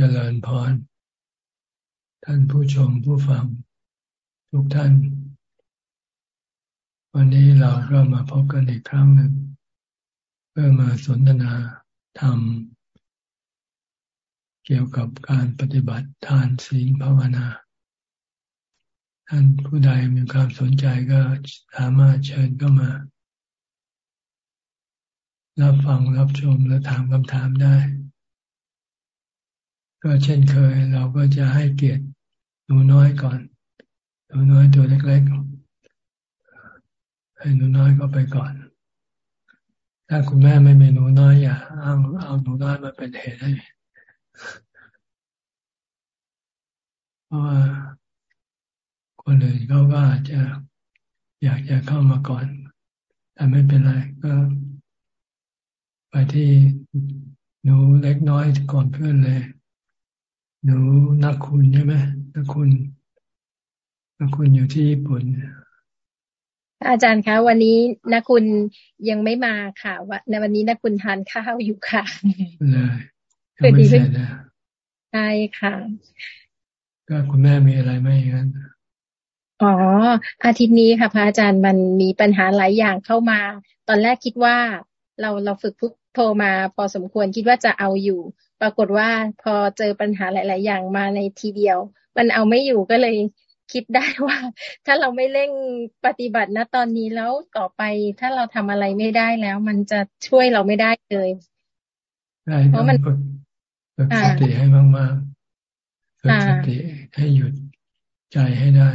เจริญพร ท่านผู้ชมผู้ฟัง ทุกท่าน วันนี้เราก็มาพบกันอีกครั้งหนึ่ง เพื่อมาสนทนาธรรม เกี่ยวกับการปฏิบัติทานศีลภาวนา ท่านผู้ใดมีความสนใจก็สามารถเชิญเข้ามา รับฟังรับชมและถามคำถามได้ ก็เช่นเคย เราก็จะให้เกียรติหนูน้อยก่อน หนูน้อยตัวเล็กๆให้หนูน้อยก็ไปก่อน ถ้าคุณแม่ไม่มีหนูน้อยอย่าเอาเอาหนูน้อยมาเป็นเหตุให้เพราะว่าคนอื่นเขาก็อาจจะอยากจะเข้ามาก่อนแต่ไม่เป็นไรก็ไปที่หนูเล็กน้อยก่อนเพื่อนเลย หนูนักคุณใช่ไหมนักคุณนักคุณอยู่ที่ญี่ปุ่นอาจารย์คะ วันนี้นักคุณยังไม่มาค่ะว่าในวันนี้นักคุณทานข้าวอยู่ค่ะเลยไม่เสร็จนะใช่ค่ะ ก็คุณแม่มีอะไรไหมงั้นอ๋อ อาทิตย์นี้ค่ะพระอาจารย์มันมีปัญหาหลายอย่างเข้ามา ตอนแรกคิดว่าเราเราฝึกพุทโทมาพอสมควรคิดว่าจะเอาอยู่ ปรากฏว่าพอเจอปัญหาหลาย ๆ อย่างมาในทีเดียว มันเอาไม่อยู่ก็เลยคิดได้ว่า ถ้าเราไม่เร่งปฏิบัติณตอนนี้แล้วต่อไป ถ้าเราทำอะไรไม่ได้แล้ว มันจะช่วยเราไม่ได้เลยเพราะมันฝึกสติให้มากๆฝึกสติให้หยุดใจให้ได้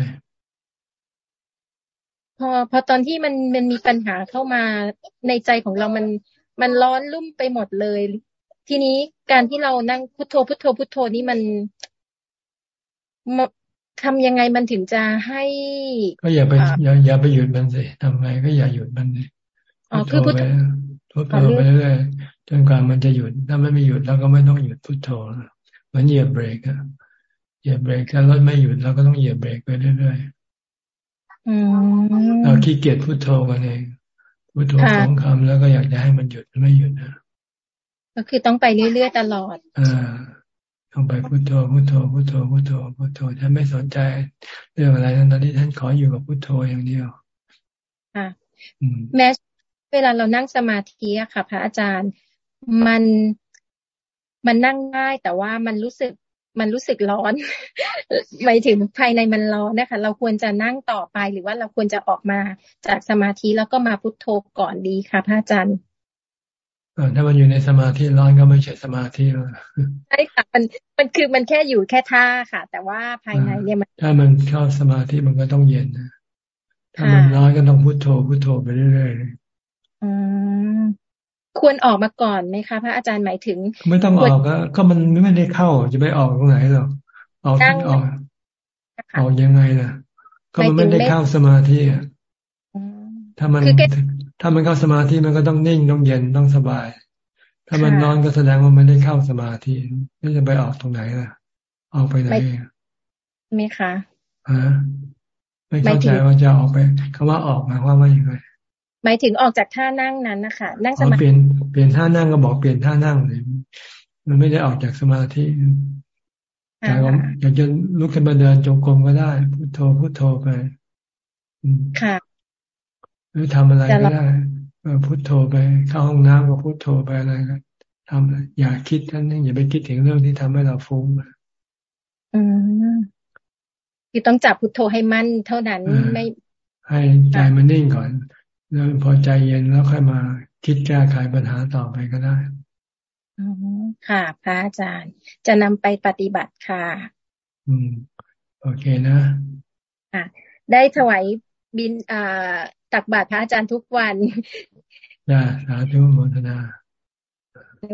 พอพอตอนที่มันมันมีปัญหาเข้ามาในใจของเรามันมันร้อนรุ่มไปหมดเลย ทีนี้การที่เรานั่งพุทโธพุทโธพุทโธนี่มันทำยังไงมันถึงจะให้ ก็อย่าไปอย่าอย่าไปหยุดมันสิทำไงก็อย่าหยุดมันสิพุทโธไปพุทโธไปเรื่อยๆจนกว่ามันจะหยุด ถ้าไม่มีหยุดเราก็ไม่ต้องหยุดพุทโธเหมือนเหยียบเบรกอะเหยียบเบรกถ้ารถไม่หยุดเราก็ต้องเหยียบเบรกไปเรื่อยๆเราขี้เกียจพุทโธกันเองพุทโธสองคำแล้วก็อยากจะให้มันหยุดไม่หยุดนะ ก็คือต้องไปเรื่อยๆตลอดอ่าต้องไปพุโทโธพุโทโธพุโทโธพุโทโธพุโทโธท่านไม่สนใจเรื่องอะไรนั้นตอนนี้ท่านขออยู่กับพุโทโธอย่างเดียวค่ะแม้เวลาเรานั่งสมาธิอะค่ะ พระอาจารย์มันมันนั่งง่ายแต่ว่ามันรู้สึกมันรู้สึกร้อนหมายถึงภายในมันร้อนนะคะ เราควรจะนั่งต่อไปหรือว่าเราควรจะออกมาจากสมาธิแล้วก็มาพุโทโธก่อนดีค่ะพระอาจารย์ ถ้ามันอยู่ในสมาธิร้อนก็ไม่ใช่สมาธิแล้วใช่ค่ะมันมันคือมันแค่อยู่แค่ท่าค่ะ แต่ว่าภายในเนี่ยมันถ้ามันเข้าสมาธิมันก็ต้องเย็นนะถ้ามันร้อนก็ต้องพุโทโธพุโทโธไปเรื่อยๆอืมควรออกมาก่อนไหมคะ พระอาจารย์หมายถึง ไม่ต้องออกก็ก็มันไม่ได้เข้าจะไปออกตรงไหนหรอกออกออกออกยังไงล่ะ ก็มันไม่ได้เข้าสมาธิอะถ้ามัน ถ้ามันเข้าสมาธิมันก็ต้องนิ่งต้องเย็นต้องสบาย ถ้ามันนอนก็แสดงว่ามันได้เข้าสมาธิไม่จะไปออกตรงไหนล่ะ ออกไปไหนไหมคะฮะไม่เข้าใจว่าจะออกไปคำว่าออกหมายความว่าอย่างไรหมายถึงออกจากท่านั่งนั้นนะคะนั่งสมาธิเปลี่ยนเปลี่ยนท่านั่งก็บอกเปลี่ยนท่านั่งเลยมันไม่ได้ออกจากสมาธิแต่อยากจะลุกขึ้นมาเดินจงกรมก็ได้พุทโธพุทโธไปค่ะ หรือทำอะไรก็ได้พุโทโธไปเข้าห้องน้ำก็พุโทโธไปอะไรก็ทำอย่าคิดท่านนี่อย่าไปคิดถึงเรื่องที่ทำให้เราฟุ้งอืมคือต้องจับพุโทโธให้มั่นเท่านั้นไม่ ให้ใจมันนิ่งก่อน แล้วพอใจเย็นแล้วค่อยมาคิดแก้ไขปัญหาต่อไปก็ได้อ๋อค่ะ พระอาจารย์ จะนำไปปฏิบัติค่ะ อืม โอเคนะค่ะได้ถวายบินอ่า ตักบาตรพระอาจารย์ทุกวันจ้าสาธุโมทนา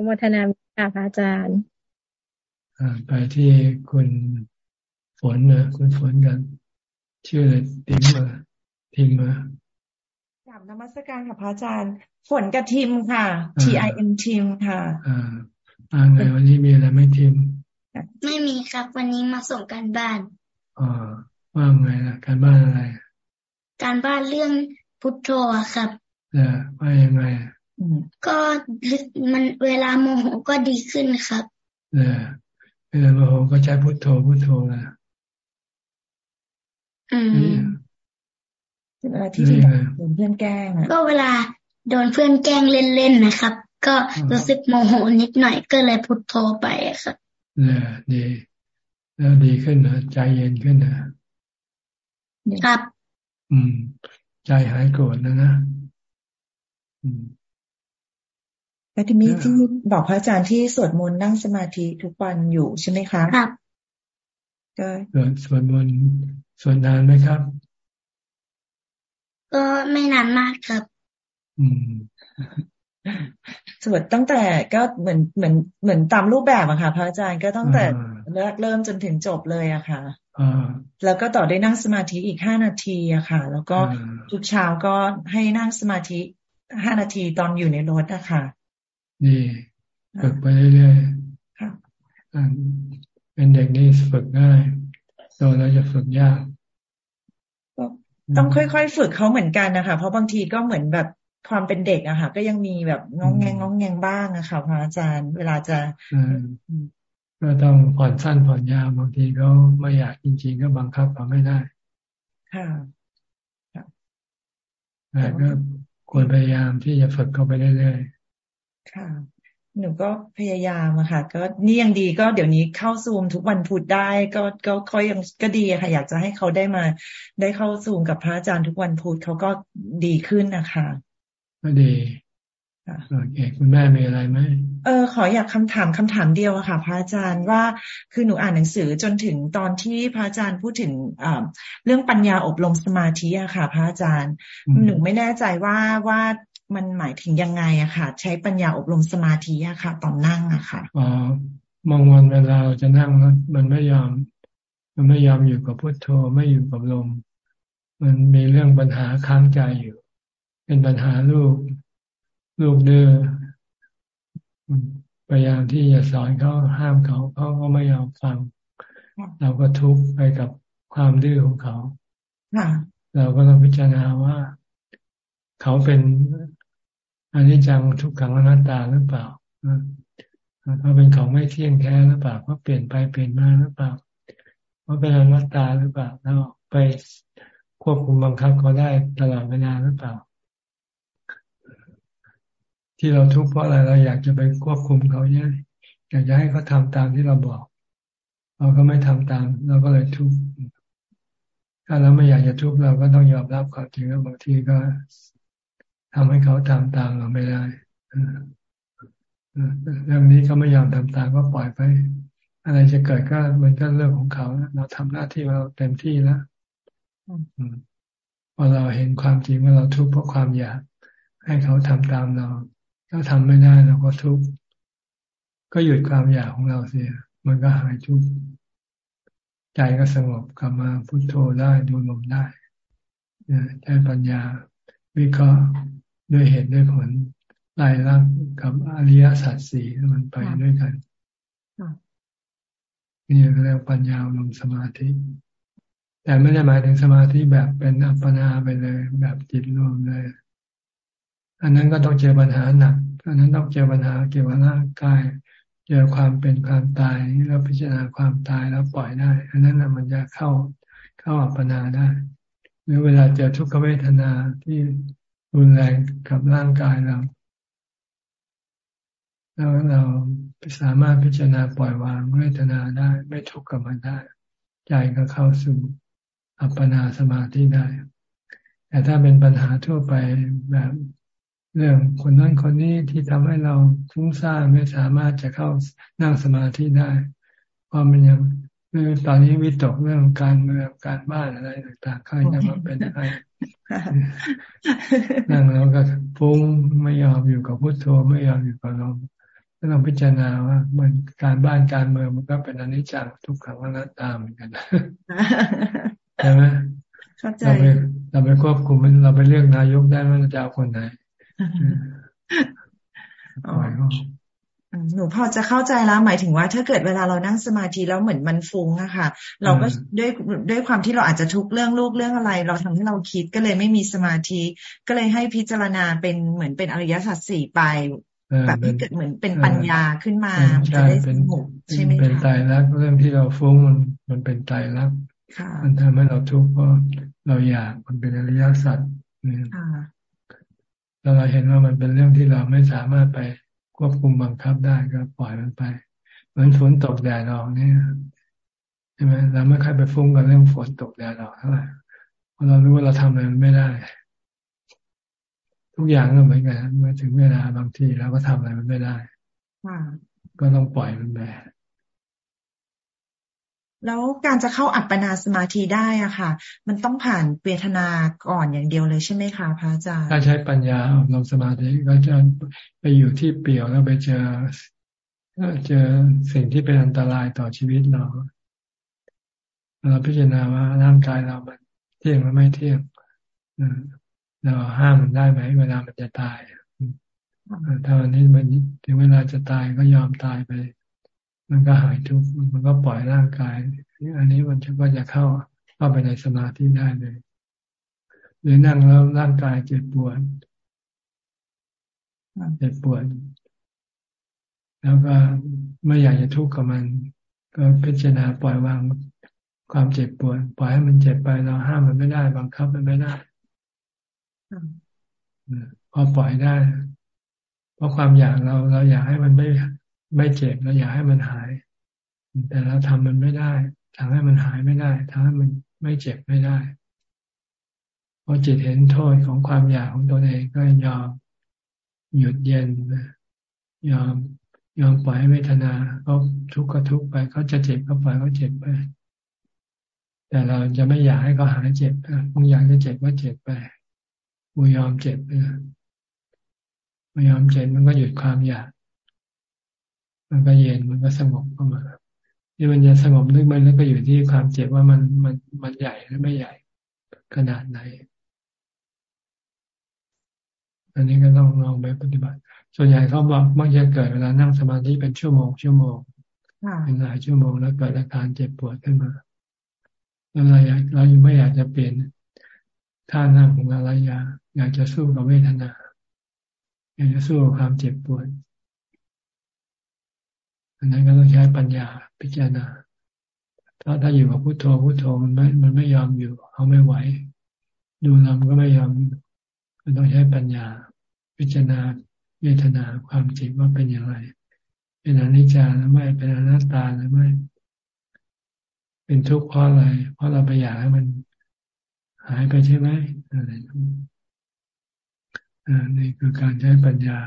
โมทนาค่ะพระอาจารย์ไปที่คุณฝนนะคุณฝนกัน ชื่ออะไรทิมมาทิมมากลับนมัสการค่ะพระอาจารย์ ฝนกับทิมค่ะ T I M ทิมค่ะอ่าอ่าไงวันนี้มีอะไรไม่ทิมไม่มีครับ วันนี้มาส่งการบ้านอ๋อว่าไงล่ะการบ้านอะไร การบ้านเรื่อง พุทโธครับเออว่ายังไงก็มันเวลาโมโหก็ดีขึ้นครับเออเวลาโมโหก็ใช้พุทโธพุทโธนะอืมเวลาที่โดนเพื่อนแกล้งก็เวลาโดนเพื่อนแกล้งเล่นๆนะครับ ก็รู้สึกโมโหนิดหน่อยก็เลยพุทโธไปครับเนี่ยดีแล้วดีขึ้นนะใจเย็นขึ้นนะครับ อืม ใจหายโกรธนะนะอืมแล้วทีนี้ที่บอกพระอาจารย์ที่สวดมนต์นั่งสมาธิทุกวันอยู่ใช่ไหมคะครับก็สวดมนต์สวดนานไหมครับ ก็ไม่นานมากครับ อืมสวดตั้งแต่ก็เหมือนเหมือนเหมือนตามรูปแบบอะค่ะ พระอาจารย์ก็ตั้งแต่แรกเริ่มจนถึงจบเลยอะค่ะ แล้วก็ต่อได้นั่งสมาธิอีกห้านาทีอะค่ะ แล้วก็ทุกเช้าก็ให้นั่งสมาธิห้านาทีตอนอยู่ในรถอะค่ะดีฝึกไปเรื่อยๆเป็นเด็กนี่ฝึกง่ายโตแล้วจะฝึกยากต้องค่อยๆฝึกเขาเหมือนกันนะคะ เพราะบางทีก็เหมือนแบบความเป็นเด็กอะค่ะ ก็ยังมีแบบงองแงงงองแงงบ้างอะค่ะพระอาจารย์ เวลาจะ ก็ต้องผ่อนสั้นผ่อนยาวบางทีเขาไม่อยากจริงๆ ก็บังคับเขาไม่ได้ ค่ะแต่ก็ควรพยายามที่จะฝึกเขาไปเรื่อยๆ ค่ะ หนูก็พยายามอะค่ะ ก็นี่ยังดีก็เดี๋ยวนี้เข้าซูมทุกวันพุธได้ ก็ก็ค่อยยังก็ดีค่ะ อยากจะให้เขาได้มา ได้เข้าซูมกับพระอาจารย์ทุกวันพุธเขาก็ดีขึ้นนะคะก็ดี โอเคคุณแม่มีอะไรไหมเออขออยากคำถามคำถามเดียวอะค่ะ พระอาจารย์ว่าคือหนูอ่านหนังสือจนถึงตอนที่พระอาจารย์พูดถึงเรื่องปัญญาอบรมสมาธิอะค่ะ พระอาจารย์ หนูไม่แน่ใจว่าว่ามันหมายถึงยังไงอะค่ะ ใช้ปัญญาอบรมสมาธิอะค่ะ ตอนนั่งอะค่ะอ๋อมองวันเวลาเราจะนั่งแล้วมันไม่ยอม มันไม่ยอมอยู่กับพุทโธไม่อยู่กับลม มันมีเรื่องปัญหาค้างใจอยู่ เป็นปัญหาลูก ลูกเดื้อพยายามที่จะสอนเขาห้ามเขาเขาก็ไม่ยอมฟัง เราก็ทุกข์ไปกับความดื้อของเขาเราก็ต้องพิจารณาว่า เขาเป็นอนิจจังทุกขังอนัตตาหรือเปล่าเขาเป็นของไม่เที่ยงแท้หรือเปล่าเขาเปลี่ยนไปเปลี่ยนมาหรือเปล่าเขาเป็นอนัตตาหรือเปล่าแล้วไปควบคุมบังคับเขาได้ตลอดเวลาหรือเปล่า ที่เราทุกข์เพราะอะไรเราอยากจะไปควบคุมเขาเนี่ยอยากจะให้เขาทาตามที่เราบอกเราก็ไม่ทำตามเราก็เลยทุกข์ถ้าเราไม่อยากจะทุกข์เราก็ต้องยอมรับความจริงว่าบางทีก็ทำให้เขาทำตามเราไม่ได้เรื่องนี้เขาไม่ยอมทำตามก็ปล่อยไป อะไรจะเกิดก็มันก็เรื่องของเขาเราทำหน้าที่เราเต็มที่แล้วพอเราเห็นความจริงว่าเราทุกข์เพราะความอยากให้เขาทำตามเรา ถ้าทำไม่ได้เราก็ทุกข์ก็หยุดความอยากของเราเสีย มันก็หายทุกข์ใจก็สงบกลับมาพุโทโธได้ดูลมได้ใช้ปัญญาวิเคราะห์ด้วยเหตุด้วยผลไล่ลักกับอริยสัจสี่มันไปด้วยกันนี่เรียกปัญญาลมสมาธิ แต่ไม่ได้หมายถึงสมาธิแบบเป็นอัปปนาไปเลย แบบจิตรวมเลย อันนั้นก็ต้องเจอปัญหาหนัก อันนั้นต้องเจอปัญหาเกี่ยวกับร่างกายเจอความเป็นความตายแล้วพิจารณาความตายแล้วปล่อยได้ อันนั้นมันจะเข้าเข้าอัปปนาได้ หรือเวลาเจอทุกขเวทนาที่รุนแรงกับร่างกายเราแล้วเราสามารถพิจารณาปล่อยวางเวทนาได้ ไม่ทุกข์กับมันได้ใจก็เข้าสู่อัปปนาสมาธิได้ แต่ถ้าเป็นปัญหาทั่วไปแบบ เรื่องคนนั้นคนนี้ที่ทำให้เราฟุ้งซ่านไม่สามารถจะเข้านั่งสมาธิได้ เพราะมันยังคือตอนนี้วิตกเรื่องการเมืองการบ้านอะไรต่างๆเขาจะมาเป็นอะไรนั่งแล้วก็ฟุ้งไม่ยอมอยู่กับพุทโธไม่ยอมอยู่กับลมก็ต้องพิจารณาว่ามันการบ้านการเมืองมันก็เป็นอนิจจังทุกขังอนัตตาเหมือนกันใช่ไหมเราไปเราไปควบคุมมันเราไปเลือกนายกได้ว่าจะเอาคนไหน หนูพอจะเข้าใจแล้วหมายถึงว่า ถ้าเกิดเวลาเรานั่งสมาธิแล้วเหมือนมันฟุ้งอะค่ะ เราก็ด้วยด้วยความที่เราอาจจะทุกเรื่องลูกเรื่องอะไร เราทำให้เราคิดก็เลยไม่มีสมาธิ ก็เลยให้พิจารณาเป็นเหมือนเป็นอริยสัจสี่ไปแบบที่เกิดเหมือนเป็นปัญญาขึ้นมาจะได้สงบใช่ไหมคะเป็นตายรักเรื่องที่เราฟุ้งมันมันเป็นตายรักมันทำให้เราทุกข์เพราะเราอยากมันเป็นอริยสัจ แล้วเราเห็นว่ามันเป็นเรื่องที่เราไม่สามารถไปควบคุมบังคับได้ก็ปล่อยมันไป เหมือนฝนตกแดดออกเนี่ยใช่ไหมเราไม่ค่อยไปฟุ้งกับเรื่องฝนตกแดดออกเท่าไหร่เพราะเรารู้ว่าเราทำอะไรมันไม่ได้ ทุกอย่างก็เหมือนกันเมื่อถึงเวลาบางทีเราก็ทำอะไรมันไม่ได้ก็ต้องปล่อยมันไป แล้วการจะเข้าอัปปนาสมาธิได้อะค่ะ มันต้องผ่านเวทนาก่อนอย่างเดียวเลยใช่ไหมคะพระอาจารย์ถ้าใช้ปัญญาอบรมสมาธิก็จะไปอยู่ที่เปี่ยวแล้วไปเจอเจอสิ่งที่เป็นอันตรายต่อชีวิตเราเราพิจารณาว่าร่างกายเรามันเที่ยงหรือไม่เที่ยงเราห้ามมันได้ไหมเวลามันจะตายถ้าวันนี้มันถึงเวลาจะตายก็ยอมตายไป มันก็หายทุกข์มันก็ปล่อยร่างกาย อันนี้มันก็จะเข้าเข้าไปในสมาธิได้เลย หรือนั่งแล้วร่างกายเจ็บปวดเจ็บปวด แล้วก็ไม่อยากจะทุกข์กับมัน ก็พิจารณาปล่อยวางความเจ็บปวดปล่อยให้มันเจ็บไปเราห้ามมันไม่ได้ บังคับมันไม่ได้พอปล่อยได้ เพราะความอยากเราเราอยากให้มันไม่ ไม่เจ็บเราอยากให้มันหาย แต่เราทำมันไม่ได้ทำให้มันหายไม่ได้ทำให้มันไม่เจ็บไม่ได้พอจิตเห็นโทษของความอยากของตัวเองก็ยอมหยุดเย็นยอมยอมปล่อยให้เวทนาเขาทุกข์ก็ทุกข์ไปเขาจะเจ็บก็ปล่อยเขาเจ็บไป แต่เราจะไม่อยากให้เขาหายเจ็บบางอยางจะเจ็บก็เจ็บไปกูยอมเจ็บไม่ยอมเจ็บมันก็หยุดความอยาก มันก็เย็นมันก็สงบเข้ามาที่มันจะสงบนึกมันแล้วก็อยู่ที่ความเจ็บว่ามันมันมันใหญ่หรือไม่ใหญ่ ขนาดไหน อันนี้ก็ต้องลองไปปฏิบัติ ส่วนใหญ่เขาบอกมักจะเกิดเวลานั่งสมาธิเป็นชั่วโมงชั่วโมงเป็นหลายชั่วโมงแล้วเกิดอาการเจ็บปวดขึ้นมาแล้วเราอยากเรายังไม่อยากจะเปลี่ยนท่านั่งของเราอยากอยากจะสู้กับเวทนา อยากจะสู้กับความเจ็บปวด อันนั้นก็ต้องใช้ปัญญาพิจารณา ถ้าถ้าอยู่กับพุโทโธพุโทโธมันไม่ มันไม่ยอมอยู่เขาไม่ไหว ดูลำก็ไม่ยอม มันต้องใช้ปัญญา พิจารณาเวทนาความจริงว่าเป็นอย่างไร เป็นอนิจจาหรือไม่ เป็นอนัตตาหรือไม่ เป็นทุกข์เพราะอะไร เพราะเราไปอยากให้มันหายไปใช่ไหมอะไรนี่คือการใช้ปัญญา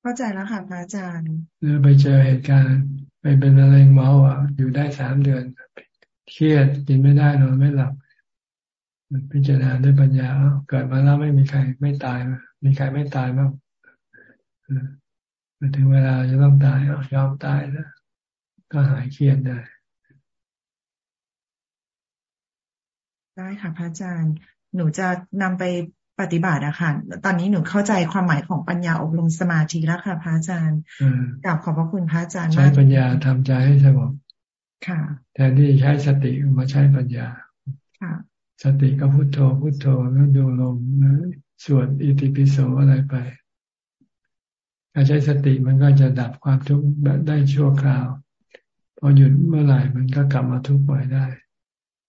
เข้าใจแล้วค่ะพระอาจารย์หรือไปเจอเหตุการณ์ ไปเป็นมะเร็งเมาอะอยู่ได้สามเดือน เครียดกินไม่ได้นอนไม่หลับมันพิจารณาด้วยปัญญาเกิดมาแล้วไม่มีใครไม่ตาย มีใครไม่ตายบ้างมาถึงเวลาจะต้องตายยอมตายแล้วก็หายเครียดได้ ได้ค่ะพระอาจารย์ หนูจะนำไป ปฏิบัติอะค่ะ ตอนนี้หนูเข้าใจความหมายของปัญญาอบรมสมาธิแล้วค่ะพระอาจารย์กลับขอบพระคุณพระอาจารย์ใช้ปัญญาทำใจให้สงบค่ะ แทนที่ใช้สติมาใช้ปัญญา ค่ะ สติก็พุโทโธพุโทโธแล้วดูลมสวดอิติปิโสอะไรไปการใช้สติมันก็จะดับความทุกข์ได้ชั่วคราว พอหยุดเมื่อไหร่มันก็กลับมาทุกข์บ่อยได้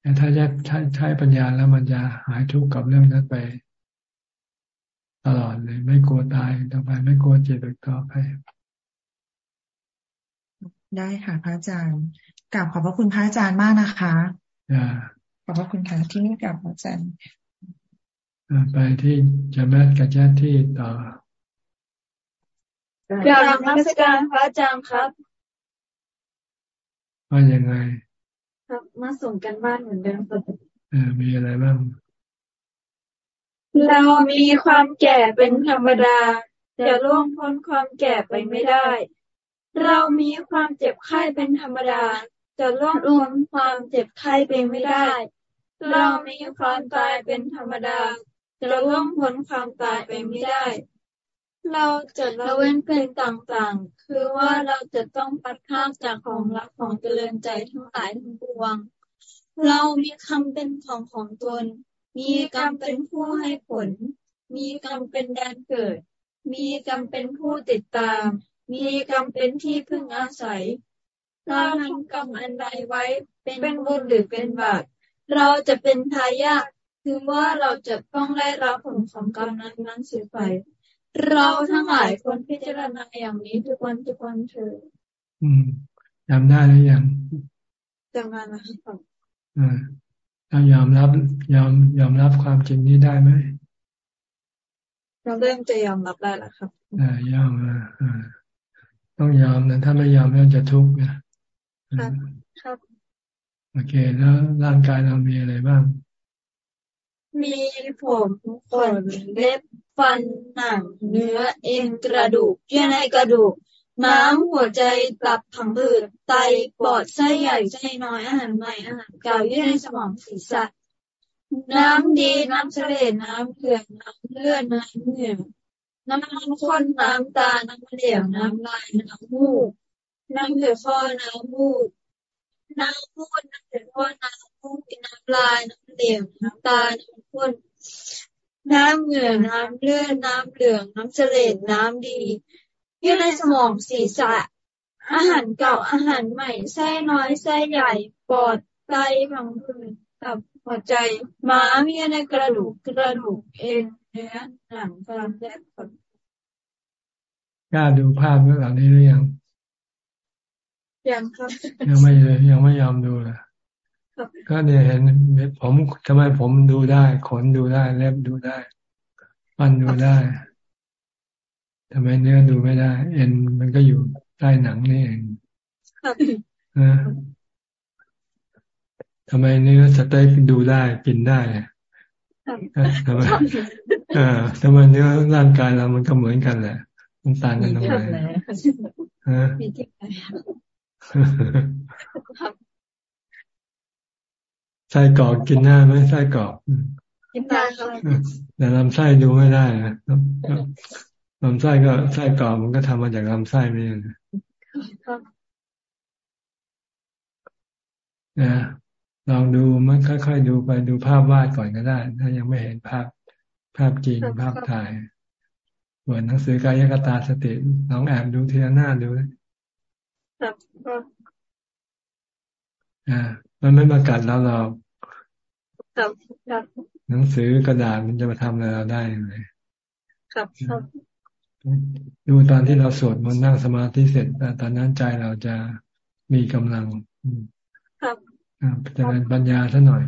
แต่ถ้าใช้ใช้ปัญญาแล้วมันจะหายทุกข์กับเรื่องนั้นไป ตลอดเลย ไม่กลัวตายต่อไปไม่กลัวเจ็บอีกต่อไปได้ค่ะพระอาจารย์กลับขอบพระคุณพระอาจารย์มากนะคะขอบพระคุณค่ะที่นี่กลับพระอาจารย์ไปที่จะแมทกับแจ๊ที่ต่อกราบนักการพระอาจารย์ครับว่ายังไง ครับมาส่งกันบ้านเหมือนเดิมครับมีอะไรบ้าง เรามีความแก่เป็นธรรมดา จะล่วงพ้นความแก่ไปไม่ได้ เรามีความเจ็บไข้เป็นธรรมดา จะล่วงพ้นความเจ็บไข้ไปไม่ได้ เรามีความตายเป็นธรรมดา จะล่วงพ้นความตายไปไม่ได้ เราจะละเว้นเป็นต่างๆ คือว่าเราจะต้องปัดข้ามจากของรักของเจริญใจทั้งหลายทั้งปวง เรามีคำเป็นของของตน มีกรรมเป็นผู้ให้ผล มีกรรมเป็นแดนเกิด มีกรรมเป็นผู้ติดตาม มีกรรมเป็นที่พึ่งอาศัย เราทำกรรมอันใดไว้เป็นบุญหรือเป็นบาปเราจะเป็นทายาทคือว่าเราจะต้องได้รับผลของกรรมนั้นนั้นเสียไป เราทั้งหลายควรพิจารณาอย่างนี้ทุกวันทุกวันเถิดอืมจำได้หรือยังจำได้แล้วครับอ่า เรายอมรับยอมยอมรับความจริงนี้ได้ไหมเราเริ่มจะยอมรับได้แล้วครับอ่ายอมอ่าต้องยอมนะถ้าไม่ยอมแล้วจะทุกข์นะครับครับโอเคแล้วร่างกายเรามีอะไรบ้าง มีผมขนเล็บฟันหนังเนื้อเอ็นกระดูกเยื่อในกระดูก น้ำหัวใจตับผังผืดไตปอดไส้ใหญ่ไส้น้อยอาหารใหม่อาหารเก่าเยื่อในสมองศีรษะ น้ำดีน้ำเสลดน้ำเกลือน้ำเลือดน้ำเหงื่อน้ำมันข้นน้ำตา น้ำเหลวน้ำลายน้ำมูก น้ำเหือข้อน้ำมูกน้ำมูดน้ำเหือข้อน้ำมูกน้ำลายน้ำเหลวน้ำตา น้ำข้นน้ำเหงื่อน้ำเลือดน้ำเหลืองน้ำเสลดน้ำดี ยื่ในสมองศีรษะ อาหารเก่าอาหารใหม่ไส้น้อยไส้ใหญ่ปอดไตผังผืดตับหัวใจม้ามเยื่อในกระดูกกระดูกเอ็นเนื้อหนังกระและขนกล้าดูภาพเมื่อหลังนี้หรือยังยังครับ ยังไม่เลยยังไม่ยอมดูเลยก็เนี่ยเห็นผมทำไมผมดูได้ ขนดูได้เล็บดูได้ฟันดูได้ ทำไมเนื้อดูไม่ได้ เอ็นมันก็อยู่ใต้หนังนี่เองนะทำไมเนื้อสเต็กดูได้กินได้ทำไมอ่าทำไมเนื้อร่างกายเรามันก็เหมือนกันแหละมันต่างกันตรงไหนฮะไส้กรอกกินได้ไหมไส้กรอกกินได้ครับแต่ลำไส้ดูไม่ได้นะ ลำไส้ก็ไส้กรอกมันก็ทำมาจากลำไส้ไม่ใช่นะลองดูมันค่อยๆดูไปดูภาพวาดก่อนก็ได้ ถ้ายังไม่เห็นภาพภาพจริงภาพถ่ายเหมือนหนังสือกายกตาสติน้องแอบดูทีละหน้าดูครับอ่า มันไม่มากัดเราเราหนังสือกระดาษมันจะมาทำอะไรเราได้ไหมครับครับ ดูตอนที่เราสวดมนต์นั่งสมาธิเสร็จตอนนั้นใจเราจะมีกำลังครับจะเป็นปัญญาซะหน่อย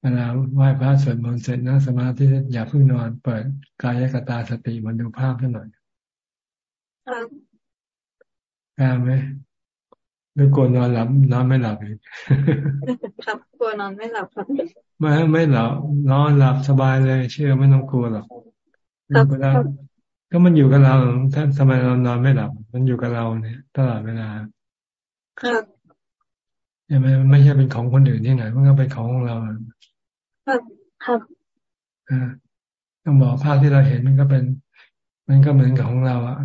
เวลาไหว้พระสวดมนต์เสร็จนั่งสมาธิอย่าเพิ่งนอนเปิดกายกตาสติมันดูภาพซะหน่อยครับกล้าไหมหรือกลัวนอนหลับนอนไม่หลับอีกครับกลัวนอนไม่หลับครับไม่ไม่หลับนอนหลับสบายเลย เชื่อไม่ต้องกลัวหรอก อยู่กับเราก็มันอยู่กับเราถ้าทำไมเรานอนไม่หลับ มันอยู่กับเราเนี่ยตลอดเวลาครับใช่ไหมมันไม่ใช่เป็นของคนอื่นที่ไหน มันก็เป็นของของเรา ครับครับอ่าต้องบอกภาพที่เราเห็นมันก็เป็น มันก็เหมือนกับของเราอะ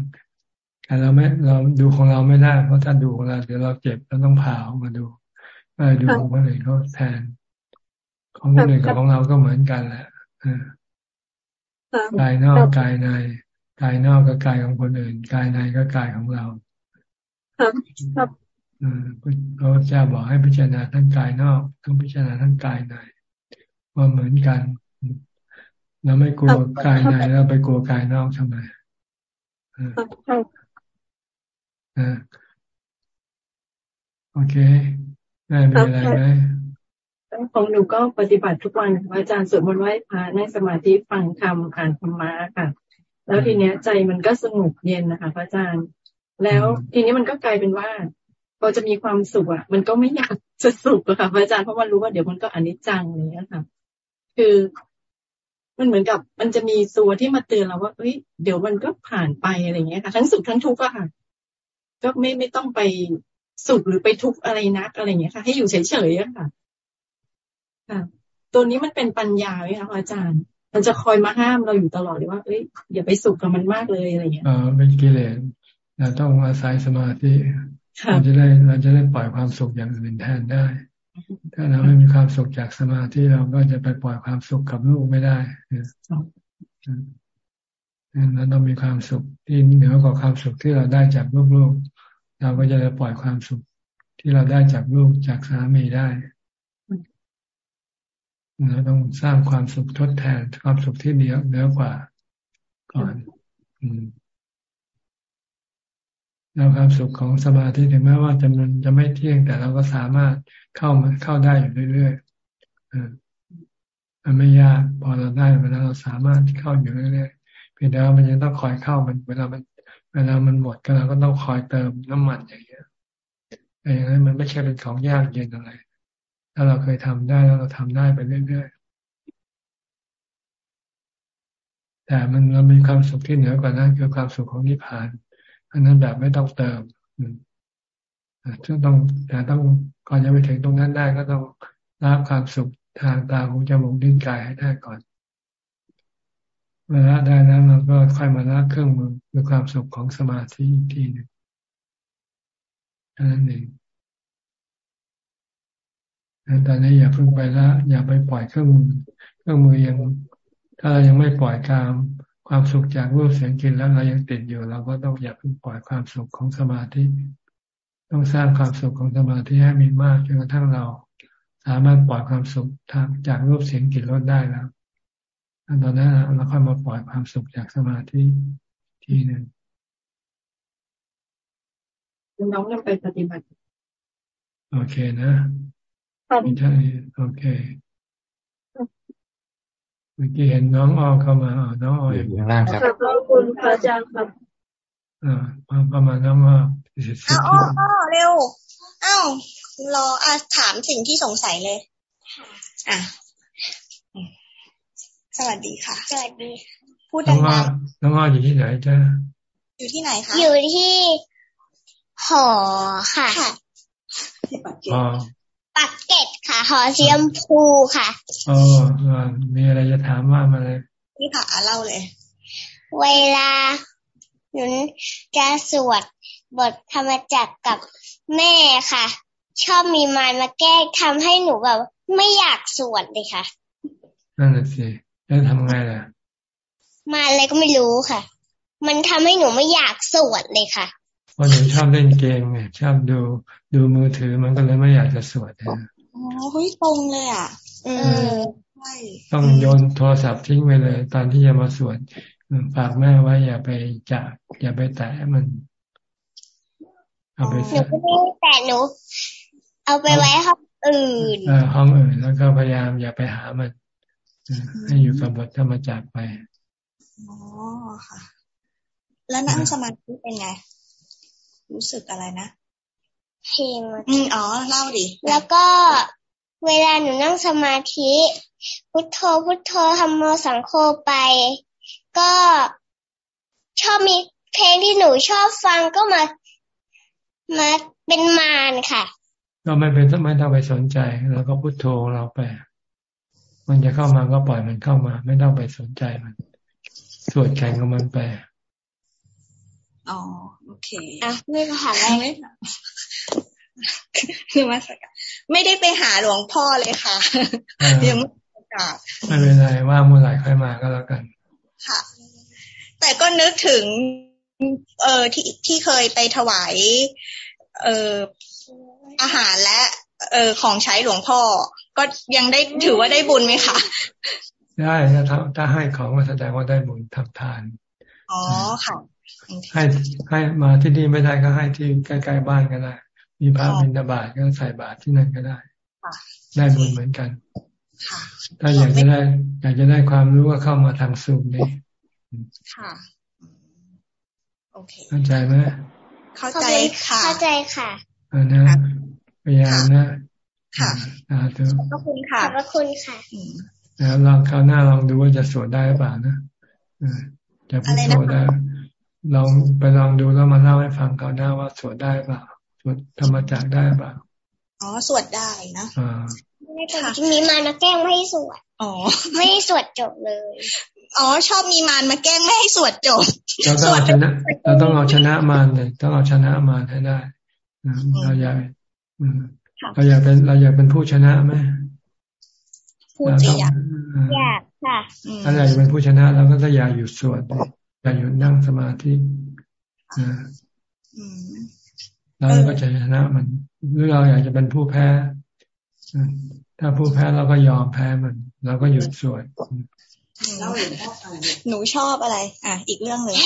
แต่เราไม่เราดูของเราไม่ได้เพราะถ้าดูของเราเดี๋ยวเราเจ็บเราต้องผ่าออกมาดูไปดูของคนอื่นเขาแทน ของคนอื่นกับของเราก็เหมือนกันแหละ กายนอกกายในกายนอกก็กายของคนอื่น กายในก็กายของเราครับครับพระเจ้าบอกให้พิจารณาทั้งกายนอกต้องพิจารณาทั้งกายในว่าเหมือนกันเราไม่กลัวกายในเราไปกลัวกายนอกทำไมอ่าโอเคได้มีอะไรไหม ของหนูก็ปฏิบัติทุกวันอาจารย์สวดมนต์ไหว้พระนั่งสมาธิฟังธรรมอ่านธรรมะค่ะ แล้วทีเนี้ยใจมันก็สงบเย็นนะคะพระอาจารย์ แล้วทีนี้มันก็กลายเป็นว่าพอจะมีความสุขอะ มันก็ไม่อยากจะสุขอะค่ะพระอาจารย์เพราะมันรู้ว่าเดี๋ยวมันก็อนิจจังอย่างเงี้ยค่ะ คือมันเหมือนกับมันจะมีตัวที่มาเตือนเราว่าเอ้ยเดี๋ยวมันก็ผ่านไปอะไรเงี้ยค่ะ ทั้งสุขทั้งทุกข์อะค่ะ ก็ไม่ไม่ต้องไปสุขหรือไปทุกข์อะไรนักอะไรเงี้ยค่ะ ให้อยู่เฉยๆอะค่ะ ตัวนี้มันเป็นปัญญาไหมคะอาจารย์ มันจะคอยมาห้ามเราอยู่ตลอดเลยว่าเอ้ยอย่าไปสุขกับมันมากเลยอะไรอย่างเงี้ยอ่าเป็นกิเลสเราต้องอาศัยสมาธิเราจะได้เราจะได้ปล่อยความสุขอย่างอื่นแทนได้ ถ้าเราไม่มีความสุขจากสมาธิเราก็จะไปปล่อยความสุขกับลูกไม่ได้เราต้องมีความสุขที่เหนือกว่าความสุขที่เราได้จากลูกๆเราก็จะได้ปล่อยความสุขที่เราได้จากลูกจากสามีได้ เราต้องสร้างความสุขทดแทนความสุขที่เหนือเหนือกว่า ก่อน อืมแล้วความสุขของสมาธิถึงแม้ว่าจะมันจะไม่เที่ยงแต่เราก็สามารถเข้ามาเข้าได้อยู่เรื่อยๆมันไม่ยากพอเราได้เวลาเราสามารถเข้าอยู่เรื่อยๆเพียงแต่ว่ามันยังต้องคอยเข้ามัน เวลามันเวลามันหมดก็เราก็ต้องคอยเติมน้ำมันอย่างเงี้ยอย่างนั้นมันไม่ใช่เป็นของยากเย็นอะไร ถ้าเราเคยทำได้แล้วเราทำได้ไปเรื่อยๆแต่มันเรามีความสุขที่เหนือกว่านั้นคือความสุขของนิพพานอันนั้นแบบไม่ต้องเติมซึ่งต้องแต่ต้องก่อนจะไปถึงตรงนั้นได้ก็ต้องรับความสุขทางตาหูจมูกลิ้นกายให้ได้ก่อนเวลาได้แล้วเราก็ค่อยมาละเครื่องมือคือความสุขของสมาธิอีกทีหนึ่งนั่นเอง ตอนนี้อย่าเพิ่งไปละ อย่าไปปล่อยเครื่องมือเครื่องมือยัง ถ้าเรายังไม่ปล่อยกามความสุขจากรูปเสียงกลิ่นแล้วเรายังติดอยู่เราก็ต้องอย่าเพิ่งปล่อยความสุขของสมาธิ ต้องสร้างความสุขของสมาธิให้มีมากจนกระทั่งเรา สามารถปล่อยความสุขทางจากรูปเสียงกลิ่นรสได้แล้วตอนนั้นเราค่อยมาปล่อยความสุขจากสมาธิทีหนึ่งน้องนำไปปฏิบัติ โอเคนะ มีท่านี้โอเคมื่อกี้เห็นน้องออเข้ามาน้องอออยู่ข้างล่างครับขอบคุณพระอาจารย์ครับอ่าประมาณน้องอออ้าวอ้อเร็วอ้าวรออะถามสิ่งที่สงสัยเลยอะสวัสดีค่ะ สวัสดี พูดดังๆน้องอออยู่ที่ไหนจ้าอยู่ที่ไหนคะ อยู่ที่หอค่ะอ๋อ ปักเก็ตค่ะ หอสีชมพูค่ะอ๋อมีอะไรจะถามว่ามาเลยพี่ผาเล่าเลย เวลาหนูจะสวดบทธรรมจักรกับแม่ค่ะ ชอบมีมารมาแก้ทำให้หนูแบบ ไม่อยากสวดเลยค่ะ นั่นแหละสิแล้วทำไงล่ะ มาอะไรก็ไม่รู้ค่ะ มันทำให้หนูไม่อยากสวดเลยค่ะพราะหนูชอบเล่นเกมไงชอบดู ดูมือถือมันก็เลยไม่อยากจะสวดนะอ๋อเฮ้ยตรงเลยอะ เออใช่ต้องโยนโทรศัพท์ทิ้งไปเลย ตอนที่จะมาสวดฝากแม่ไว้อย่าไปจับอย่าไปแตะมัน เอาไปหนูไม่แต่หนู เอาไปไว้ห้องอื่นเออห้องอื่นแล้วก็พยายามอย่าไปหามันให้อยู่กับบทธรรมจักไปอ๋อค่ะ แล้วนั่งสมาธิเป็นไง รู้สึกอะไรนะ เพลงอืมอ๋อเล่าดิ แล้วก็เวลาหนูนั่งสมาธิ พุทโธพุทโธทำโมสังโฆไป ก็ชอบมีเพลงที่หนูชอบฟังก็มามาเป็นมารค่ะก็ไม่เป็นไม่ต้องไปสนใจแล้วก็พุทโธเราไป มันจะเข้ามาก็ปล่อยมันเข้ามา ไม่ต้องไปสนใจมันสวดแข่งกับมันไปอ๋อโอเคอะไม่ถามอะไรไม่ คือมาสักไม่ได้ไปหาหลวงพ่อเลยค่ะยังไม่ประกาศไม่เป็นไรว่าเมื่อไหร่ค่อยมาก็แล้วกันค่ะ แต่ก็นึกถึง เออที่ที่เคยไปถวาย เอออาหารและเออของใช้หลวงพ่อ ก็ยังได้ถือว่าได้บุญไหมคะได้ถ้าถ้าให้ของก็แสดงว่าได้บุญทำทาน อ๋อค่ะ ให้ให้มาที่นี่ไม่ได้ก็ให้ที่ใกล้ๆบ้านก็ได้ มีพระบิณฑบาตก็ใส่บาตรที่นั่นก็ได้ ได้บุญเหมือนกัน ถ้าอยากจะได้ อยากจะได้ความรู้ก็เข้ามาทางซูมนี้ค่ะโอเคเข้าใจไหมเข้าใจค่ะ เข้าใจค่ะอันนะพยายามนะ ค่ะสาธุขอบคุณค่ะขอบคุณค่ะแล้วลองคราวหน้าลองดูว่าจะสวดได้หรือเปล่านะจะพูดโทได้ลองไปลองดูแล้วมาเล่าให้ฟังเขาหน้าว่าสวดได้เปล่า สวดธรรมจักได้เปล่าอ๋อสวดได้นะอ่ามีมารมาแกล้งไม่ให้สวดอ๋อ ไม่ให้สวดจบเลย อ๋อ ชอบมีมารมาแกล้งไม่ให้สวดจบเราต้องเอาชนะ เราต้องเอาชนะมารเลยต้องเอาชนะมารให้ได้เราอยากเราอยากเป็นเราอยากเป็นผู้ชนะไหมผู้จะอยากอยากค่ะถ้าอยากเป็นผู้ชนะเราก็จะอยากหยุดสวดอย่าหยุดนั่งสมาธิ แล้วก็จะชนะมัน หรือเราอยากจะเป็นผู้แพ้ ถ้าผู้แพ้เราก็ยอมแพ้มันเราก็หยุดสวดหนูชอบอะไร อะ อีกเรื่องหนึ่ง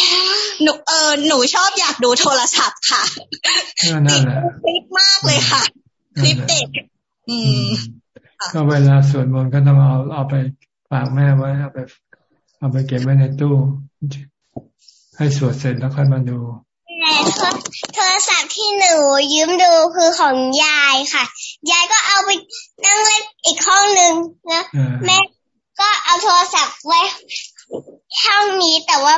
หนูเออหนูชอบอยากดูโทรศัพท์ค่ะติดคลิปมากเลยค่ะ คลิปเด็ก อืมก็เวลาสวดมนต์ก็ต้องเอาเอาไปฝากแม่ไว้เอาไป เอาไปเก็บไว้ในตู้ ให้สวดเสร็จแล้วค่อยมาดูโทร ศัพท์ที่หนูยืมดูคือของยายค่ะ ยายก็เอาไปนั่งเล่นอีกห้องหนึ่งนะแม่ก็เอาโทรศัพท์ไว้ห้องนี้แต่ว่า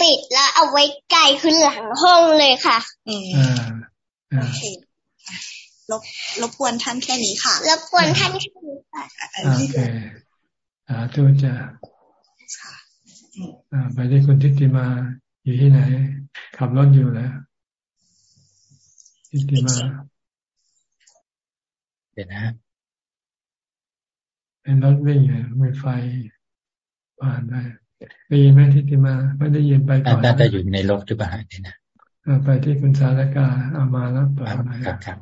ปิดแล้วเอาไว้ไกลขึ้นหลังห้องเลยค่ะอืมโอเครบรบกวนท่านแค่นี้ค่ะรบกวนท่านแค่นี้ค่ะโอเคสาธุจ้ะไปที่คุณทิติมาอยู่ที่ไหน ขับรถอยู่แล้ว ทิติมาเดี๋ยวนะเป็นรถวิ่งอยู่มีไฟผ่านไปได้ยินไหมทิติมาไม่ได้ยินไปก่อนน่าจะอยู่ในรถหรือเปล่าเนี่ยนะไปที่คุณสารกาเอามาแล้วเปิดมาครับครับ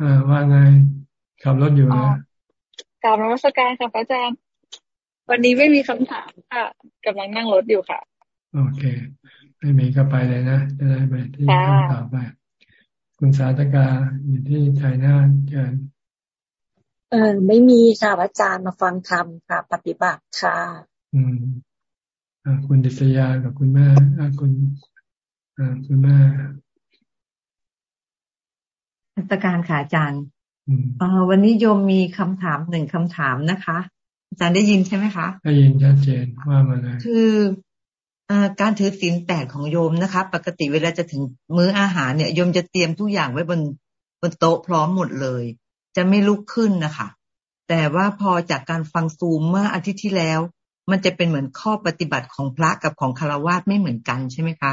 อ่าว่าไงขับรถอยู่นะกลับรัชการค่ะพระอาจารย์ วันนี้ไม่มีคำถามค่ะกำลังนั่งรถอยู่ค่ะ โอเค ไม่มีก็ไปเลยนะจะได้ไปที่คำต่อไป คุณสาธกาอยู่ที่ไทยนาเชิญเออไม่มีค่ะพระอาจารย์มาฟังธรรมค่ะ ปฏิบัติค่ะ อืมอ่าคุณดิษยากับคุณแม่อ่าคุณอ่าคุณแม่ัตการค่ะอาจารย์วันนี้โยมมีคำถามหนึ่งคำถามนะคะ อาจารย์ได้ยินใช่ไหมคะ ได้ยินชัดเจนว่ามาเลยคือ การถือศีลแปดของโยมนะคะ ปกติเวลาจะถึงมื้ออาหารเนี่ยโยมจะเตรียมทุกอย่างไว้บนบนโต๊ะพร้อมหมดเลย จะไม่ลุกขึ้นนะคะ แต่ว่าพอจากการฟังซูมเมื่ออาทิตย์ที่แล้ว มันจะเป็นเหมือนข้อปฏิบัติของพระกับของคารวะไม่เหมือนกันใช่ไหมคะ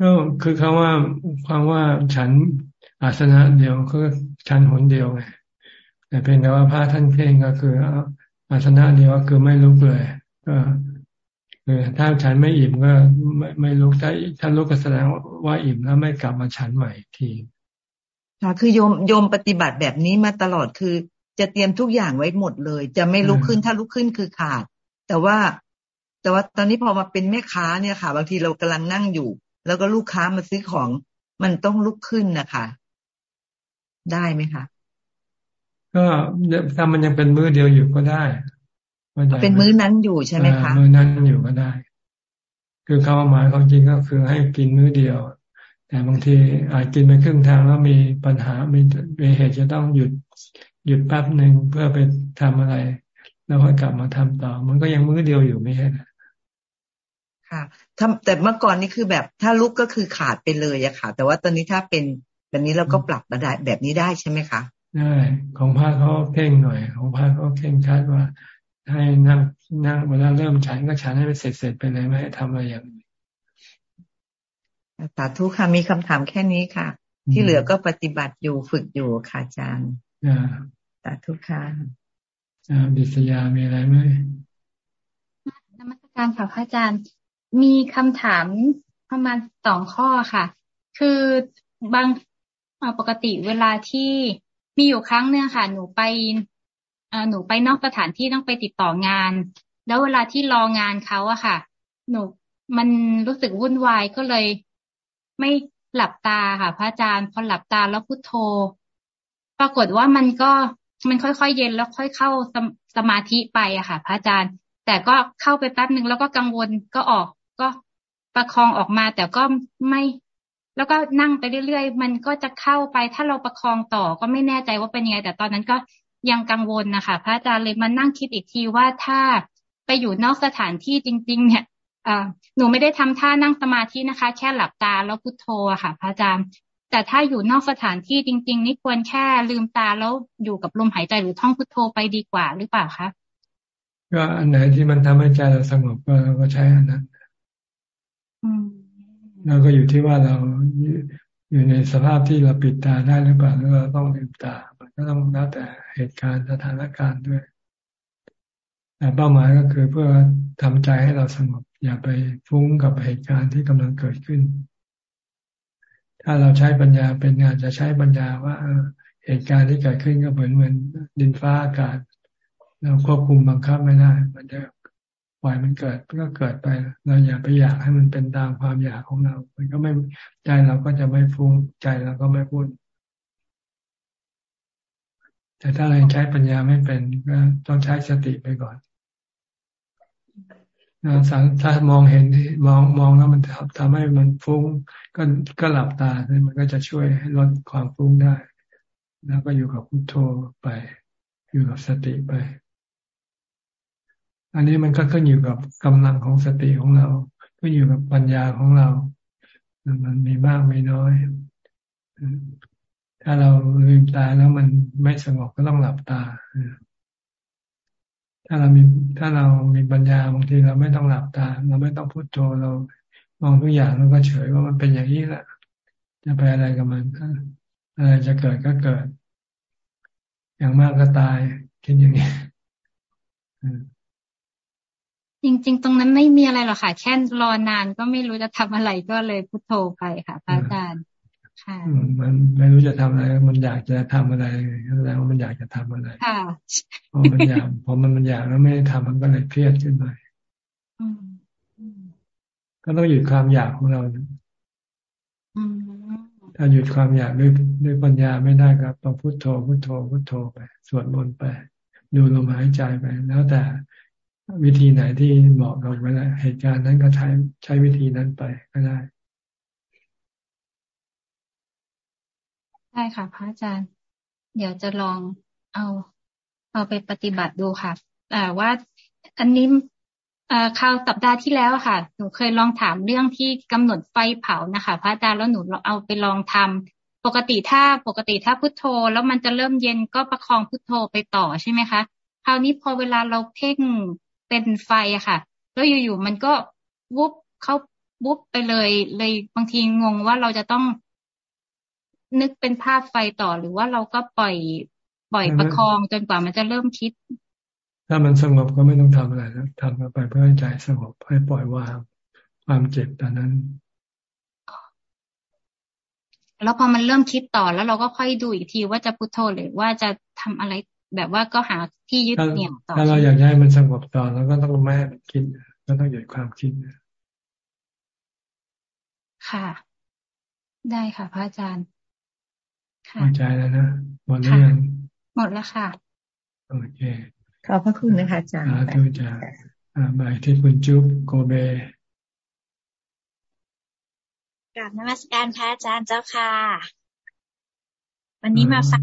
ก็คือคำว่าความว่าฉันอาสนะเดียวคือฉันหนเดียวไงแต่เพียงแต่ว่าพระท่านเพ่งก็คืออาสนะเดียวก็คือไม่ลุกเลย ก็ ถ้าฉันไม่อิ่มก็ไม่ไม่ลุกถ้าถ้าลุกก็แสดงว่าอิ่มแล้วไม่กลับมาฉันใหม่ทีค่ะคือโยมโยมปฏิบัติแบบนี้มาตลอดคือ จะเตรียมทุกอย่างไว้หมดเลย จะไม่ลุกขึ้นถ้าลุกขึ้นคือขาด แต่ว่าแต่ว่าตอนนี้พอมาเป็นแม่ค้าเนี่ยค่ะ บางทีเรากำลังนั่งอยู่ แล้วก็ลูกค้ามาซื้อของมันต้องลุกขึ้นนะคะได้ไหมคะก็ถ้ามันยังเป็นมือเดียวอยู่ก็ได้ เป็นมื้อนั้นอยู่ใช่ไหมคะมื้อนั้นอยู่ก็ได้ คือเขาหมายความจริงก็คือให้กินมื้อเดียว แต่บางทีอาจกินไปครึ่งทางแล้วมีปัญหามีมีเหตุจะต้องหยุดหยุดแป๊บหนึ่งเพื่อไปทำอะไร แล้วค่อยกลับมาทำต่อ มันก็ยังมื้อเดียวอยู่ไม่ใช่หรค่ะทำแต่เมื่อก่อนนี่คือแบบถ้าลุกก็คือขาดไปเลยอะค่ะ แต่ว่าตอนนี้ถ้าเป็นแบบนี้เราก็ปรับมาได้แบบนี้ได้ใช่ไหมคะได้ของพระเขาเพ่งหน่อย ของพระเขาเพ่งชัดว่า ให้นั่งนั่งเวลาเริ่มฉันก็ฉันให้มันเสร็จเสร็จไปเลยไม่ให้ทำอะไรอย่างนี้สาธุค่ะมีคำถามแค่นี้ค่ะ ที่เหลือก็ปฏิบัติอยู่ฝึกอยู่ค่ะอาจารย์สาธุค่ะดิษยามีอะไรไหมนมัสการค่ะพระอาจารย์ มีคำถามประมาณสองข้อค่ะ คือบางปกติเวลาที่มีอยู่ครั้งเนี่ยค่ะ หนูไป หนูไปนอกสถานที่ต้องไปติดต่องาน แล้วเวลาที่รองานเขาอะค่ะ หนูมันรู้สึกวุ่นวายก็เลยไม่หลับตาค่ะ พระอาจารย์พอหลับตาแล้วพุโทโธ ปรากฏว่ามันก็มันค่อยๆเย็นแล้วค่อยเข้าสสมาธิไปอะค่ะ พระอาจารย์ แต่ก็เข้าไปแป๊บหนึ่งแล้วก็กังวลก็ออกก็ประคองออกมาแต่ก็ไม่แล้วก็นั่งไปเรื่อยๆ มันก็จะเข้าไป ถ้าเราประคองต่อก็ไม่แน่ใจว่าเป็นยังไง แต่ตอนนั้นก็ ยังกังวลนะคะพระอาจารย์เลยมานั่งคิดอีกทีว่าถ้าไปอยู่นอกสถานที่จริง ๆ เนี่ยหนูไม่ได้ทำท่านั่งสมาธินะคะ แค่หลับตาแล้วพุโทโธค่ะ พระอาจารย์ แต่ถ้าอยู่นอกสถานที่จริง ๆ นี่ควรแค่ลืมตาแล้วอยู่กับลมหายใจหรือท่องพุโทโธไปดีกว่าหรือเปล่าคะก็อันไหนที่มันทำให้ใจเราสงบก็เราก็ใช้อันนั้นเราก็อยู่ที่ว่าเรา อยู่ในสภาพที่เราปิดตาได้หรือเปล่าแล้วเราต้องลืมตา มันก็ต้องแล้วแต่เหตุการณ์สถานการณ์ด้วยแต่เป้าหมายก็คือเพื่อทำใจให้เราสงบอย่าไปฟุ้งกับเหตุการณ์ที่กำลังเกิดขึ้น ถ้าเราใช้ปัญญาเป็นงานจะใช้ปัญญาว่าเหตุการณ์ที่เกิดขึ้นก็เหมือนเหมือนดินฟ้าอากาศ เราควบคุมบังคับไม่ได้ มันจะ ปล่อยมันเกิดก็เกิดไป เราอย่าไปอยากให้มันเป็นตามความอยากของเรา มันก็ไม่ใจเราก็จะไม่ฟุ้งใจเราก็ไม่พุ่นแต่ถ้าเราใช้ปัญญาไม่เป็นก็ต้องใช้สติไปก่อนสังถ้ามองเห็นมองมองแล้วมันทำให้มันฟุ้งก็ก็หลับตาเนี่ยมันก็จะช่วยให้ลดความฟุ้งได้ แล้วก็อยู่กับพุโทโธไป อยู่กับสติไป อันนี้มันก็ขึ้นอยู่กับกำลังของสติของเราก็อยู่กับปัญญาของเรา มันมีมากไม่น้อย ถ้าเราลืมตาแล้วมันไม่สงบก็ต้องหลับตา ถ้าเรามีถ้าเรามีปัญญาบางทีเราไม่ต้องหลับตา เราไม่ต้องพูดโธเรามองทุกอย่างแล้วก็เฉยว่ามันเป็นอย่างนี้แหละจะไปอะไรกับมันอะไรจะเกิดก็เกิด อย่างมากก็ตายคิดอย่างนี้ จริง ๆ ตรงนั้นไม่มีอะไรหรอกค่ะ แค่รอนานก็ไม่รู้จะทำอะไรก็เลยพุทโธไปค่ะพระอาจารย์ค่ะมันไม่รู้จะทำอะไร มันอยากจะทำอะไรแล้วมันอยากจะทำอะไรค่ะพอมันอยากพอมันมันอยากแล้วไม่ได้ทำมันก็เลยเครียดขึ้นมาก็ต้องหยุดความอยากของเราถ้าหยุดความอยากด้วยด้วยปัญญาไม่ได้ก็ต้องพุโทโธพุโทโธพุโทโธไปสวดมนต์ไป ดูลมหายใจไป แล้วแต่ วิธีไหนที่เหมาะกับเวลาเหตุการณ์นั้นก็ใช้ใช้วิธีนั้นไปก็ได้ได้ค่ะ พระอาจารย์ เดี๋ยวจะลองเอา เอาไปปฏิบัติดูค่ะแต่ว่าอันนี้คราวสัปดาห์ที่แล้วค่ะ หนูเคยลองถามเรื่องที่กำหนดไฟเผานะคะ พระอาจารย์แล้วหนูเอาไปลองทำปกติถ้าปกติถ้าพุทโธ แล้วมันจะเริ่มเย็นก็ประคองพุทโธไปต่อใช่ไหมคะ คราวนี้พอเวลาเราเพ่ง เป็นไฟอะค่ะ แล้วอยู่ๆมันก็วุบเข้าวุบไปเลย เลยบางทีงงว่าเราจะต้องนึกเป็นภาพไฟต่อหรือว่าเราก็ปล่อยปล่อยประคองจนกว่ามันจะเริ่มคิด ถ้ามันสงบก็ไม่ต้องทำอะไรนะทำไปเพื่อให้ใจสงบให้ปล่อยวางความเจ็บตอนนั้น แล้วพอมันเริ่มคิดต่อแล้วเราก็ค่อยดูอีกทีว่าจะพุทโธหรือว่าจะทำอะไร แบบว่าก็หาที่ยึดเหนี่ยวต่อถ้าเราอยากให้มันสงบต่อแล้วก็ต้องไม่ให้มันคิดก็ต้องหยุดความคิดค่ะ ได้ค่ะ พระอาจารย์เข้าใจแล้วนะหมดแล้วหมดแล้วค่ะโอเคขอบพระคุณนะคะอาจารย์ทุกจ้าบายที่คุณจุ๊บโกเบกราบนมัสการพระอาจารย์เจ้าค่ะ วันนี้มาฟัง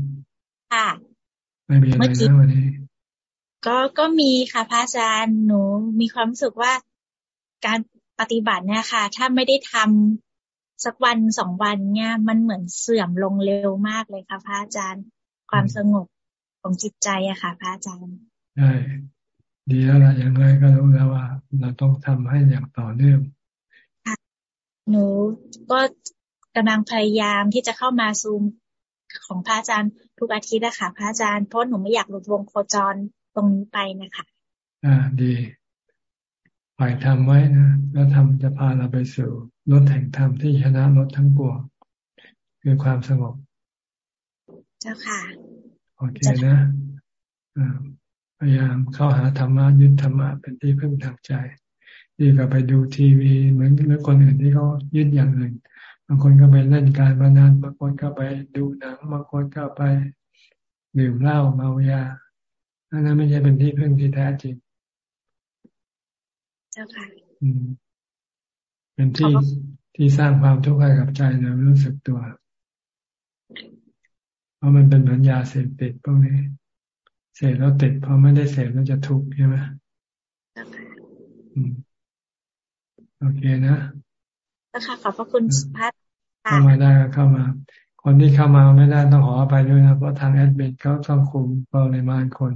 ค่ะ ไม่มีอะไรนะวันนี้ ก็ก็มีค่ะพระอาจารย์หนูมีความรู้สึกว่าการปฏิบัติเนี่ยค่ะ ถ้าไม่ได้ทำสักวันสองวันเนี่ย มันเหมือนเสื่อมลงเร็วมากเลยค่ะพระอาจารย์ความสงบของจิตใจอะค่ะพระอาจารย์ใช่ดีแล้วล่ะอย่างไรก็รู้แล้วว่า เราต้องทำให้อย่างต่อเนื่องหนูก็กำลังพยายามที่จะเข้ามาซูม ของพระอาจารย์ทุกอาทิตย์นะคะพระอาจารย์เพราะหนูไม่อยากหลุดวงโคจรตรงนี้ไปนะคะ อ่าดีฝ่ายทำไว้นะแล้วทำจะพาเราไปสู่รถแห่งธรรมที่ชนะรถทั้งปวงคือความสงบ เจ้าค่ะ โอเคนะพยายามเข้าหาธรรมะยึดธรรมะเป็นที่พึ่งทางใจ ดีกว่าไปดูทีวี เหมือนเมื่อคนอื่นที่เขายึดอย่างอื่น บางคนก็ไปเล่นการพนันบางคนก็ไปดูหนัง บางคนก็ไปดื่มเหล้าเมายาอันนั้นไม่ใช่เป็นที่พึ่งที่แท้จริงเจ้าค่ะเป็นที่ที่สร้างความทุกข์ให้กับใจโดยรู้สึกตัว เพราะมันเป็นเหมือนยาเสพติดพวกนี้ เสพแล้วติดพอไม่ได้เสพแล้วจะทุกข์ใช่ไหมโอเคนะ นะคะขอบพระคุณพัฒเข้ามาได้เข้ามา คนที่เข้ามาไม่ได้ต้องขอไปด้วยนะเพราะทางแอดมินเขาต้องคุมปริมาณคน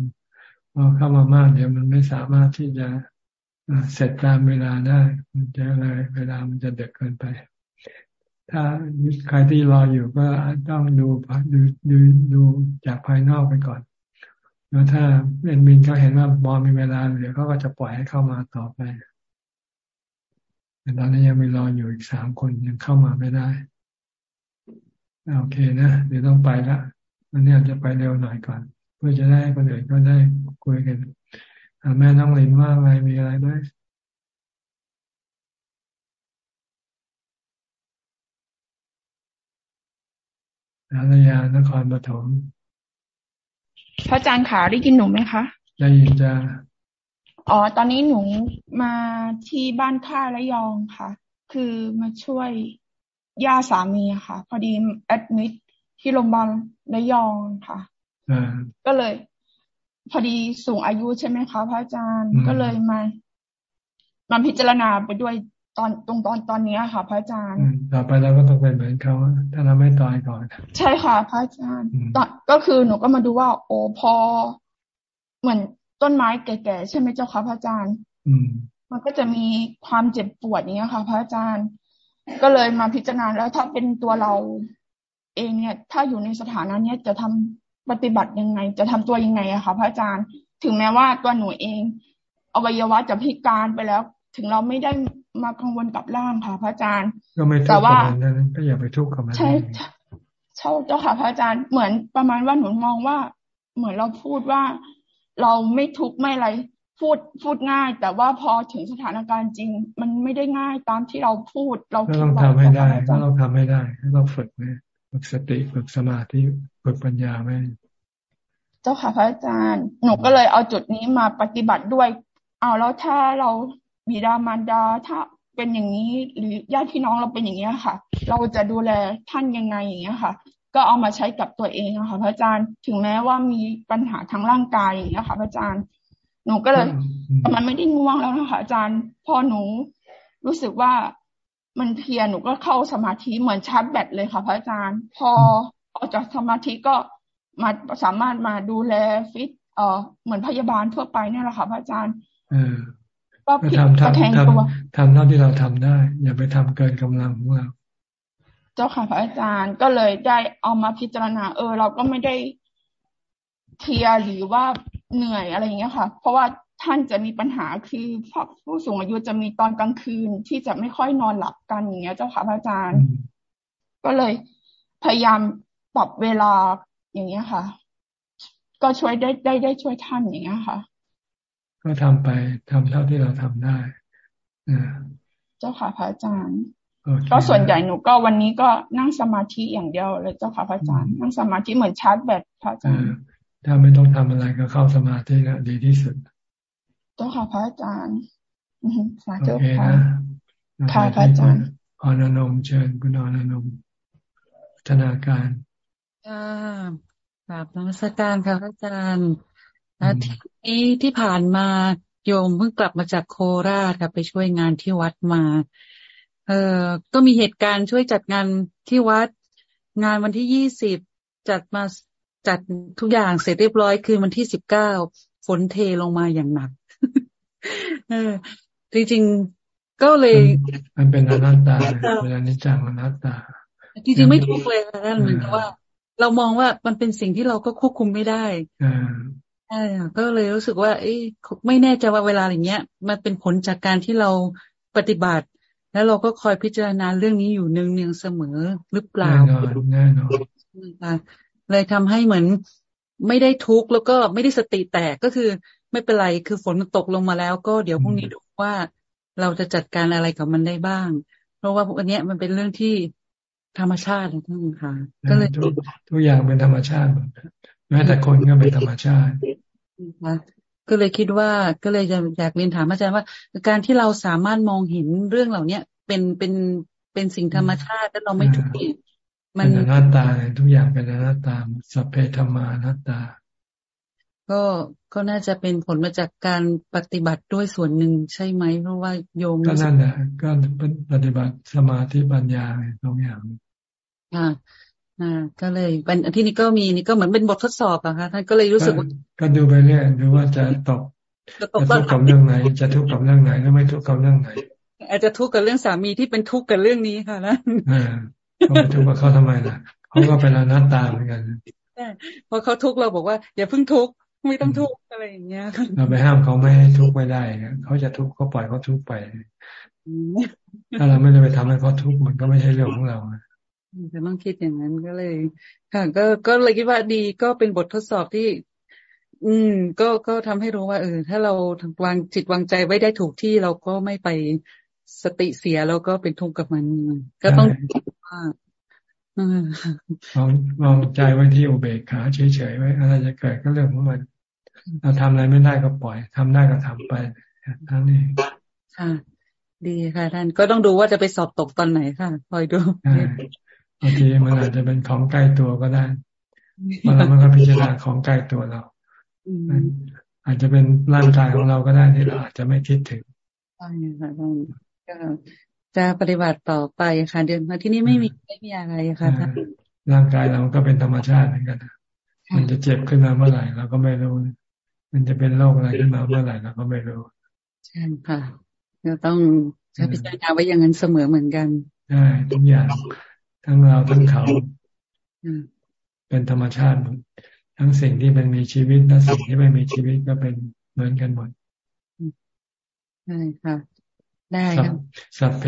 พอเข้ามามากเดี๋ยวมันไม่สามารถที่จะเสร็จตามเวลาได้มันจะอะไรเวลามันจะเด็กเกินไป ถ้าใครที่รออยู่ก็ต้องดูดูดูดูจากภายนอกไปก่อนแล้วถ้าเป็นบินเขาเห็นว่าบอมีเวลาเหลือเขาก็จะปล่อยให้เข้ามาต่อไป แต่ตอนนี้ยังมีรออยู่อีกสามคนยังเข้ามาไม่ได้โอเคนะเดี๋ยวต้องไปละวันนี้อาจจะไปเร็วหน่อยก่อน เพื่อจะได้คนอื่นก็ได้คุยกันแม่น้องลินว่าอะไรมีอะไรไหมอารยานครปฐมพระอาจารย์ขาได้ยินหนูไหมคะ ได้ยินจ้า อ๋อ ตอนนี้หนูมาที่บ้านค่าระยองค่ะ คือมาช่วยย่าสามีค่ะ พอดีแอดมิดที่โรงพยาบาลระยองค่ะก็เลย พอดีสูงอายุใช่ไหมคะพระอาจารย์ก็เลยมามาพิจารณาไปด้วยตอนตรงตอนตอนนี้ค่ะ พระอาจารย์ต่อไปเราก็ต้องเป็นเหมือนเขาถ้าเราไม่ตายก่อน ใช่ค่ะ พระอาจารย์ตอนก็คือหนูก็มาดูว่า โอ้พอ เหมือน ต้นไม้แก่ๆใช่ไหมเจ้าค่ะพระอาจารย์ อืม มันก็จะมีความเจ็บปวดนี้ค่ะ พระอาจารย์ ก็เลยมาพิจารณาแล้วถ้าเป็นตัวเราเองเนี่ย ถ้าอยู่ในสถานะเนี้ยจะทำปฏิบัติยังไง จะทำตัวยังไงอะคะพระอาจารย์ ถึงแม้ว่าตัวหนูเองอวัยวะจะพิการไปแล้ว ถึงเราไม่ได้มากังวลกับร่างค่ะ พระอาจารย์ก็ไม่ทุกข์กับมันนั้นก็อย่าไปทุกข์กับมันใช่ใช่เจ้าค่ะพระอาจารย์เหมือนประมาณว่าหนูมองว่า เหมือนเราพูดว่า เราไม่ทุกข์ไม่อะไรพูดพูดง่าย แต่ว่าพอถึงสถานการณ์จริง มันไม่ได้ง่ายตามที่เราพูดเราคิดว่าต้องทำให้ได้ต้องทำให้ได้ต้องฝึกไหมฝึกสติฝึกสมาธิฝึกปัญญาไหมเจ้าค่ะพระอาจารย์ หนูก็เลยเอาจุดนี้มาปฏิบัติด้วย เอาแล้วถ้าเราบิดามารดาถ้าเป็นอย่างนี้หรือญาติพี่น้องเราเป็นอย่างนี้ค่ะ เราจะดูแลท่านยังไงอย่างเงี้ยค่ะ ก็เอามาใช้กับตัวเองค่ะพระอาจารย์ถึงแม้ว่ามีปัญหาทางร่างกายอย่างเงี้ยค่ะพระอาจารย์หนูก็เลยมันไม่ได้ง่วงแล้วนะคะอาจารย์พอหนูรู้สึกว่ามันเพียหนูก็เข้าสมาธิเหมือนชาร์จแบตเลยค่ะพระอาจารย์ พอออกจากสมาธิก็มาสามารถมาดูแลฟิตเอ่อเหมือนพยาบาลทั่วไปเนี่ยแหละค่ะพระอาจารย์ก็ทำทำทำทำเท่าที่เราทำได้ อย่าไปทำเกินกำลังของเราเจ้าค่ะพระอาจารย์ก็เลยได้เอามาพิจารณา เออ เราก็ไม่ได้เทียหรือว่าเหนื่อยอะไรอย่างเงี้ยค่ะ เพราะว่าท่านจะมีปัญหาคือผู้สูงอายุจะมีตอนกลางคืนที่จะไม่ค่อยนอนหลับกันอย่างเงี้ย เจ้าค่ะพระอาจารย์ ก็เลยพยายามปรับเวลาอย่างเงี้ยค่ะ ก็ช่วยได้ได้ได้ช่วยท่านอย่างเงี้ยค่ะ ก็ทำไปทำเท่าที่เราทำได้เจ้าค่ะพระอาจารย์ ก็ส่วนใหญ่หนูก็วันนี้ก็นั่งสมาธิอย่างเดียวเลยเจ้าค่ะพระอาจารย์นั่งสมาธิเหมือนชาร์จแบตพระอาจารย์ถ้าไม่ต้องทำอะไรก็เข้าสมาธิก็ดีที่สุดเจ้าค่ะพระอาจารย์สาธุค่ะค่ะพระอาจารย์อนันมเชิญคุณอนันมธนาการค่ะกราบนมัสการค่ะพระอาจารย์อาทิตย์นี้ที่ผ่านมาโยมเพิ่งกลับมาจากโคราชค่ะไปช่วยงานที่วัดมา เอ่อก็มีเหตุการณ์ช่วยจัดงานที่วัดงานวันที่ยี่สิบจัดมาจัดทุกอย่างเสร็จเรียบร้อยคืนวันที่สิบเก้าฝนเทลงมาอย่างหนัก เออ จริงๆก็เลย มันเป็นอนัตตาเป็นอนิจจังอนัตตา จริงๆไม่ทุกเลยค่ะท่านเหมือนกับว่า เรามองว่ามันเป็นสิ่งที่เราก็ควบคุมไม่ได้ใช่ก็เลยรู้สึกว่า เอ้ไม่แน่ใจว่าเวลาอย่างเงี้ย มันเป็นผลจากการที่เราปฏิบัติ แล้วเราก็คอยพิจารณาเรื่องนี้อยู่เนืองๆเสมอหรือเปล่าแน่นอนแน่นอนเลยทำให้เหมือนไม่ได้ทุกข์แล้วก็ไม่ได้สติแตกก็คือไม่เป็นไรคือฝนมันตกลงมาแล้ว ก็เดี๋ยวพรุ่งนี้ดูว่าเราจะจัดการอะไรกับมันได้บ้าง เพราะว่าอันนี้มันเป็นเรื่องที่ธรรมชาติทั้งค่ะ ก็เลยทุกอย่างเป็นธรรมชาติแม้แต่คนก็เป็นธรรมชาติ ก็เลยคิดว่าก็เลยจะอยากเรียนถามอาจารย์ว่า การที่เราสามารถมองเห็นเรื่องเหล่าเนี้ยเป็นเป็นเป็นสิ่งธรรมชาติแล้วเราไม่ทุกข์มันเป็นอนัตตาทุกอย่างเป็นอนัตตาสัพเพธรรมานัตตา ก็ก็น่าจะเป็นผลมาจากการปฏิบัติด้วยส่วนหนึ่งใช่ไหมเพราะว่าโยมก็นั่นแหละก็ปฏิบัติสมาธิปัญญาสองอย่างอ่า อ่าก็เลยเป็นที่นี้ก็มีนี่ก็เหมือนเป็นบททดสอบอะค่ะท่านก็เลยรู้สึกว่าก็ดูไปเรื่อยดูว่าจะตกจะทุกข์กับเรื่องไหน จะทุกข์กับเรื่องไหนหรือไม่ทุกข์กับเรื่องไหน อาจจะทุกข์กับเรื่องสามีที่เป็นทุกข์กับเรื่องนี้ค่ะนะอ่าเขาไม่ทุกข์กับเขาทำไมล่ะเขาก็เป็นอนัตตาเหมือนกันพอเขาทุกข์เราบอกว่า อย่าเพิ่งทุกข์ไม่ต้องทุกข์อะไรอย่างเงี้ยเราไปห้ามเขาไม่ให้ทุกข์ไม่ได้เขาจะทุกข์ก็ปล่อยเขาทุกข์ไปถ้าเราไม่ได้ไปทำให้เขาทุกข์มันก็ไม่ใช่เรื่องของเรา จะต้องคิดอย่างนั้นก็เลย ค่ะ ก็ก็เลยคิดว่าดีก็เป็นบททดสอบที่ อืม ก็ก็ทำให้รู้ว่า เออ ถ้าเราวางจิตวางใจไว้ได้ถูกที่เราก็ไม่ไปสติเสียแล้วก็เป็นทุกข์กับมัน ก็ต้องว่าลองลองใจไว้ที่อุเบกขาเฉยๆไว้อะไรจะเกิดก็เรื่องของมันเราทำอะไรไม่ได้ก็ปล่อยทำได้ก็ทำไปทั้งนี้ค่ะ ดีค่ะท่านก็ต้องดูว่าจะไปสอบตกตอนไหนค่ะ คอยดู บางทีมันอาจจะเป็นของใกล้ตัวก็ได้เมื่อเรามันก็พิจารณาของใกล้ตัวเราอาจจะเป็นร่างกายของเราก็ได้ที่เราอาจจะไม่คิดถึงใช่ค่ะท่านก็จะปฏิบัติต่อไปค่ะเดือนมาที่นี่ไม่มีไม่มีอะไรค่ะท่านร่างกายเราก็เป็นธรรมชาติเหมือนกันมันจะเจ็บขึ้นมาเมื่อไหร่เราก็ไม่รู้ มันจะเป็นโรคอะไรขึ้นมาเมื่อไหร่เราก็ไม่รู้ใช่ค่ะเราต้องใช้พิจารณาไว้อย่างนั้นเสมอเหมือนกันใช่ทุกอย่าง ทั้งเราทั้งเขาเป็นธรรมชาติทั้งสิ่งที่เป็นมีชีวิตและสิ่งที่ไม่มีชีวิตก็เป็นเหมือนกันหมดใช่ค่ะ ได้ครับสัพเพ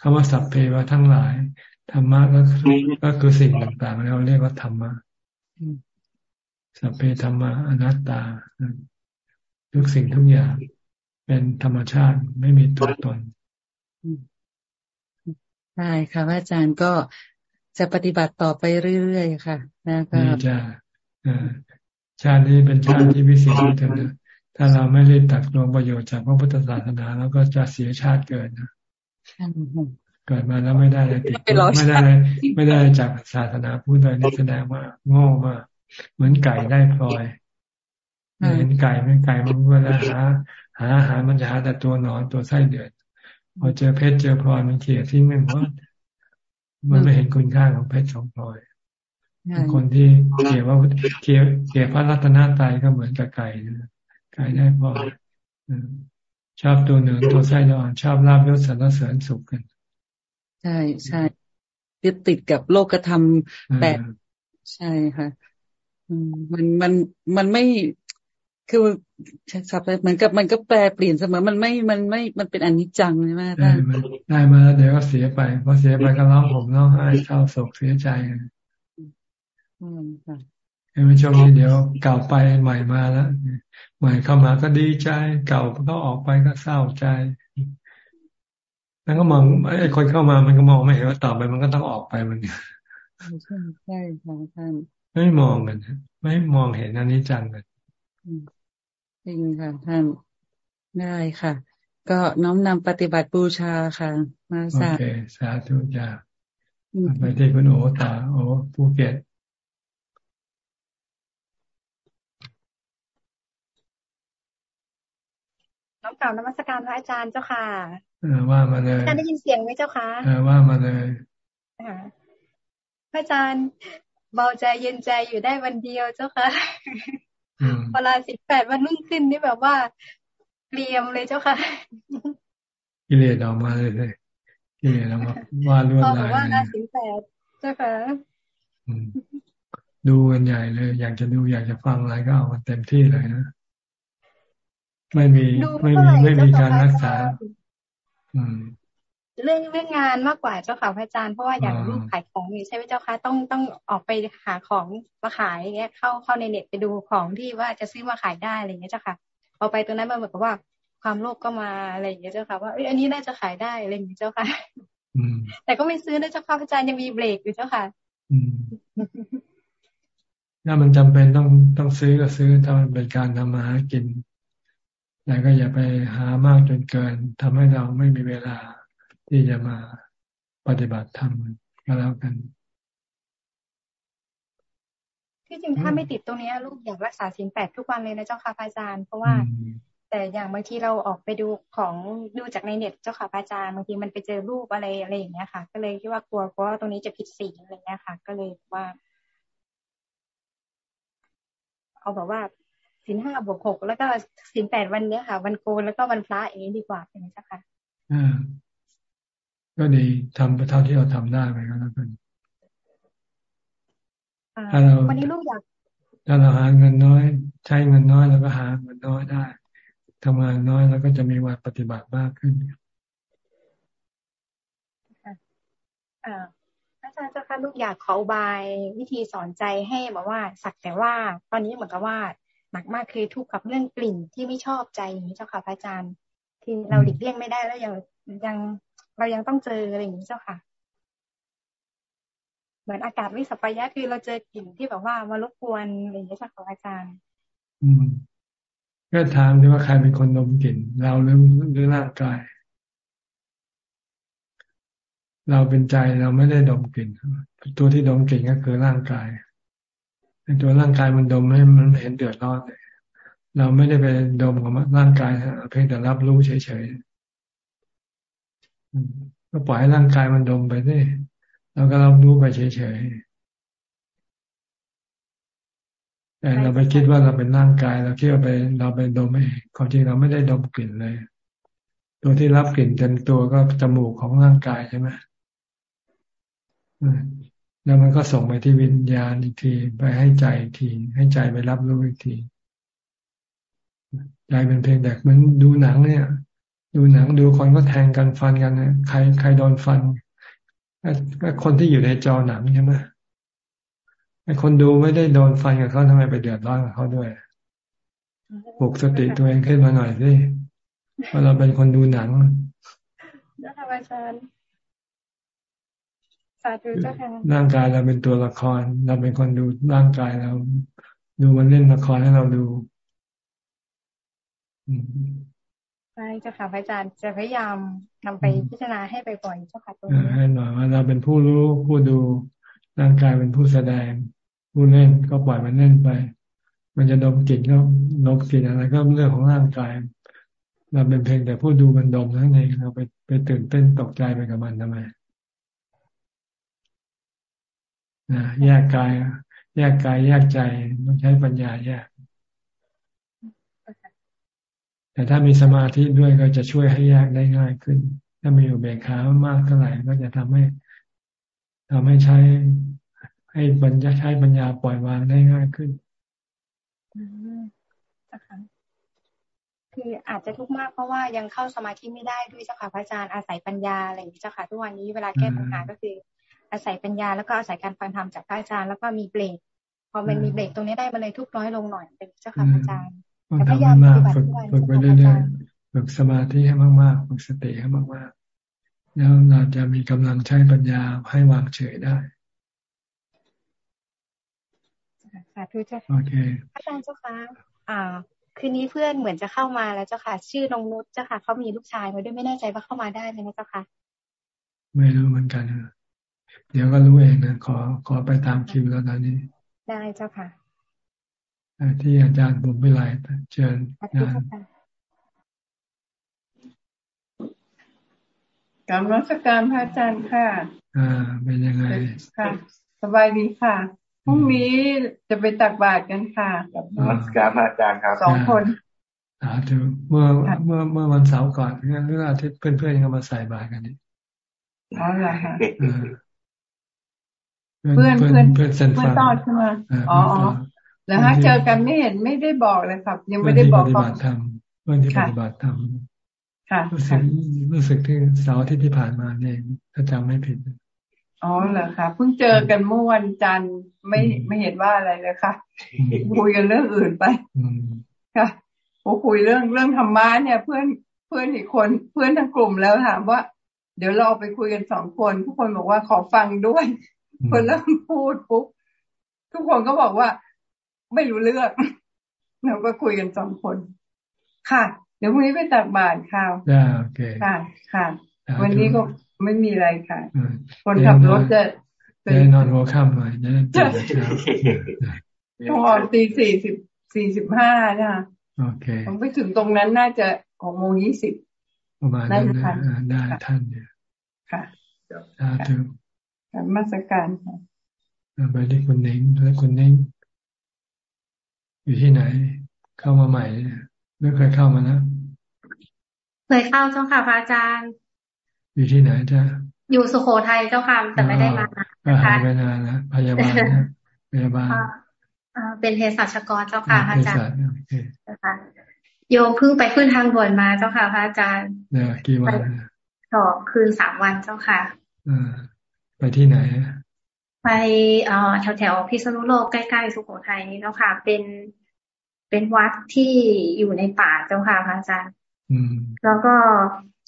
คำว่าสัพเพว่าทั้งหลายธรรมะก็คือก็คือสิ่งต่างๆเราเรียกว่าธรรมะสัพเพธรรมะอนัตตาทุกสิ่งทุกอย่างเป็นธรรมชาติไม่มีตัวตน ใช่ค่ะอาจารย์ก็จะปฏิบัติต่อไปเรื่อยๆค่ะนะก็จะชาตินี้เป็นชาติที่พิเศษที่เถอะถ้าเราไม่รีบตักตวงประโยชน์จากพระพุทธศาสนาแล้วก็จะเสียชาติเกิดนะเกิดมาแล้วไม่ได้เลยติดไม่ได้ไม่ได้จากศาสนาพูดเลยนี่แสดงว่าโง่มากเหมือนไก่ได้พลอยเห็นไก่ไม่ไก่มันเวลาหาหาอาหารมันจะหาแต่ตัวนอนตัวไส้เดือด พอเจอเพชรเจอพลอยมันเขี่ยทิ้งหนึ่งว่ามันไม่เห็นคุณค่าของเพชรของพลอยคนที่เกี่ยวว่าเกี่ยวเกี่ยวพระรัตนตายก็เหมือนกับไก่นะไก่ได้พลอยชอบตัวเหนือตัวไส้ดอนชอบลาบยศสรรเสริญสุขกัน ใช่ใช่ยึดติดกับโลกธรรมแบบใช่ค่ะมันมันมันไม่ คือสับเหมือนกับมันก็แปลเปลี่ยนเสมอ มันไม่ มันไม่ มันเป็นอนิจจังใช่ไหมได้ได้มาแล้วเดี๋ยวก็เสียไปพอเสียไปก็ร้องผมร้องไห้เศร้าโศกเสียใจอืมค่ะในช่วงนี้เดี๋ยวเก่าไปใหม่มาแล้วใหม่เข้ามาก็ดีใจเก่าก็ออกไปก็เศร้าใจ แล้วก็มองไอ้คนเข้ามามันก็มองไม่เห็นว่าต่อไปมันก็ต้องออกไปมันใช่ใช่ท่านไม่มองกันไม่มองเห็นอันนี้จังกัน จริงค่ะท่านได้ค่ะ ก็น้อมนำปฏิบัติบูชาค่ะ มาสาโอเคสาธุจ้าไปที่คุณโอตาโอภูเก็ตน้องเก่านมัสการพระอาจารย์เจ้าค่ะว่ามาเลยอาจารย์ได้ยินเสียงไหมเจ้าค่ะว่ามาเลยพระอาจารย์เบาใจเย็นใจอยู่ได้วันเดียวเจ้าค่ะ เวลาสิบแปดวันนุ่งขึ้นนี่แบบว่าเกลียมเลยเจ้าค่ะกิเลสออกมาเลยเลยกิเลสออกมาว่าล้วนลายว่าราสิบแปดเจ้าค่ะดูกันใหญ่เลย อยากจะดูอยากจะฟังอะไรก็เอามันเต็มที่เลยนะไม่มีไม่มีไม่มีการรักษา อืม เรื่องเรื่องงานมากกว่าเจ้าค่ะพระอาจารย์เพราะว่าอย่างลูกขายของอยู่ใช่ไหมเจ้าคะต้องต้องออกไปหาของมาขายอย่างเงี้ยเข้าเข้าในเน็ตไปดูของที่ว่าจะซื้อมาขายได้อะไรอย่างเงี้ยเจ้าค่ะพอไปตรงนั้นมันเหมือนกับว่าความโลภก็มาอะไรอย่างเงี้ยเจ้าค่ะว่าเอ้ยอันนี้น่าจะขายได้อะไรอย่างเงี้ยเจ้าค่ะแต่ก็ไม่ซื้อนะเจ้าค่ะพระอาจารย์ยังมีเบรกอยู่เจ้าค่ะถ้ามันจำเป็นต้องต้องซื้อก็ซื้อถ้ามันเป็นการทำมาหากินแต่ก็อย่าไปหามากจนเกินทำให้เราไม่มีเวลา ที่จะมาปฏิบัติธรรมก็แล้วกันที่จริงถ้าไม่ติดตรงนี้ลูกอยากรักษาศีลแปดทุกวันเลยนะเจ้าค่ะพระอาจารย์ เพราะว่า แต่อย่างบางทีเราออกไปดูของดูจากในเน็ตเจ้าค่ะพระอาจารย์บางทีมันไปเจอรูปอะไรอะไรอย่างเงี้ยค่ะ ก็เลยคิดว่ากลัวเพราะว่าตรงนี้จะผิดศีลอะไรเงี้ยค่ะ ก็เลยว่า เอาแบบว่าศีลห้าบวกหกแล้วก็ศีลแปดวันเนี้ยค่ะ วันโกนแล้วก็วันพระอย่างนี้ดีกว่าเป็นไหมเจ้าค่ะอ่า ก็ดีทำไปเท่าที่เราทำได้ไปก็แล้วกันถ้าเราวันนี้ลูกอยากถ้าเราหาเงินน้อย ใช้เงินน้อยเราก็หาเงินน้อยได้ทำงานน้อยแล้วก็จะมีวันปฏิบัติมากขึ้นอาจารย์เจ้าค่ะลูกอยากขอบายวิธีสอนใจให้บอกว่า สักแต่ว่า ตอนนี้เหมือนกับว่าหนักมากคือทุกข์กับเรื่องกลิ่นที่ไม่ชอบใจอย่างนี้เจ้าค่ะพระอาจารย์ ที่เราหลีกเลี่ยงไม่ได้แล้วยังยัง เรายังต้องเจออะไรอย่างนี้เจ้าค่ะ เหมือนอากาศวิสัปยะคือเราเจอกลิ่นที่แบบว่ามารบกวนอะไรอย่างนี้เจ้าค่ะอาจารย์ อืมก็ถามดีว่าใครเป็นคนดมกลิ่น เราหรือหรือร่างกาย เราเป็นใจเราไม่ได้ดมกลิ่นตัวที่ดมกลิ่นก็คือร่างกายตัวร่างกายมันดมให้มันเห็นเดือดร้อนเลยเราไม่ได้ไปดมกับร่างกายเพียงแต่รับรู้เฉยๆ ก็ปล่อยให้ร่างกายมันดมไปสิเราก็รับรู้ไปเฉยๆแต่เราไปคิดว่าเราเป็นร่างกายเราคิดว่าไปเราไปดมเองความจริงเราไม่ได้ดมกลิ่นเลย ตัวที่รับกลิ่นเต็มตัวก็จมูกของร่างกายใช่ไหมแล้วมันก็ส่งไปที่วิญญาณอีกที ไปให้ใจอีกที ให้ใจไปรับรู้อีกที ใจเป็นเพียงแต่มันดูหนังเนี่ย ดูหนังดูคนก็แทงกันฟันกันเนี่ยใครใครโดนฟันก็คนที่อยู่ในจอหนังใช่ไหมไอ้คนดูไม่ได้โดนฟันกับเขาทำไมไปเดือดร้อนกับเขาด้วยปลุกสติตัวเองขึ้นมาหน่อยสิว่าเราเป็นคนดูหนังนะคะอาจารย์สาธุเจ้าค่ะร่างกายเราเป็นตัวละคร เราเป็นคนดูร่างกายเรา ดูมันเล่นละครให้เราดู ใช่เจ้าค่ะพระอาจารย์จะพยายามนำไปพิจารณาให้ไปบ่อยเจ้าค่ะตรงนี้ให้หน่อยว่าเราเป็นผู้รู้ผู้ดูร่างกายเป็นผู้แสดง ผู้เล่นก็ปล่อยมันเล่นไป มันจะดมกลิ่นก็ดมกลิ่นอะไรก็เรื่องของร่างกาย เราเป็นเพียงแต่ผู้ดูมันดมทั้งเองเราไปไปตื่นเต้นตกใจไปกับมันทำไมนะแยกกาย แยกกายแยกใจต้องใช้ปัญญาแยก แต่ถ้ามีสมาธิด้วยก็จะช่วยให้แยกได้ง่ายขึ้น ถ้ามีอุเบกขามากเท่าไหร่ก็จะทำให้ทำให้ใช้ ให้ปัญญาใช้ปัญญาปล่อยวางได้ง่ายขึ้นคืออาจจะทุกข์มากเพราะว่ายังเข้าสมาธิไม่ได้ด้วยเจ้าค่ะพระอาจารย์อาศัยปัญญาอะไรอย่างนี้เจ้าค่ะทุกวันนี้เวลาแก้ปัญหาก็คือ อาศัยปัญญาแล้วก็อาศัยการฟังธรรมจากพระอาจารย์แล้วก็มีเบรกพอมันมีเบรกตรงนี้ได้มาเลยทุกน้อยลงหน่อยเป็นเจ้าค่ะพระอาจารย์ ต้องทำให้มากฝึกฝึกไปเรื่อยๆฝึกสมาธิให้มากๆฝึกสติให้มากๆ แล้วเราจะมีกำลังใช้ปัญญาให้วางเฉยได้สาธุเจ้าค่ะโอเคอาจารย์เจ้าค่ะอ่า คืนนี้เพื่อนเหมือนจะเข้ามาแล้วเจ้าค่ะ ชื่อนงนุชเจ้าค่ะเขามีลูกชายมาด้วยไม่แน่ใจว่าเข้ามาได้ไหมนะเจ้าค่ะ ไม่รู้เหมือนกันเดี๋ยวก็รู้เองนะขอขอไปตามคิวแล้วตอนนี้ได้เจ้าค่ะ ที่อาจารย์บุญไม่ไลเชิญงานกรรมรัชการพระอาจารย์ค่ะ อ่า เป็นยังไง ค่ะ สบายดีค่ะ พรุ่งนี้จะไปตักบาตรกันค่ะกับรัชการพระอาจารย์ครับสองคนอ่าถึงเมื่อเมื่อเมื่อวันเสาร์ก่อนเรื่องอาทิตย์เพื่อนๆก็มาใส่บาตรกันนี่อ๋อเหรอคะเพื่อนเพื่อนเพื่อนเซนฟังเพื่อนตอดใช่ไหมอ๋อ แล้วฮะเจอกันไม่เห็นไม่ได้บอกเลยครับ ยังไม่ได้บอกปฏิบัติธรรมเพื่อนที่ปฏิบัติธรรมค่ะรู้สึกรู้สึกที่เสาร์ที่ที่ผ่านมาเนี่ยถ้าจำไม่ผิดอ๋อเหรอคะเพิ่งเจอกันเมื่อวันจันทร์ไม่ไม่เห็นว่าอะไรเลยค่ะคุยกันเรื่องอื่นไปค่ะพอคุยเรื่องเรื่องธรรมะเนี่ย เพื่อนเพื่อนอีกคนเพื่อนทั้งกลุ่มแล้วถามว่า เดี๋ยวเราไปคุยกันสองคนทุกคนบอกว่าขอฟังด้วยพอเริ่มพูดปุ๊บทุกคนก็บอกว่า ไม่รู้เรื่องเราก็คุยกันสองคน ค่ะ เดี๋ยวพรุ่งนี้ไปตักบาตรข้าวโอเคค่ะค่ะ วันนี้ก็ไม่มีอะไรค่ะ คนขับรถจะจะนอนหัวค่ำหน่อยจะตื่นเช้าต้องออกตีสี่สิบสี่สิบห้านะโอเคผมไปถึงตรงนั้นน่าจะหกโมงยี่สิบประมาณนั้นได้ท่านเนี่ยค่ะสาธุมาสการค่ะไปที่คุณเน้งแล้วคุณเน้ง อยู่ที่ไหน เข้ามาใหม่ไม่เคยเข้ามานะเคยเข้าเจ้าค่ะพระอาจารย์ อยู่ที่ไหนจ้ะอยู่สุโขทัยเจ้าค่ะแต่ไม่ได้มาก็หายไปนานแล้วพยาบาลนะพยาบาลเป็นเภสัชกรเจ้าค่ะอาจารย์นะคะโยมเพิ่งไปขึ้นทางด่วนมาเจ้าค่ะพระอาจารย์เนี่ยกี่วันสองคืนสามวันเจ้าค่ะอ่าไปที่ไหนไปเอ่อแถวแถวพิษณุโลกใกล้ๆสุโขทัยนี่เจ้าค่ะ เป็น เป็นวัดที่อยู่ในป่าเจ้าค่ะพระอาจารย์แล้วก็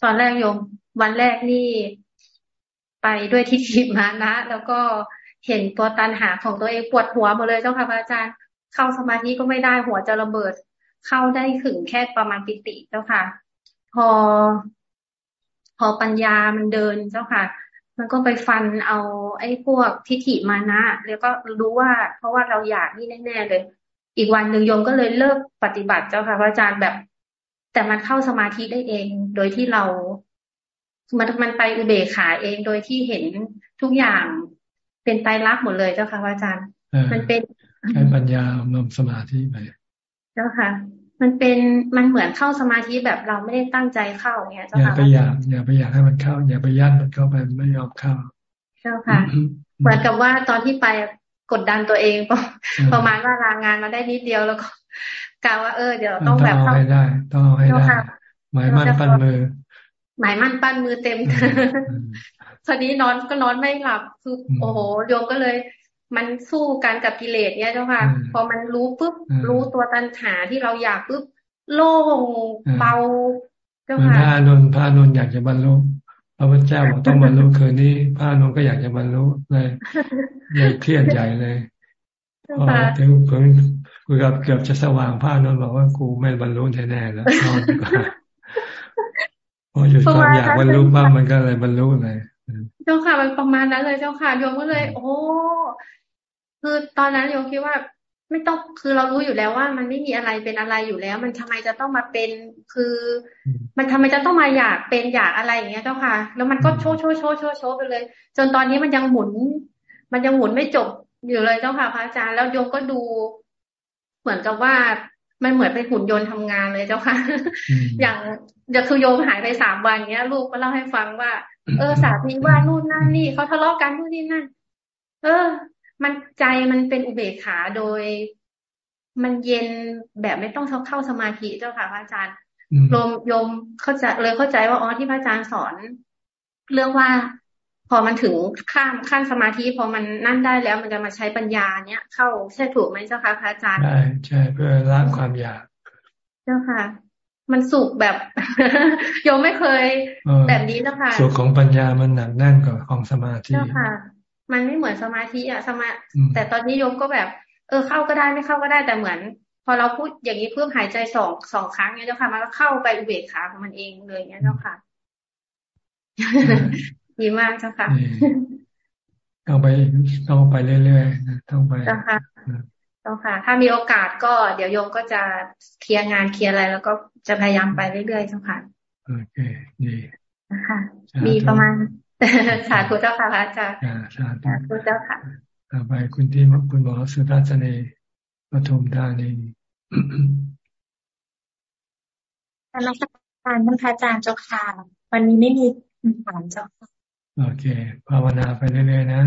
ตอนแรกโยมวันแรกนี่ไปด้วยทิฏฐิมานะ แล้วก็เห็นตัวตันหาของตัวเองปวดหัวหมดเลยเจ้าค่ะพระอาจารย์ เข้าสมาธิก็ไม่ได้หัวจะระเบิด เข้าได้ถึงแค่ประมาณปิติเจ้าค่ะ พอ พอปัญญามันเดินเจ้าค่ะ มันก็ไปฟันเอาไอ้พวกทิฏฐิมานะ แล้วก็รู้ว่า เพราะว่าเราอยากนี่แน่ๆเลย อีกวันหนึ่งโยมก็เลยเลิกปฏิบัติเจ้าค่ะพระอาจารย์แบบ แต่มันเข้าสมาธิได้เอง โดยที่เรามันมันไปอุเบกขาเองโดยที่เห็นทุกอย่างเป็นไตรลักษณ์หมดเลยเจ้าค่ะอาจารย์ มันเป็นใช้ปัญญาอนมสมาธิไปเจ้าค่ะ มันเป็นมันเหมือนเข้าสมาธิแบบเราไม่ได้ตั้งใจเข้าเงี้ยเจ้าค่ะอย่าไปอยากอย่าไปอยากให้มันเข้า อย่าไปยัดมันเข้าไปไม่ยอมเข้า เจ้าค่ะ เหมือนกับว่าตอนที่ไป กดดันตัวเองประมาณว่าลางานมาได้นิดเดียวแล้วก็กล่าวว่าเออเดี๋ยวต้องแบบต้องให้ได้ ต้องให้ได้หมายมั่นปั้นมือ หมายมั่นปั้นมือเต็มพอดีนอนก็นอนไม่หลับคือโอ้โหโยมก็เลย มันสู้กันกับกิเลสเนี่ยเจ้าค่ะ พอมันรู้ปุ๊บรู้ตัวตัณหาที่เราอยากปุ๊บโล่งเบาเจ้าค่ะพระนนพระนนอยากจะบรรลุพ ระพุทธเจ้าบอกต้องบรรลุคืนนี้พระนนก็อยากจะบรรลุเลยเลยเครียดใหญ่เลยพอถึงผมคุยกับเกือบจะสว่างพระนนบอกว่ากูไม่บรรลุแน่ๆแล้วนอนดีกว่าพอหยุดความอยากบรรลุบ้างมันก็เลยบรรลุเลยเจ้าค่ะมันประมาณนั้นเลยเจ้าค่ะโยมก็เลย โอ้คือตอนนั้นโยมคิดว่า ไม่ต้องคือเรารู้อยู่แล้วว่า มันไม่มีอะไรเป็นอะไรอยู่แล้ว มันทำไมจะต้องมาเป็น คือ มันทำไมจะต้องมาอยากเป็นอยากอะไรอย่างเงี้ยเจ้าค่ะ แล้วมันก็โชว์โชว์โชว์โชว์โชว์ไปเลย จนตอนนี้มันยังหมุน มันยังหมุนไม่จบอยู่เลยเจ้าค่ะพระอาจารย์แล้วโยมก็ดู เหมือนกับว่ามันเหมือนเป็นหุ่นยนต์ทำงานเลยเจ้าค่ะ อย่างเดี๋ยวคือโยมหายไปสามวันเนี้ย ลูกก็เล่าให้ฟังว่า เออสามีว่านู่นนั่นนี่เขาทะเลาะกันนู่นนี่นั่น เออ มันใจมันเป็นอุเบกขาโดยมันเย็นแบบไม่ต้องเข้าสมาธิเจ้าค่ะพระอาจารย์โยมโยมเข้าใจเลยเข้าใจว่าอ๋อที่พระอาจารย์สอน เรื่องว่าพอมันถึงข้ามขั้นสมาธิพอมันนั่นได้แล้วมันจะมาใช้ปัญญาเนี้ยเข้าใช่ถูกไหมเจ้าคะพระอาจารย์ใช่ใช่เพื่อละความอยากเจ้าค่ะ มันสุขแบบโยมไม่เคยแบบนี้เจ้าค่ะสุขของปัญญามันหนักแน่นกว่าของสมาธิเจ้าค่ะ มันไม่เหมือนสมาธิอะสมา แต่ตอนนี้โยมก็แบบ เออเข้าก็ได้ไม่เข้าก็ได้แต่เหมือน พอเราพูดอย่างนี้เพิ่มหายใจสองสองครั้งเนี่ยเจ้าค่ะ มันก็เข้าไปอุเบกขาของมันเองเลยเนี่ยเจ้าค่ะดีมากเจ้าค่ะต้องไปต้องไปเรื่อยๆต้องไปเจ้าค่ะเจ้าค่ะ ถ้ามีโอกาสก็เดี๋ยวโยมก็จะเคลียร์งานเคลียร์อะไร แล้วก็จะพยายามไปเรื่อยๆเจ้าค่ะโอเคดีนะคะมีประมาณ สาธุเจ้าค่ะพระอาจารย์สาธุเจ้าค่ะต่อไปคุณที่คุณหมอสุทัศนีปทุมธานีนมัสการท่านพระอาจารย์เจ้าค่ะ วันนี้ไม่มีคำถามเจ้าค่ะ โอเค ภาวนาไปเรื่อยๆนะ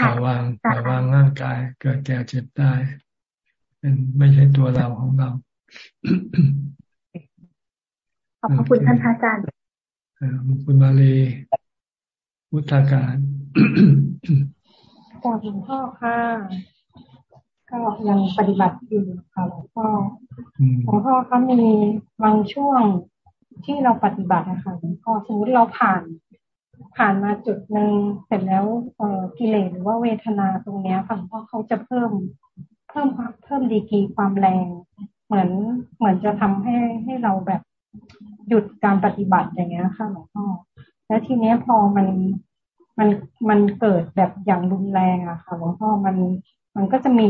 ปล่อยวางปล่อยวางร่างกาย เกิดแก่เจ็บตายเป็นไม่ใช่ตัวเราของเรา ขอบคุณท่านพระอาจารย์ คุณมาลีพุทธการจากหลวงพ่อค่ะ ก็ยังปฏิบัติอยู่ค่ะหลวงพ่อหลวงพ่อเขามีบางช่วงที่เราปฏิบัตินะคะหลวงพ่อสมมติเราผ่านผ่านมาจุดหนึ่งเสร็จแล้วเออกิเลสหรือว่าเวทนาตรงเนี้ยค่ะหลวงพ่อเขาจะเพิ่มเพิ่มเพิ่มดีกีความแรง เหมือนเหมือนจะทำให้ให้เราแบบ หยุดการปฏิบัติอย่างเงี้ยค่ะหลวงพ่อแล้วทีเนี้ยพอมันมันมันเกิดแบบอย่างรุนแรงอะค่ะหลวงพ่อมันมันก็จะมี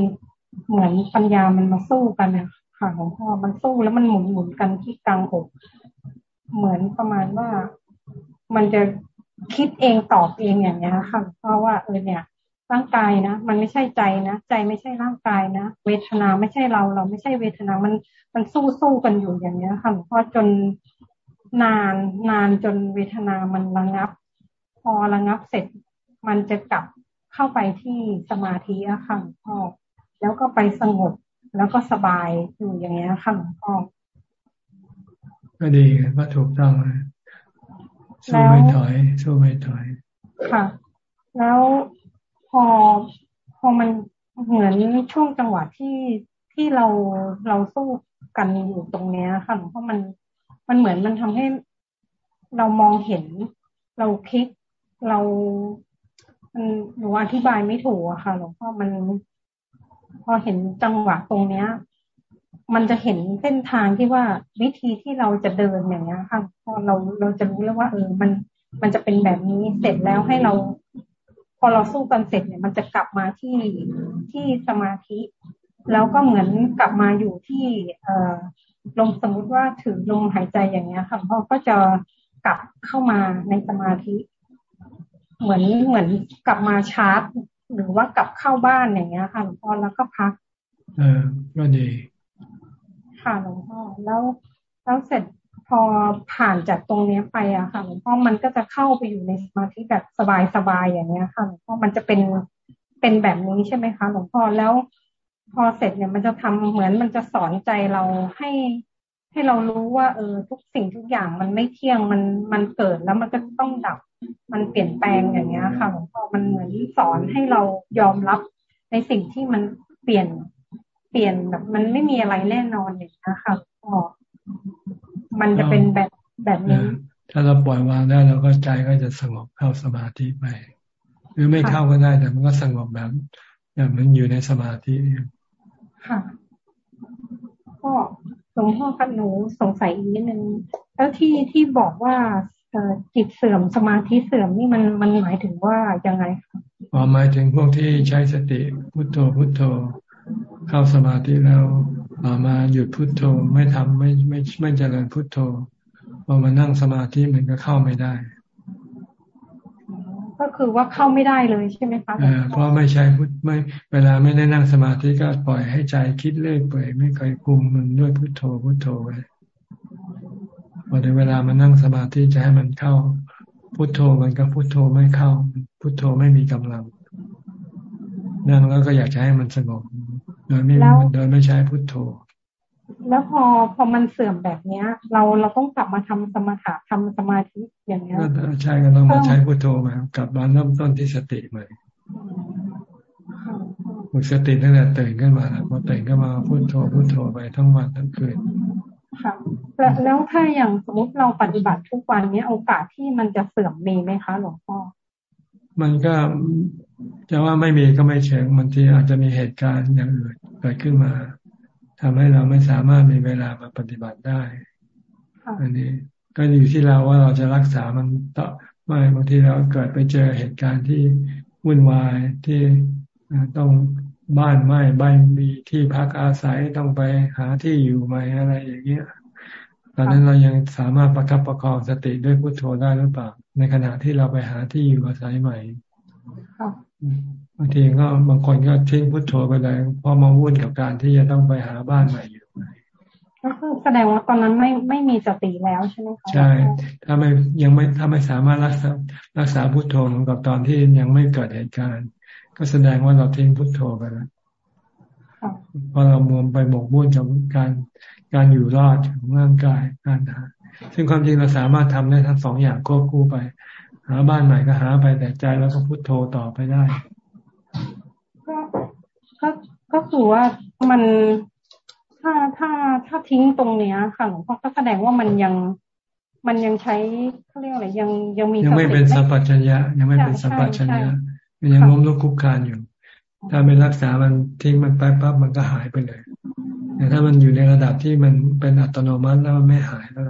เหมือนปัญญามันมาสู้กันค่ะหลวงพ่อมันสู้แล้วมันหมุนหมุนกันที่กลางอกเหมือนประมาณว่ามันจะคิดเองตอบเองอย่างเงี้ยค่ะเพราะว่าเออเนี่ย ร่างกายนะมันไม่ใช่ใจนะใจไม่ใช่ร่างกายนะเวทนาไม่ใช่เราเราไม่ใช่เวทนามันมันสู้สู้กันอยู่อย่างเงี้ยค่ะเพราะจน นานนานจนเวทนามันระงับ พอระงับเสร็จ มันจะกลับเข้าไปที่สมาธิอะค่ะหลวงพ่อแล้วก็ไปสงบแล้วก็สบายอยู่อย่างเงี้ยค่ะหลวงพ่อก็ดีก็ถูกต้องสู้ไม่ถอยสู้ไม่ถอยค่ะ แล้วพอพอมันเหมือนช่วงจังหวะที่ที่เราเราสู้กันอยู่ตรงเนี้ยค่ะเพราะมัน มันเหมือนมันทำให้เรามองเห็น เราคลิกเรา มันหนูอธิบายไม่ถูกอะค่ะหลวงพ่อมัน พอเห็นจังหวะตรงเนี้ย มันจะเห็นเส้นทางที่ว่าวิธีที่เราจะเดินอย่างเงี้ยค่ะพอเราเราจะรู้แล้วว่า เออ มันมันจะเป็นแบบนี้เสร็จแล้วให้เรา พอเราสู้กันเสร็จเนี่ย มันจะกลับมาที่ที่สมาธิ แล้วก็เหมือนกลับมาอยู่ที่ เอ่อ ลมสมมุติว่าถือลมหายใจอย่างเงี้ยค่ะพ่อก็จะกลับเข้ามาในสมาธิ เหมือนเหมือนกลับมาชาร์จ หรือว่ากลับเข้าบ้านอย่างเงี้ยค่ะหลวงพ่อแล้วก็พักเออก็ดี ค่ะหลวงพ่อแล้วแล้วเสร็จพอผ่านจากตรงเนี้ยไปอะค่ะหลวงพ่อมันก็จะเข้าไปอยู่ในสมาธิแบบสบายๆอย่างเงี้ยค่ะหลวงพ่อมันจะเป็นเป็นแบบนี้ใช่ไหมคะหลวงพ่อแล้ว พอเสร็จเนี่ยมันจะทำเหมือนมันจะสอนใจเราให้ให้เรารู้ว่า เออ ทุกสิ่งทุกอย่างมันไม่เที่ยงมันมันเกิดแล้วมันก็ต้องดับ มันเปลี่ยนแปลงอย่างเงี้ยค่ะหลวงพ่อมันเหมือนสอนให้เรายอมรับในสิ่งที่มันเปลี่ยนเปลี่ยนแบบมันไม่มีอะไรแน่นอนอย่างนี้ค่ะพ่อมันจะเป็นแบบแบบนี้ ถ้าเราปล่อยวางได้เราก็ใจก็จะสงบเข้าสมาธิไป หรือไม่เข้าก็ได้แต่มันก็สงบแบบแบบมันอยู่ในสมาธิ ค่ะก็หลวงพ่อคะหนูสงสัยอีกนิดนึงแล้วที่ที่บอกว่าจิตเสื่อมสมาธิเสื่อมนี่มันมันหมายถึงว่ายังไงคะอ๋อหมายถึงพวกที่ใช้สติพุทโธพุทโธ เข้าสมาธิแล้วต่อมาหยุดพุทโธไม่ทำไม่ไม่ไม่เจริญพุทโธพอมานั่งสมาธิมันก็เข้าไม่ได้ คือว่าเข้าไม่ได้เลยใช่ไหมคะเพราะไม่ใช่พุทไม่ เวลาไม่ได้นั่งสมาธิก็ปล่อยให้ใจคิดเลื่อยเปื่อยไม่เคยคุมมันด้วยพุทโธพุทโธไว้พอถึงเวลามานั่งสมาธิจะให้มันเข้า พุทโธมันก็พุทโธไม่เข้า พุทโธไม่มีกำลัง นั่งแล้วก็อยากจะให้มันสงบโดยไม่โดยไม่ใช้พุทโธ แล้วพอพอมันเสื่อมแบบเนี้ย เราเราต้องกลับมาทำสมาธิทำสมาธิอย่างเงี้ยใช่ก็ต้องมาใช้พุทโธมากลับมาเริ่มต้นที่สติใหม่ฝึกสติตั้งแต่ตื่นขึ้นมาพอตื่นก็มาพุทโธพุทโธไปทั้งวันทั้งคืนค่ะแล้วถ้าอย่างสมมติเราปฏิบัติทุกวันนี้โอกาสที่มันจะเสื่อมมีไหมคะหลวงพ่อ มันก็จะว่าไม่มีก็ไม่เชิงบางทีอาจจะมีเหตุการณ์อย่างอื่นเกิดขึ้นมา ทำให้เราไม่สามารถมีเวลามาปฏิบัติได้ อันนี้ก็อยู่ที่เราว่าเราจะรักษามันต่อไม่บางทีเราเกิดไปเจอเหตุการณ์ที่วุ่นวายที่ต้องบ้านไม่บ้านมีที่พักอาศัยต้องไปหาที่อยู่ใหม่อะไรอย่างเงี้ยตอนนั้นเรายังสามารถประคับประคองสติด้วยพุโทโธได้หรือเปล่าในขณะที่เราไปหาที่อยู่อาศัยใหม่บางทีก็บางคนก็ทิ้งพุโทโธไปเลยพอมาวุ่นกับการที่จะต้องไปหาบ้านใหม่อยู่ก็คือแสดงว่าตอนนั้นไม่ไม่มีสติแล้วใช่ไหมคะใช่ ถ้าไม่ยังไม่ถ้าไม่สามารถรักษารักษาพุโทโธเหมือนกับตอนที่ยังไม่เกิดเหตุการณ์ ก็แสดงว่าเราทิ้งพุโทโธไปแล้วพอเรามัวไปหมกมุ่นกับการการอยู่รอดของร่างกายการหาซึ่งความจริงเราสามารถทำได้ทั้งสองอย่างควบคู่ไป หาบ้านใหม่ก็หาไปแต่ใจแล้วก็พุโทโธต่อไปได้ ก็ก็ก็คือว่ามันถ้าถ้าถ้าทิ้งตรงเนี้ยค่ะหลวงพ่อก็แสดงว่ามันยังมันยังใช้เขาเรียกอะไรยังยังมียังไม่เป็นสัมปชัญญะยังไม่เป็นสัมปชัญญะมันยังล้มลุกคุกคานอยู่ ถ้าไม่รักษามันทิ้งมันไปปั๊บมันก็หายไปเลยแต่ถ้ามันอยู่ในระดับที่มันเป็นอัตโนมัติแล้วมันไม่หายแล้ว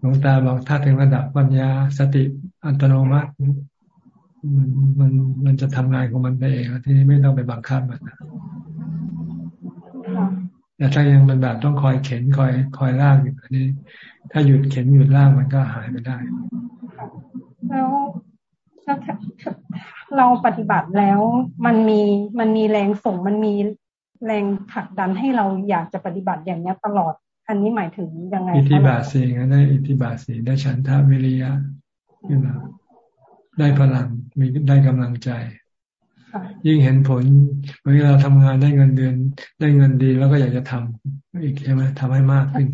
หลวงตาบอกถ้าถึงระดับปัญญาสติอัตโนมัติ มันมันมันจะทำงานของมันไปเองที่นี่ไม่ต้องไปบังคับมันแต่ถ้ายังเป็นแบบต้องคอยเข็นคอยคอยลากอยู่อันนี้ ถ้าหยุดเข็นหยุดลากมันก็หายไปได้แล้วเราปฏิบัติแล้วมันมีมันมีแรงส่งมันมีแรงผลักดันให้เราอยากจะปฏิบัติอย่างนี้ตลอด อันนี้หมายถึงยังไงอิทธิบาทสีก็ได้อิทธิบาทสีได้ฉันทาวิริยะขึ้นมา ได้พลังมีได้กำลังใจ ยิ่งเห็นผลเวลาทำงานได้เงินเดือน ได้เงินดีแล้วก็อยากจะทำอีกใช่ไหมทำให้มากขึ้น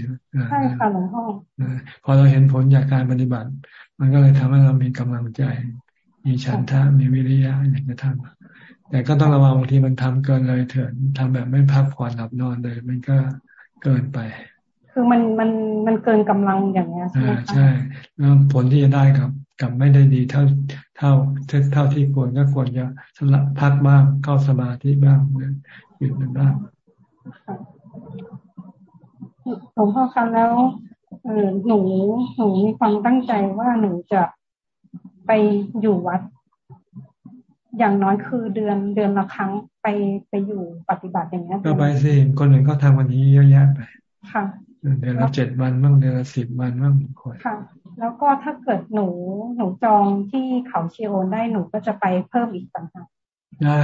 ใช่ค่ะหลวงพ่อพอเราเห็นผลจากการปฏิบัติ มันก็เลยทำให้เรามีกำลังใจ มีฉันทะมีวิริยะอยากจะทำแต่ก็ต้องระวังบางทีมันทำเกินเลยเถิดทำแบบไม่พักผ่อนหลับนอนเลย มันก็เกินไป คือมันมันมันเกินกำลังอย่างเงี้ยใช่ไหมใช่แล้วผลที่จะได้กับ กับไม่ได้ดีเท่าเท่าเท่าที่ควรก็ควรจะสลับพักบ้างเข้าสมาธิบ้างหยุดมันบ้างหลวงพ่อคะแล้วเออหนูหนูมีความตั้งใจว่าหนูจะไปอยู่วัด อย่างน้อยคือเดือนเดือนละครั้งไปไปอยู่ปฏิบัติอย่างนี้ก็ไปสิคนหนึ่งก็ทำวันนี้เยอะแยะไปค่ะเดือนละเจ็ดวันบ้างเดือนละสิบวันบ้างคนค่ะ แล้วก็ถ้าเกิดหนูหนูจองที่เขาเชีโอนได้หนูก็จะไปเพิ่มอีกต่างหากได้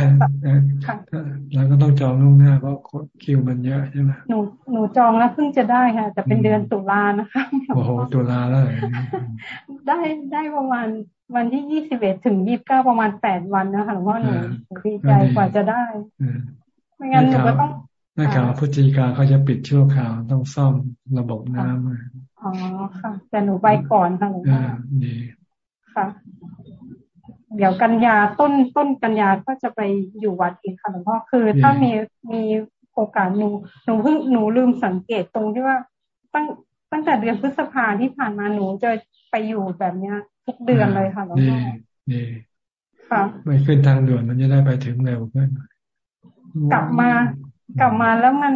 แล้วก็ต้องจองล่วงหน้าเพราะคิวมันเยอะใช่ไหมหนูหนูจองแล้วเพิ่งจะได้ค่ะแต่เป็นเดือนตุลานะคะโอ้โหตุลาแล้วได้ได้ประมาณวันที่ยี่สิบเอ็ดถึงยี่บเก้าประมาณแปดวันนะคะหลวงพ่อหนูดีใจกว่าจะได้ไม่งั้นหนูก็ต้องนักข่าวพุทธิกาเขาจะปิดชั่วคราวต้องซ่อมระบบน้ำ อ๋อค่ะ แต่หนูไปก่อนค่ะหลวงพ่อดีค่ะ เดี๋ยวกันยาต้นต้นกันยาก็จะไปอยู่วัดอีกค่ะหลวงพ่อคือ ถ้ามีมีโอกาสหนูหนูเพิ่งหนูลืมสังเกตตรงที่ว่าตั้งตั้งแต่เดือนพฤษภาที่ผ่านมาหนูจะไปอยู่แบบเนี้ย ทุกเดือนเลยค่ะหลวงพ่อดีค่ะไม่ขึ้นทางด่วนมันจะได้ไปถึงเร็วขึ้นกลับมา กลับมาแล้วมัน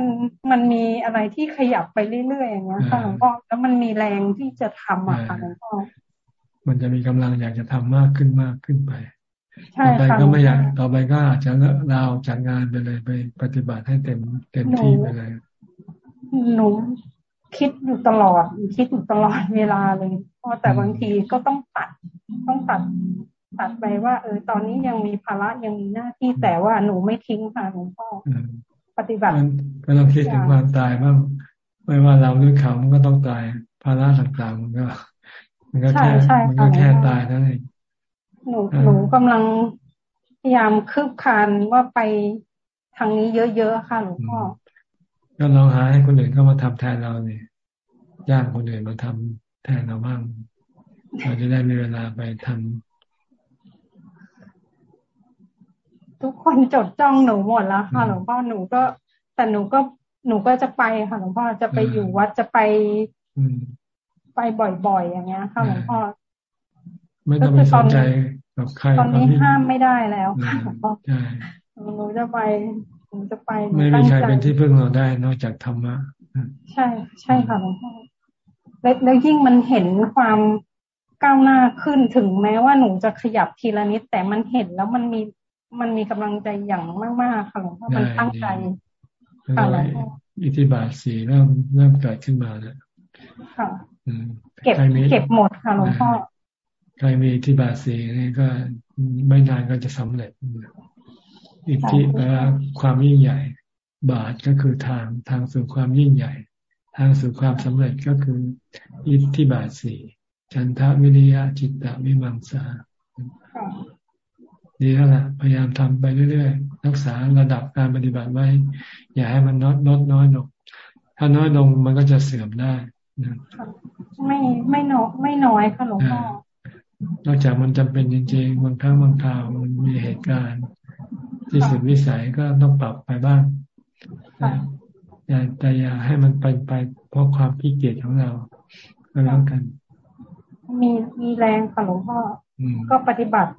มันมีอะไรที่ขยับไปเรื่อยๆอย่างเงี้ยค่ะหลวงพ่อแล้วมันมีแรงที่จะทำอะค่ะหลวงพ่อมันจะมีกำลังอยากจะทำมากขึ้นมากขึ้นไปต่อไปก็ไม่อยากต่อไปก็อาจจะลาออกจากงานไปเลยไปปฏิบัติให้เต็มเต็มที่ไปเลยหนูคิดอยู่ตลอด คิดอยู่ตลอดเวลาเลยเพราะแต่บางทีก็ต้องตัดต้องตัดตัดไปว่า เออตอนนี้ยังมีภาระยังมีหน้าที่แต่ว่าหนูไม่ทิ้งค่ะหลวงพ่อ ปฏิบัติก็ต้องคิดถึงความตายบ้างไม่ว่าเราหรือเขามันก็ต้องตายภาระต่างๆมันก็ มันก็แค่มันก็แค่ตายนั่นเองหนูหนูกำลังพยายามคืบคานว่าไปทางนี้เยอะๆค่ะหลวงพ่อก็ลองหาให้คนอื่นเข้ามาทำแทนเราเนี่ยย่างคนอื่นมาทำแทนเราบ้างเราจะได้มีเวลาไปทำ ทุกคนจดจ้องหนูหมดแล้วค่ะหลวงพ่อหนูก็ แต่หนูก็หนูก็จะไปค่ะหลวงพ่อจะไปอยู่วัดจะไปไปบ่อยๆ อย่างเงี้ยค่ะหลวงพ่อไม่ต้องไปสนใจกับใครตอนนี้ห้ามไม่ได้แล้วค่ะหลวงพ่อหนูจะไปหนูจะไปไม่มีใครเป็นที่พึ่งเราได้ นอกจากธรรมะใช่ ใช่ค่ะหลวงพ่อแล้วยิ่งมันเห็นความก้าวหน้าขึ้นถึงแม้ว่าหนูจะขยับทีละนิด แต่มันเห็นแล้วมันมี มันมีกำลังใจอย่างมาก ๆ ค่ะหลวงพ่อมันตั้งใจค่ะหลวงพ่ออิทธิบาทสีเริ่มเริ่มเกิดขึ้นมาแล้วค่ะเก็บเก็บหมดค่ะหลวงพ่อใครมีอิทธิบาทสีนี่ก็ไม่นานก็จะสำเร็จ อิทธิแปลว่าความยิ่งใหญ่ บาทก็คือทางทางสู่ความยิ่งใหญ่ ทางสู่ความสำเร็จก็คือ อิทธิบาทสีฉันทะวิริยะจิตตะวิมังสา ดีแล้วล่ะพยายามทำไปเรื่อยๆ รักษาระดับการปฏิบัติไว้ อย่าให้มันลดลดน้อยลง ถ้าน้อยลงมันก็จะเสื่อมได้นะไม่ไม่น้อยไม่น้อยค่ะหลวงพ่อนอกจากมันจำเป็นจริงๆบางครั้งบางคราวมันมีเหตุการณ์ที่สุดวิสัยก็ต้องปรับไปบ้างอย่าแต่อย่าให้มันไปไปเพราะความขี้เกียจของเราก็แล้วกัน มีมีแรงค่ะหลวงพ่อก็ปฏิบัติ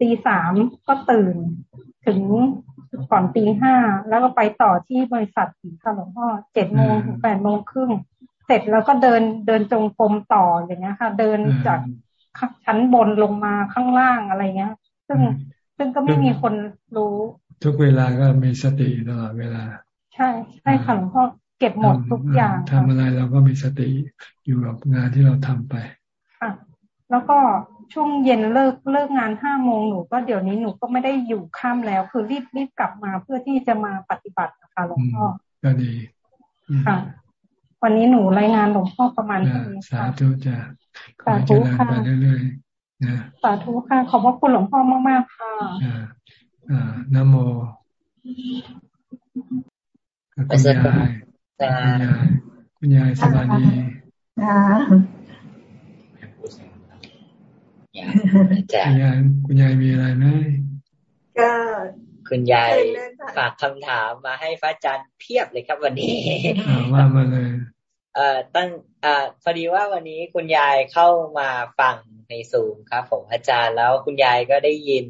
ตีสามก็ตื่น ถึงก่อนตีห้าแล้วก็ไปต่อที่บริษัทอีกค่ะหลวงพ่อเจ็ดโมงถึงแปดโมงครึ่งเสร็จแล้วก็เดินเดินจงกรมต่ออย่างเงี้ยค่ะ เดินจากชั้นบนลงมาข้างล่างอะไรเงี้ย ซึ่งซึ่งก็ไม่มีคนรู้ ทุกเวลาก็มีสติตลอดเวลา ใช่ใช่ค่ะหลวงพ่อเก็บหมดทุกอย่างทำอะไรเราก็มีสติอยู่กับงานที่เราทำไปค่ะแล้วก็ ช่วงเย็นเลิกเลิกงานห้าโมงหนูก็เดี๋ยวนี้หนูก็ไม่ได้อยู่ค่ำแล้ว คือรีบรีบกลับมาเพื่อที่จะมาปฏิบัตินะคะหลวงพ่อก็ดีค่ะวันนี้หนูรายงานหลวงพ่อประมาณเท่านี้ค่ะสาธุจ้ะขอเจริญไปเรื่อยนะสาธุค่ะ ขอบพระคุณหลวงพ่อมากๆค่ะอ่าอ่านโมคุณยายคุณยายคุณยายสบายดี คุณยายคุณยายมีอะไรไหมก็คุณยายฝากคำถามมาให้พระอาจารย์เพียบเลยครับวันนี้ว่ามาเลยเอ่อตั้งอ่าพอดีว่าวันนี้คุณยายเข้ามาฟังในซูมครับ ผมอาจารย์แล้วคุณยายก็ได้ยิน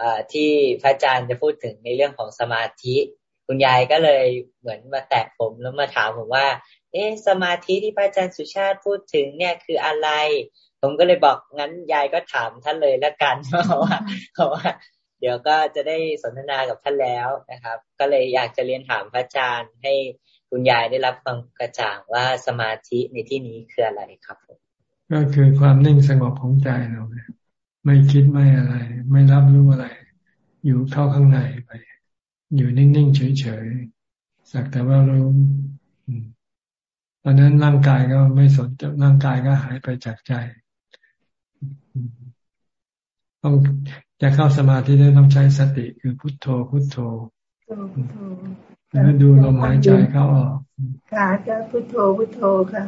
อ่าที่พระอาจารย์จะพูดถึงในเรื่องของสมาธิ คุณยายก็เลยเหมือนมาแตะผมแล้วมาถามผมว่า เอ๊ะสมาธิที่พระอาจารย์สุชาติพูดถึงเนี่ยคืออะไร ผมก็เลยบอกงั้นยายก็ถามท่านเลยแล้วกันเพราะว่าเพราะว่าเดี๋ยวก็จะได้สนทนากับท่านแล้วนะครับ ก็เลยอยากจะเรียนถามพระอาจารย์ให้คุณยายได้รับความกระจ่างว่าสมาธิในที่นี้คืออะไรครับก็คือความนิ่งสงบของใจเราไม่คิดไม่อะไร ไม่รับรู้อะไร อยู่เข้าข้างในไป อยู่นิ่งๆเฉยๆสักแต่ว่ารู้ตอนนั้นร่างกายก็ไม่สนร่างกายก็หายไปจากใจ ต้องจะเข้าสมาธิได้ต้องใช้สติคือพุทโธพุทโธแล้วดูลมหายใจเข้าออกค่ะจะพุทโธพุทโธค่ะ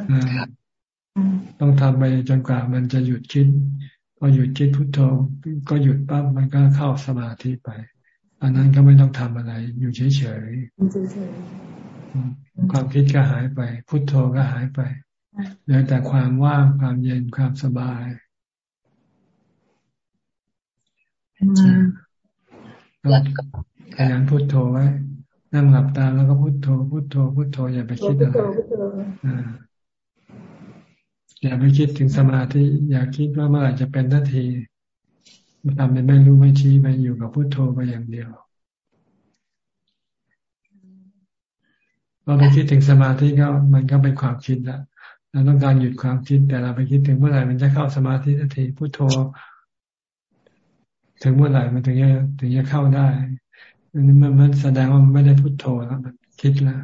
ต้องทำไปจนกว่ามันจะหยุดคิดพอหยุดคิดพุทโธก็หยุดปั๊บมันก็เข้าสมาธิไป อันนั้นก็ไม่ต้องทำอะไร อยู่เฉยๆความคิดก็หายไป พุทโธก็หายไปเหลือแต่ความว่างความเย็นความสบายแล้วก็ ขยันพุทโธไว้ นั่งหลับตาแล้วก็พุทโธ พุทโธ พุทโธ อย่าไปคิดอะไรอย่าไปคิดถึงสมาธิ อย่าคิดว่าเมื่อไหร่จะเป็นทันทีทำเป็นไม่รู้ไม่ชี้ไปอยู่กับพุทโธไปอย่างเดียวเราไปคิดถึงสมาธิก็มันก็เป็นความคิดละเราต้องการหยุดความคิดแต่เราไปคิดถึงเมื่อไหร่มันจะเข้าสมาธิทันทีพุทโธ ถึงเมื่อไหร่มันถึงจะถึงจะเข้าได้อันนี้มันมันแสดงว่ามันไม่ได้พุโทโธแล้วมันคิดแล้ว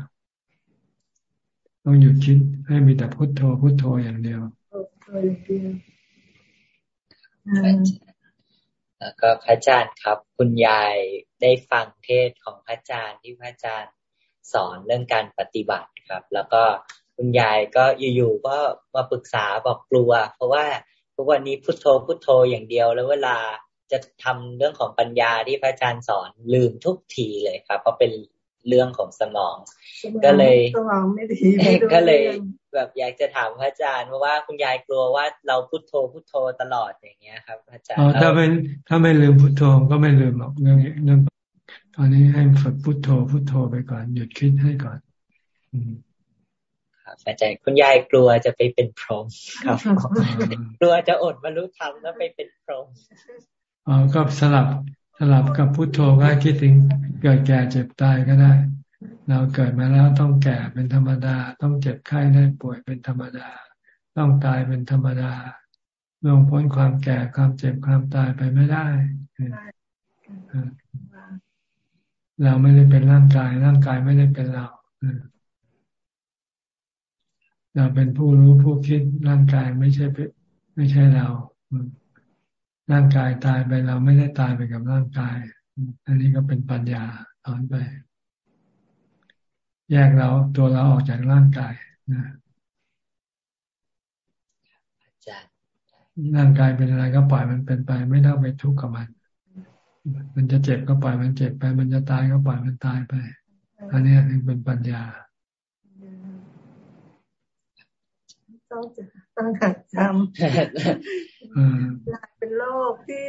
ต้องหยุดคิดให้มีแต่พุโทโธพุโทโธอย่างเดียวแล้วก็พระอาจารย์ครับ คุณยายได้ฟังเทศของพระอาจารย์ที่พระอาจารย์สอนเรื่องการปฏิบัติครับ แล้วก็คุณยายก็อยู่ๆก็มาปรึกษาบอกกลัว เพราะว่าทุกวันนี้พุโทโธพุโทโธอย่างเดียวแล้วเวลา จะทำเรื่องของปัญญาที่พระอาจารย์สอนลืมทุกทีเลยครับเพราะเป็นเรื่องของสมอง ก็เลยสมองไม่ดีก็เลยแบบอยากจะถามพระอาจารย์เพราะว่าคุณยายกลัวว่าเราพุทโธพุทโธตลอดอย่างเงี้ยครับพระอาจารย์ถ้าเป็นถ้าไม่ลืมพุทโธก็ไม่ลืมหรอกเรื่องเรื่องตอนนี้ให้ฝึกพุทโธพุทโธไปก่อนหยุดคิดให้ก่อน อืมครับอาจารย์คุณยายกลัวจะไปเป็นพรหมครับ กลัวจะอดบรรลุธรรมแล้วไปเป็นพรหม อ๋อก็สลับสลับกับพุโทโธก็คิดถึงเกิดแก่เจ็บตายก็ได้ เราเกิดมาแล้วต้องแก่เป็นธรรมดา ต้องเจ็บไข้ได้ป่วยเป็นธรรมดา ต้องตายเป็นธรรมดาลงพ้นความแก่ความเจ็บความตายไปไม่ได้เราไม่ได้เป็นร่างกาย ร่างกายไม่ได้เป็นเราเราเป็นผู้รู้ผู้คิดร่างกายไม่ใช่ไม่ใช่เรา ร่างกายตายไปเราไม่ได้ตายไปกับร่างกาย อันนี้ก็เป็นปัญญาสอนไป แยกเราตัวเราออกจากร่างกายนะร่างกายเป็นอะไรก็ปล่อยมันเป็นไป ไม่ต้องไปทุกข์กับมัน มันจะเจ็บก็ปล่อยมันเจ็บไป มันจะตายก็ปล่อยมันตายไป อันนี้เป็นปัญญาต้อง ต้องหัดทำเป็นโรคที่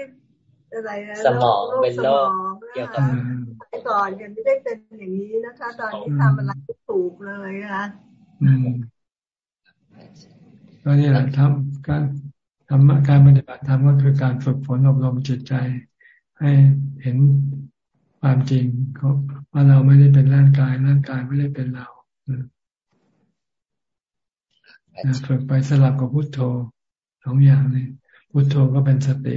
อะไรนะสมองเป็นโรคเกี่ยวกับก่อนยังไม่ได้เป็นอย่างนี้นะคะ ตอนนี้ทำอะไรถูกเลยนะคะก็นี่แหละทำการทำการปฏิบัติธรรมก็คือการฝึกฝนอบรมจิตใจ ให้เห็นความจริงว่าเราไม่ได้เป็นร่างกายร่างกายไม่ได้เป็นเรา ฝึกไปสลับกับพุทโธสองอย่างนี้พุทโธก็เป็นสติ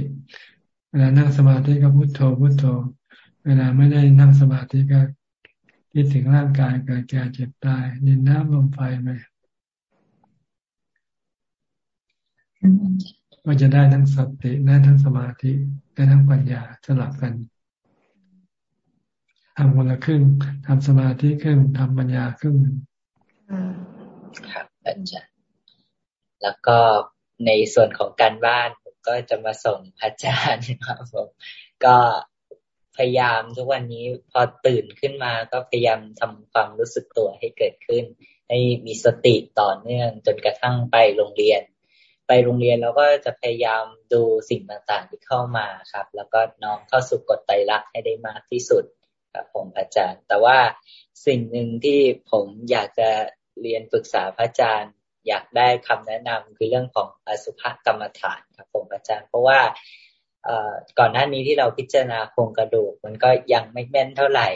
เวลานั่งสมาธิก็พุทโธพุทโธ เวลาไม่ได้นั่งสมาธิก็คิดถึงร่างกายเกิดแก่เจ็บตายดินน้ำลมไฟไหมก็จะได้ทั้งสติได้ทั้งสมาธิได้ทั้งปัญญาสลับกันทำคนละครึ่งทำสมาธิครึ่งทำปัญญาครึ่งครับอาจารย์ แล้วก็ในส่วนของการบ้านผมก็จะมาส่งอาจารย์ครับผมก็พยายามทุกวันนี้พอตื่นขึ้นมาก็พยายามทำความรู้สึกตัวให้เกิดขึ้น ให้มีสติต่อเนื่องจนกระทั่งไปโรงเรียน ไปโรงเรียนเราก็จะพยายามดูสิ่งต่างๆที่เข้ามาครับ แล้วก็น้อมเข้าสู่กฎไตรลักษณ์ให้ได้มากที่สุดครับผมอาจารย์ แต่ว่าสิ่งหนึ่งที่ผมอยากจะเรียนปรึกษาพระอาจารย์ อยากได้คำแนะนำคือเรื่องของอสุภกรรมฐานครับผมอาจารย์ เพราะว่าก่อนหน้านี้ที่เราพิจารณาโครงกระดูก มันก็ยังไม่แม่นเท่าไหร่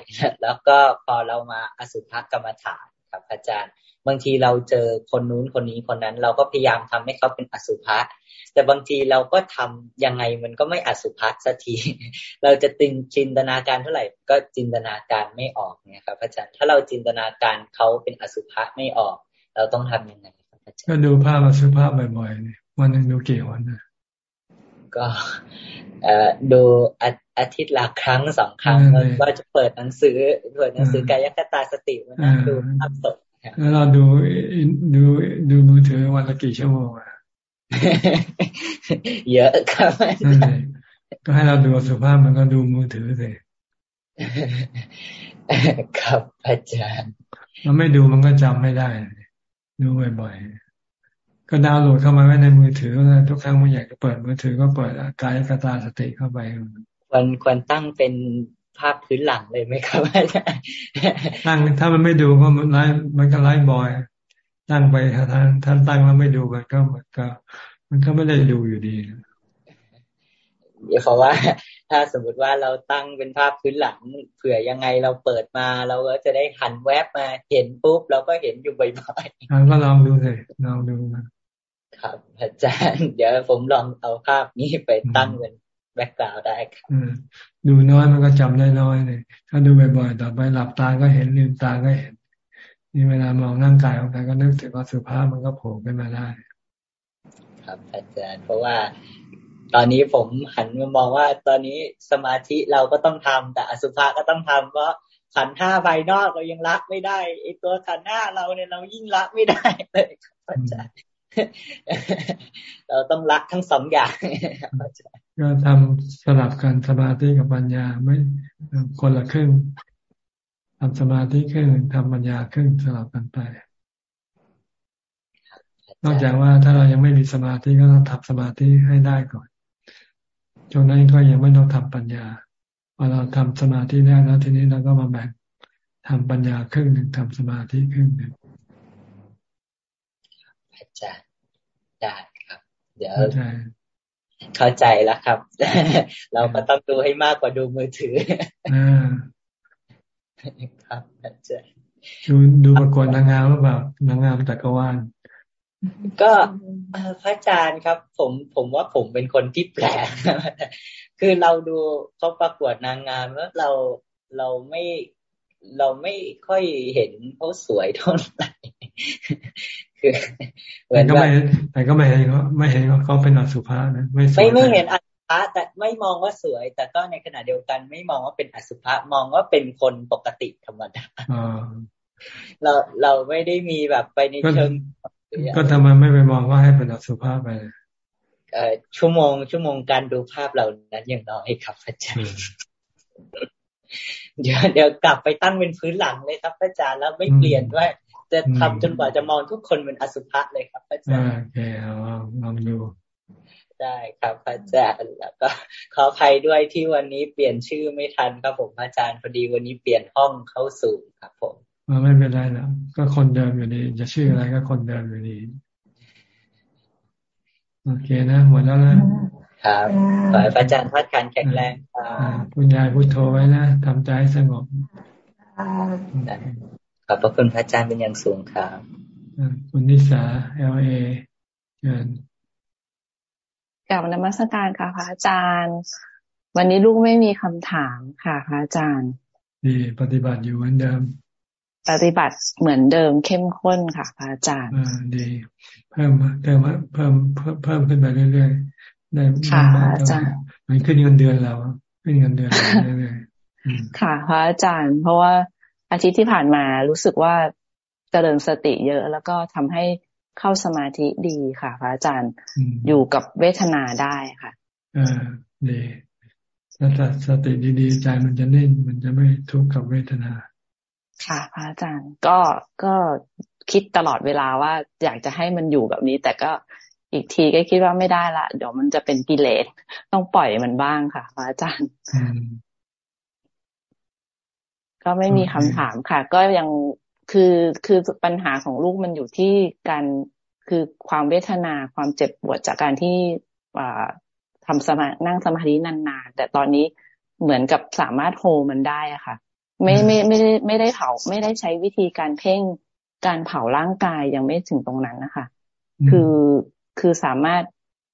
แล้วก็พอเรามาอสุภกรรมฐานครับอาจารย์บางทีเราเจอคนนู้นคนนี้คนนั้น เราก็พยายามทำให้เขาเป็นอสุภะแต่บางทีเราก็ทำยังไงมันก็ไม่อสุภะสักที เราจะตินจินตนาการเท่าไหร่ ก็จินตนาการไม่ออกเนี่ยครับอาจารย์ถ้าเราจินตนาการเขาเป็นอสุภะไม่ออก เราต้องทํำยังไง ครับอาจารย์ก็ดูภาพอสุภะบ่อยๆวันหนึ่งดูกี่วันนะก็ดูอาทิตย์ละครั้งสองครั้งก็จะเปิดหนังสือเปิดหนังสือกายคตาสติมานั่งดูภาพสดแล้วเราดูดูดูมือถือวันละกี่ชั่วโมงอะเยอะครับก็ให้เราดูสุภาพมันก็ดูมือถือเลยครับอาจารย์เราไม่ดูมันก็จำไม่ได้ ดูบ่อยๆก็ดาวน์โหลดเข้ามาไว้ในมือถือแล้วทุกครั้งมันอยากจะเปิดมือถือก็เปิดกายกตาสติเข้าไปควรควรตั้งเป็นภาพพื้นหลังเลยไหมครับอาจารย์ตั้งถ้ามันไม่ดูก็มันไล่มันก็ไล่บอยตั้งไปท่านท่านตั้งแล้วไม่ดูมันก็มันก็ มันก็ไม่ได้ดูอยู่ดี เพราะว่า ถ้าสมมติว่าเราตั้งเป็นภาพพื้นหลัง เผื่อยังไงเราเปิดมา เราก็จะได้หันแวบมาเห็นปุ๊บ เราก็เห็นอยู่บ่อยๆก็ลองดูเลยลองดูครับอาจารย์ เดี๋ยวผมลองเอาภาพนี้ไปตั้งเป็นแบ็กกราวด์ได้ครับดูน้อยมันก็จำได้น้อยเลยถ้าดูบ่อยๆต่อไปหลับตาก็เห็นลืมตาก็เห็นนี่เวลามองร่างกายของใครก็นึกถึงว่าสุภาพมันก็โผล่ขึ้นมาได้ ครับอาจารย์เพราะว่า ตอนนี้ผมหันมามองว่า ตอนนี้สมาธิเราก็ต้องทำแต่อสุภะก็ต้องทำเพราะขันห้าภายนอกเรายังละไม่ได้ไอตัวขันห้าเราเนี่ยเรายิ่งละไม่ได้เลยครับอาจารย์เราต้องละทั้งสองอย่างก็ทำสลับกันสมาธิกับปัญญาไม่คนละครึ่งทำสมาธิครึ่งทำปัญญาครึ่งสลับกันไป นอกจากว่าถ้าเรายังไม่มีสมาธิก็ต้องทำสมาธิให้ได้ก่อน จนนั้นก็ยังไม่ต้องทำปัญญาพอเราทำสมาธิได้แล้วทีนี้เราก็มาแบ่งทำปัญญาครึ่งหนึ่งทำสมาธิครึ่งหนึ่งอาจารย์ได้ครับ เดี๋ยวเข้าใจแล้วครับ เราก็ต้องดูให้มากกว่าดูมือถือครับอาจารย์ดูดูประกวดนางงามหรือเปล่านางงามจักรวาล ก็พระอาจารย์ครับ ผมผมว่าผมเป็นคนที่แปลกคือเราดูเขาประกวดนางงามแล้วเราเราไม่เราไม่ค่อยเห็นเขาสวยเท่าไหร่คือแต่ก็ไม่แต่ก็ไม่เห็นไม่เห็นเขาเป็นอสุภะนะไม่ไม่ไม่เห็นอสุภะแต่ไม่มองว่าสวย แต่ก็ในขณะเดียวกันไม่มองว่าเป็นอสุภะมองว่าเป็นคนปกติธรรมดาเราเราไม่ได้มีแบบไปในเชิง ก็ทำไมไม่ไปมองว่าให้เป็นอสุภะไปเอ่อชั่วโมง ชั่วโมงการดูภาพเหล่านั้นอย่างน้อยครับอาจารย์เดี๋ยวเดี๋ยวกลับไปตั้งเป็นพื้นหลังเลยครับอาจารย์แล้วไม่เปลี่ยนด้วยจะทำจนกว่าจะมองทุกคนเป็นอสุภะเลยครับอาจารย์โอเคเอาลองดูได้ครับอาจารย์แล้วก็ขออภัยด้วยที่วันนี้เปลี่ยนชื่อไม่ทันครับผมอาจารย์พอดีวันนี้เปลี่ยนห้องเข้าสู่ครับผม ไม่เป็นไรแล้วก็คนเดิมอยู่ดี จะชื่ออะไรก็คนเดิมอยู่ดี โอเคนะหมดแล้วนะครับขอให้อาจารย์พัดการแข็งแรงครับคุณยายพุทโธไว้นะทำใจสงบขอบพระคุณพระอาจารย์เป็นอย่างสูงครับคุณนิสาเอลเอเชิญกลับนมัสการค่ะพระอาจารย์ วันนี้ลูกไม่มีคำถามค่ะพระอาจารย์ดีปฏิบัติอยู่เหมือนเดิม ปฏิบัติเหมือนเดิมเข้มข้นค่ะพระอาจารย์อ่าดีเพิ่มเติมเพิ่มเพิ่มเพิ่มขึ้นไปเรื่อยๆได้ค่ะอาจารย์มันขึ้นเงินเดือนเราขึ้นเงินเดือนเรื่อยๆค่ะพระอาจารย์ เพราะว่าอาทิตย์ที่ผ่านมารู้สึกว่าเจริญสติเยอะแล้วก็ทำให้เข้าสมาธิดีค่ะ พระอาจารย์อยู่กับเวทนาได้ค่ะอ่าดีถ้าสติดีๆใจมันจะนิ่งมันจะไม่ทุกข์กับเวทนา ค่ะพระอาจารย์ก็ก็คิดตลอดเวลาว่าอยากจะให้มันอยู่แบบนี้ แต่ก็อีกทีก็คิดว่าไม่ได้ละเดี๋ยวมันจะเป็นกิเลสต้องปล่อยมันบ้างค่ะพระอาจารย์ ก็ไม่มีคำถามค่ะ ก็ยังคือคือปัญหาของลูกมันอยู่ที่การคือความเวทนาความเจ็บปวดจากการที่ทำสมานั่งสมาธินานๆแต่ตอนนี้เหมือนกับสามารถโฮมันได้อะค่ะ ไม่ไม่ไม่ได้ไม่ได้เผา ไม่ได้ใช้วิธีการเพ่งการเผาร่างกายยังไม่ถึงตรงนั้นนะคะ คือคือสามารถ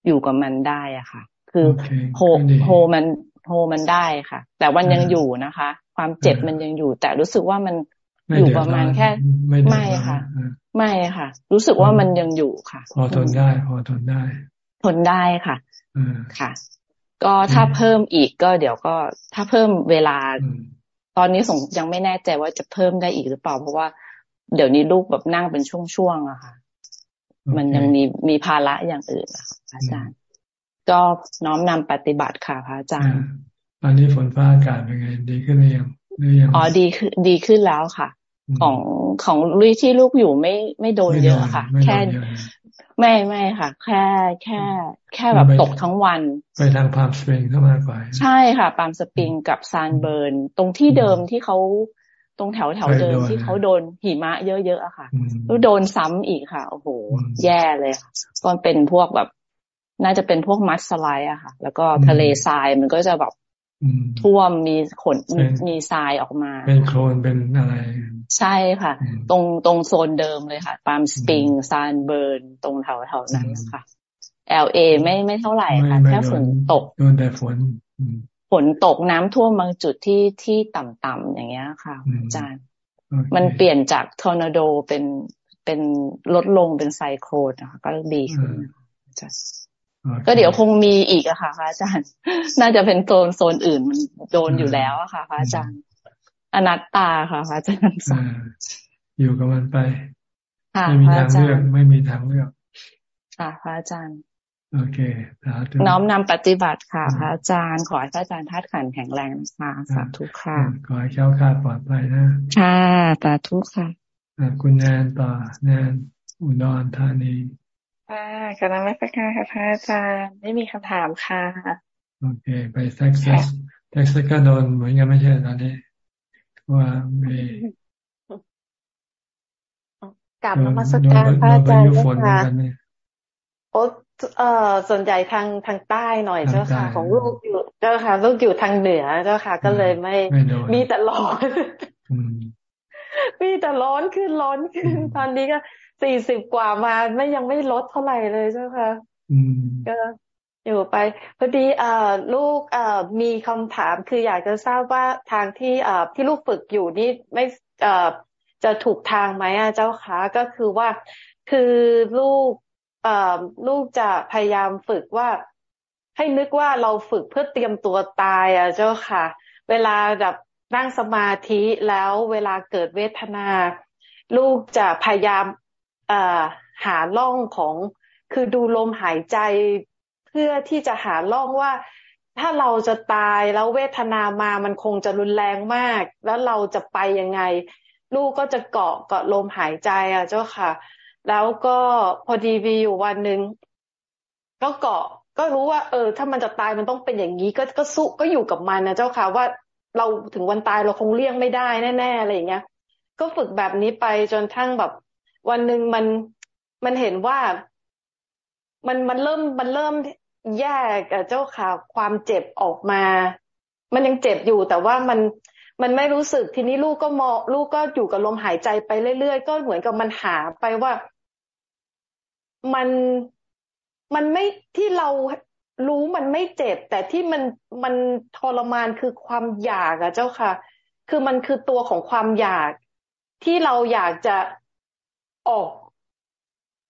อยู่กับมันได้อะค่ะ คือโฮโฮมันโฮมันได้ค่ะ แต่วันยังอยู่นะคะ ความเจ็บมันยังอยู่ แต่รู้สึกว่ามันอยู่ประมาณแค่ไม่ค่ะ ไม่ค่ะ รู้สึกว่ามันยังอยู่ค่ะ พอทนได้พอทนได้ ทนได้ค่ะค่ะ ก็ถ้าเพิ่มอีกก็เดี๋ยวก็ถ้าเพิ่มเวลา ตอนนี้สงยังไม่แน่ใจว่าจะเพิ่มได้อีกหรือเปล่า เพราะว่าเดี๋ยวนี้ลูกแบบนั่งเป็นช่วงๆอะค่ะ มันยังมีมีภาระอย่างอื่นอะอาจารย์ ก็น้อมนำปฏิบัติค่ะพระอาจารย์ตอนนี้ฝนฟ้าอากาศเป็นไง ดีขึ้นหรือยังหรือยังอ๋อดีขึ้นดีขึ้นแล้วค่ะ ของของลุยที่ลูกอยู่ไม่ไม่โดนเยอะค่ะ แค่ ไม่ไม่ค่ะ แค่แค่แค่แบบตกทั้งวัน ไปทางพามสปริงเข้ามากกว่า ใช่ค่ะปามสปริงกับซานเบิร์น ตรงที่เดิมที่เขาตรงแถวแถวเดิมที่เขาโดนหิมะเยอะๆอะค่ะแล้วโดนซ้ำอีกค่ะ โอ้โห แย่เลยค่ะก็เป็นพวกแบบ น่าจะเป็นพวกมัดสไลด์อะค่ะ แล้วก็ทะเลทรายมันก็จะแบบท่วมมีขนมีทรายออกมา เป็นโคลนเป็นอะไรใช่ค่ะ ตรงตรงโซนเดิมเลยค่ะ Palm Springs San Bern ตรงแถวแถวนั้นค่ะ LA ไม่ไม่เท่าไหร่ค่ะแค่ฝนตกโดนแต่ฝนฝนตกน้ำท่วมบางจุดที่ที่ต่ำๆอย่างเงี้ยค่ะอาจารย์ มันเปลี่ยนจากทอร์นาโดเป็นเป็นลดลงเป็นไซโคลนนะคะก็ดีขึ้นอาก็เดี๋ยวคงมีอีกอะค่ะพระอาจารย์ น่าจะเป็นโซนโซนอื่นมันโดนอยู่แล้วอะค่ะพระอาจารย์ อนัตตาค่ะพระอาจารย์อยู่กับมันไปไม่มีทางเลือกไม่มีทางเลือกค่ะพระอาจารย์โอเคน้อมนำปฏิบัติค่ะ พระอาจารย์ขอให้พระอาจารย์ทัดขันแข็งแรงนะคะสาธุค่ะขอให้เช้าคาดปลอดภัยนะค่ะสาธุค่ะคุณแนนต่อแนนอุดรธานีค่ะกำลังไม่ประกาศค่ะพระอาจารย์ไม่มีคำถามค่ะ โอเค ไปเท็กซัสเท็กซัสก็โดนเหมือนกันไม่ใช่ตอนนี้ วันนี้กราบนมัสการพระอาจารย์ค่ะโอ้เอ่อส่วนใหญ่ทางทางใต้หน่อยเจ้าค่ะ ของลูกอยู่เจ้าค่ะ ลูกอยู่ทางเหนือเจ้าค่ะ ก็เลยไม่มีแต่ร้อนมีแต่ร้อนขึ้นร้อนขึ้น ตอนนี้ก็สี่สิบกว่ามาไม่ยังไม่ลดเท่าไหร่เลยเจ้าค่ะก็ อยู่ไปพอดีอลูกอมีคำถามคืออยากจะทราบว่าทางที่อที่ลูกฝึกอยู่นี่ไม่จะถูกทางไหมอะเจ้าค่ะก็คือว่าคือลูกอลูกจะพยายามฝึกว่า ให้นึกว่าเราฝึกเพื่อเตรียมตัวตายอะเจ้าค่ะ เวลาแบบนั่งสมาธิแล้วเวลาเกิดเวทนา ลูกจะพยายามหาล่องของคือดูลมหายใจ พื่อที่จะหาล่องว่าถ้าเราจะตายแล้วเวทนามามันคงจะรุนแรงมาก แล้วเราจะไปยังไง ลูกก็จะเกาะเกาะลมหายใจอะเจ้าค่ะ แล้วก็พอดีวีอยู่วันหนึ่งก็เกาะก็รู้ว่า เออ ถ้ามันจะตายมันต้องเป็นอย่างนี้ ก็ก็สู้ก็อยู่กับมันนะเจ้าค่ะ ว่าเราถึงวันตายเราคงเลี่ยงไม่ได้แน่ๆอะไรอย่างเงี้ย ก็ฝึกแบบนี้ไปจนทั้งแบบ วันหนึ่งมันมันเห็นว่ามันมันเริ่มมันเริ่ม แยกเจ้าค่ะความเจ็บออกมา มันยังเจ็บอยู่แต่ว่ามันมันไม่รู้สึกทีนี้ลูกก็มองลูกก็อยู่กับลมหายใจไปเรื่อยๆก็เหมือนกับมันหาไปว่า มันมันไม่ที่เรารู้มันไม่เจ็บ แต่ที่มันมันทรมานคือความอยากอะเจ้าค่ะ คือมันคือตัวของความอยาก ที่เราอยากจะออก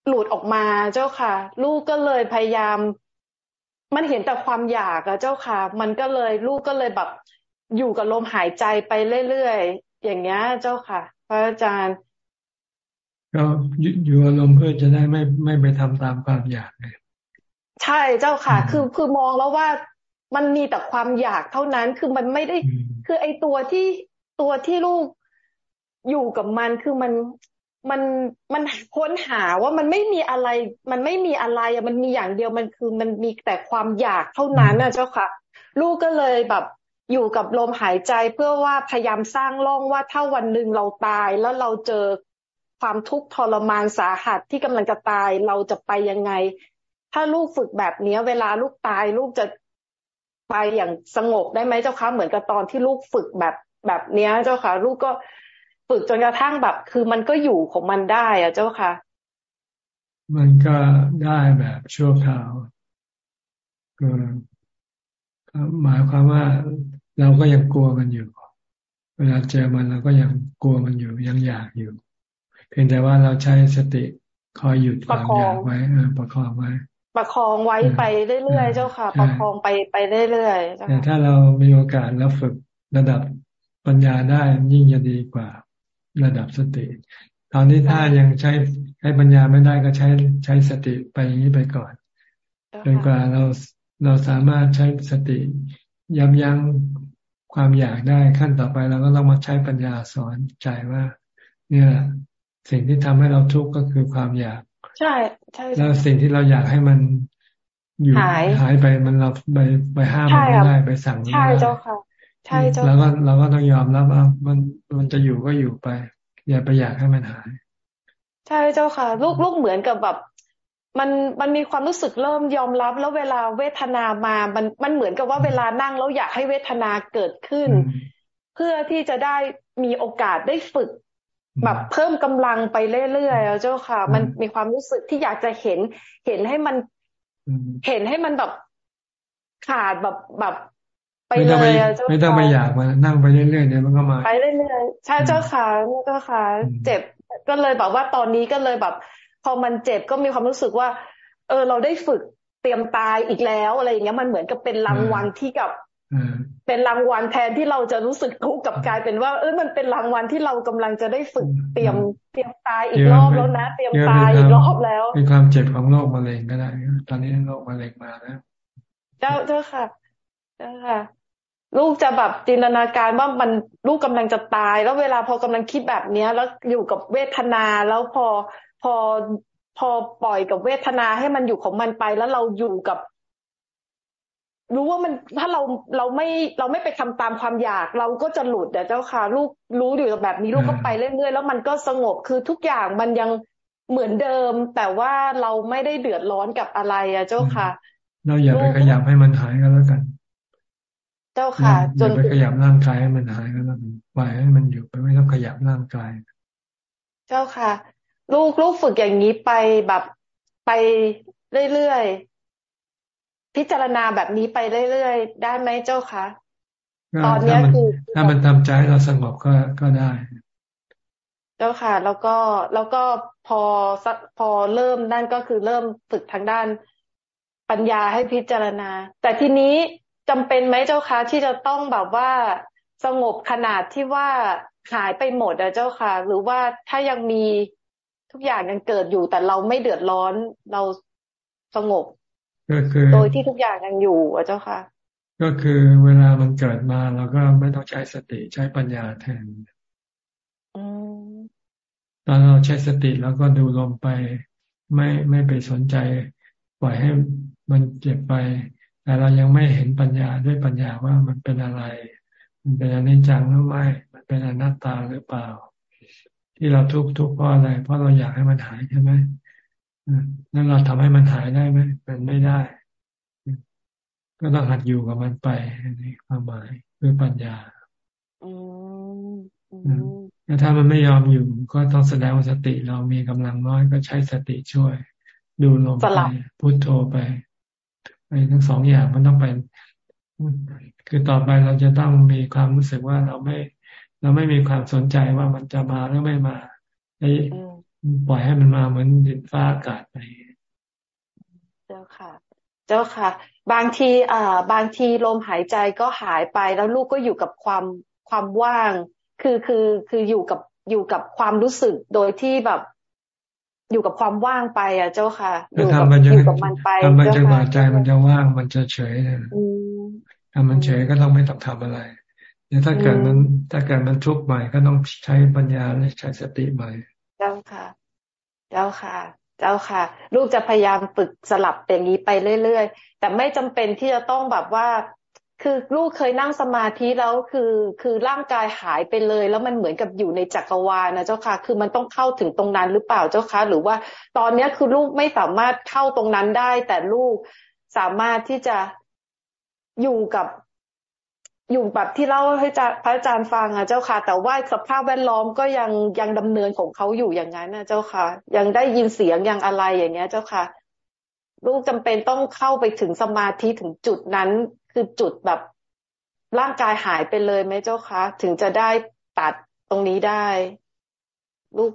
หลุดออกมาเจ้าค่ะ ลูกก็เลยพยายาม มันเห็นแต่ความอยากอะเจ้าค่ะ มันก็เลยลูกก็เลยแบบอยู่กับลมหายใจไปเรื่อยๆอย่างเงี้ยเจ้าค่ะ พระอาจารย์ก็อยู่อารมณ์เพื่อจะได้ไม่ไม่ไปทำตามความอยากไงใช่เจ้าค่ะ คือคือมองแล้วว่ามันมีแต่ความอยากเท่านั้นคือมันไม่ได้ คือไอตัวที่ตัวที่ลูกอยู่กับมันคือมัน มันมันค้นหาว่ามันไม่มีอะไร มันไม่มีอะไรอะมันมีอย่างเดียวมันคือมันมีแต่ความอยากเท่านั้นนะเจ้าค่ะ ลูกก็เลยแบบอยู่กับลมหายใจเพื่อว่าพยายามสร้างร่องว่าถ้าวันหนึ่งเราตายแล้วเราเจอความทุกข์ทรมานสาหัสที่กำลังจะตายเราจะไปยังไง ถ้าลูกฝึกแบบนี้เวลาลูกตายลูกจะไปอย่างสงบได้ไหมเจ้าคะเหมือนกับตอนที่ลูกฝึกแบบแบบเนี้ยเจ้าค่ะ ลูกก็ ฝึกจนกระทั่งแบบ คือมันก็อยู่ของมันได้อะเจ้าค่ะ มันก็ได้แบบชั่วคราวก็หมายความว่าเราก็ยังกลัวมันอยู่ เวลาเจอมันเราก็ยังกลัวมันอยู่ยังอยากอยู่ เพียงแต่ว่าเราใช้สติคอยหยุดความอยากไว้ประคองไว้ ประคองไว้ไปเรื่อยๆเจ้าค่ะ ประคองไปไปเรื่อยๆแต่ถ้าเรามีโอกาสแล้วฝึกระดับปัญญาได้ยิ่งจะดีกว่า ระดับสติ ตอนที่ถ้ายังใช้ใช้ปัญญาไม่ได้ก็ใช้ใช้สติไปอย่างนี้ไปก่อนจนกว่าเราเราสามารถใช้สติย้ำยั้งความอยากได้ขั้นต่อไปเราก็ต้องมาใช้ปัญญาสอนใจว่า เนี่ยสิ่งที่ทำให้เราทุกข์ก็คือความอยาก ใช่ใช่แล้วสิ่งที่เราอยากให้มันอยู่หายไปมันเราไปไปห้ามมันไม่ได้ไปสั่งไม่ได้ใช่เจ้าค่ะ ใช่เจ้าแล้วก็เราก็ต้องยอมรับว่ามันมันจะอยู่ก็อยู่ไป อย่าไปอยากให้มันหาย ใช่เจ้าค่ะ ลูกลูกเหมือนกับแบบมันมันมีความรู้สึกเริ่มยอมรับ แล้วเวลาเวทนามามันมันเหมือนกับว่าเวลานั่งแล้วอยากให้เวทนาเกิดขึ้น เพื่อที่จะได้มีโอกาสได้ฝึกแบบเพิ่มกำลังไปเรื่อยๆเจ้าค่ะ มันมีความรู้สึกที่อยากจะเห็น เห็นให้มัน เห็นให้มันแบบขาดแบบแบบ ไปเลยเจ้าค่ะไม่ต้องไปอยากมานั่งไปเรื่อยๆเนี่ยมันก็มา ไปเรื่อยๆใช่เจ้าค่ะเจ้าค่ะ เจ็บก็เลยแบบว่าตอนนี้ก็เลยแบบ พอมันเจ็บก็มีความรู้สึกว่า เออ เราได้ฝึกเตรียมตายอีกแล้วอะไรอย่างเงี้ยมันเหมือนกับเป็นรางวัลที่กับเป็นรางวัลแทนที่เราจะรู้สึกทุกข์กับกลายเป็นว่า เออมันเป็นรางวัลที่เรากำลังจะได้ฝึกเตรียมเตรียมตายอีกรอบแล้วนะ เตรียมตายอีกรอบแล้วเป็นความเจ็บของโรคมะเร็งก็ได้ ตอนนี้โรคมะเร็งมาแล้วเจ้าเจ้าค่ะ เจ้าค่ะลูกจะแบบจินตนาการว่ามันลูกกำลังจะตาย แล้วเวลาพอกำลังคิดแบบเนี้ย แล้วอยู่กับเวทนาแล้วพอพอพอปล่อยกับเวทนาให้มันอยู่ของมันไป แล้วเราอยู่กับ รู้ว่ามันถ้าเราเราไม่เราไม่ไปทำตามความอยาก เราก็จะหลุดแต่เจ้าค่ะ ลูกรู้อยู่แบบนี้ลูกก็ไปเรื่อยๆแล้วมันก็สงบคือทุกอย่างมันยังเหมือนเดิม แต่ว่าเราไม่ได้เดือดร้อนกับอะไรอะเจ้าค่ะ เราอย่าไปขยับให้มันหายก็แล้วกัน เจ้าค่ะ จนไปขยับร่างกายให้มันหายก็แล้วกันปล่อยให้มันอยู่ไปไม่ต้องขยับร่างกาย เจ้าค่ะ ลูกลูกฝึกอย่างนี้ไปแบบไปเรื่อยๆพิจารณาแบบนี้ไปเรื่อยๆได้ไหมเจ้าคะตอนนี้คือถ้ามันทำใจเราสงบก็ก็ได้ เจ้าค่ะ แล้วก็แล้วก็พอสักพอเริ่มนั่นก็คือเริ่มฝึกทางด้านปัญญาให้พิจารณา แต่ทีนี้ จำเป็นไหมเจ้าคะที่จะต้องแบบว่าสงบขนาดที่ว่าหายไปหมดอะเจ้าค่ะ หรือว่าถ้ายังมีทุกอย่างยังเกิดอยู่ แต่เราไม่เดือดร้อนเราสงบก็คือโดยที่ทุกอย่างยังอยู่อะเจ้าค่ะ ก็คือเวลามันเกิดมาเราก็ไม่ต้องใช้สติใช้ปัญญาแทนตอนเราใช้สติแล้วก็ดูลมไป ไม่ไม่ไปสนใจ ปล่อยให้มันเจ็บไป แต่เรายังไม่เห็นปัญญาด้วยปัญญาว่ามันเป็นอะไร มันเป็นอนิจจังหรือไม่ มันเป็นอนัตตาหรือเปล่า ที่เราทุกข์ทุกข์เพราะอะไร เพราะเราอยากให้มันหายใช่ไหมแล้วเราทำให้มันหายได้ไหมมันไม่ได้ ก็ต้องหัดอยู่กับมันไปนี่ความหมายคือปัญญาแล้วถ้ามันไม่ยอมอยู่ก็ต้องแสดงว่าสติเรามีกำลังน้อยก็ใช้สติช่วย ดูลมไปพุโทโธไป ไปทั้งสองอย่างมันต้องไป คือต่อไปเราจะต้องมีความรู้สึกว่าเราไม่ เราไม่มีความสนใจว่ามันจะมาหรือไม่มาไอ้ปล่อยให้มันมาเหมือนดินฟ้าอากาศไปเจ้าค่ะ เจ้าค่ะ บางทีอ่าบางทีลมหายใจก็หายไปแล้วลูกก็อยู่กับความความว่าง คือคือคืออยู่กับอยู่กับความรู้สึกโดยที่แบบ อยู่กับความว่างไป อะ เจ้าค่ะอยู่กับอยู่กับมันไปทำมันจะมาใจมันจะว่างมันจะเฉยนะถ้ามันเฉยก็ต้องไม่ต้องทำอะไรเดี๋ยวถ้าเกิดมันถ้าเกิดมันทุกข์ใหม่ก็ต้องใช้ปัญญาและใช้สติใหม่ เจ้าค่ะ เจ้าค่ะ เจ้าค่ะ ลูกจะพยายามฝึกสลับอย่างนี้ไปเรื่อยๆ แต่ไม่จำเป็นที่จะต้องแบบว่า คือลูกเคยนั่งสมาธิแล้วคือคือร่างกายหายไปเลย แล้วมันเหมือนกับอยู่ในจักรวาลนะเจ้าค่ะ คือมันต้องเข้าถึงตรงนั้นหรือเปล่าเจ้าค่ะ หรือว่าตอนนี้คือลูกไม่สามารถเข้าตรงนั้นได้ แต่ลูกสามารถที่จะอยู่กับอยู่แบบที่เล่าให้พระอาจารย์ฟังอะเจ้าค่ะ แต่ว่าสภาพแวดล้อมก็ยังยังดำเนินของเขาอยู่อย่างนั้นนะเจ้าค่ะ ยังได้ยินเสียงยังอะไรอย่างเงี้ย เจ้าค่ะ ลูกจำเป็นต้องเข้าไปถึงสมาธิถึงจุดนั้น คือจุดแบบร่างกายหายไปเลยไหมเจ้าคะ ถึงจะได้ตัดตรงนี้ได้ ลูก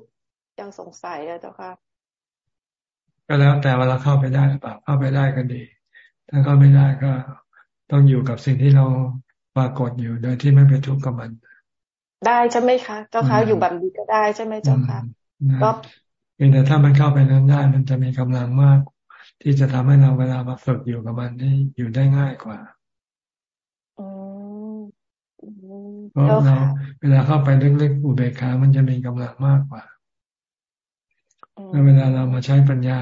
ยังสงสัยนะเจ้าค่ะ ก็แล้วแต่ว่าเราเข้าไปได้หรือเปล่าเข้าไปได้ก็ดี ถ้าเข้าไม่ได้ก็ต้องอยู่กับสิ่งที่เราปรากฏอยู่โดยที่ไม่ไปทุกข์กับมัน ได้ใช่ไหมคะ เจ้าคะอยู่แบบนี้ก็ได้ใช่ไหมเจ้าคะก็เพียงแต่ถ้ามันเข้าไปนั้นได้ มันจะมีกำลังมาก ที่จะทำให้เราเวลามาฝึกอยู่กับมันได้อยู่ได้ง่ายกว่า เพราะเราเวลาเข้าไปลึกๆอุเบกขา มันจะมีกำลังมากกว่าแล้วเวลาเรามาใช้ปัญญา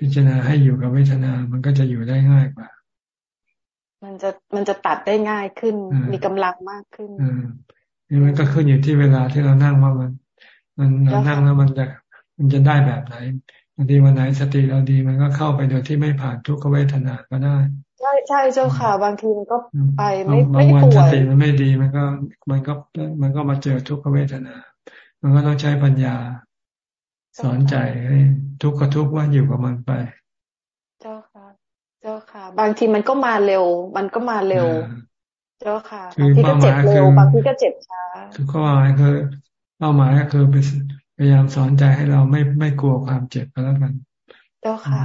พิจารณาให้อยู่กับเวทนา มันก็จะอยู่ได้ง่ายกว่า มันจะมันจะตัดได้ง่ายขึ้น มีกำลังมากขึ้นนี่มันก็ขึ้นอยู่ที่เวลาที่เรานั่งว่ามัน มันเรานั่งแล้วมันจะมันจะได้แบบไหนบางทีวันไหนสติเราดีมันก็เข้าไปโดยที่ไม่ผ่านทุกขเวทนาก็ได้ ใช่ใช่เจ้าค่ะ บางทีมันก็ไปไม่ไม่ป่วยบางวันสติมันไม่ดีมันก็ มันก็มันก็มาเจอทุกขเวทนา มันก็ต้องใช้ปัญญา สอนใจให้ทุกข์กับทุกข์ว่าอยู่กับมันไป เจ้าค่ะ เจ้าค่ะ บางทีมันก็มาเร็ว มันก็มาเร็ว เจ้าค่ะบางทีก็เจ็บเร็วบางทีก็เจ็บช้าคือข้อหมายคือเป้าหมายก็คือพยายามสอนใจให้เราไม่ไม่กลัวความเจ็บก็แล้วกัน เจ้าค่ะ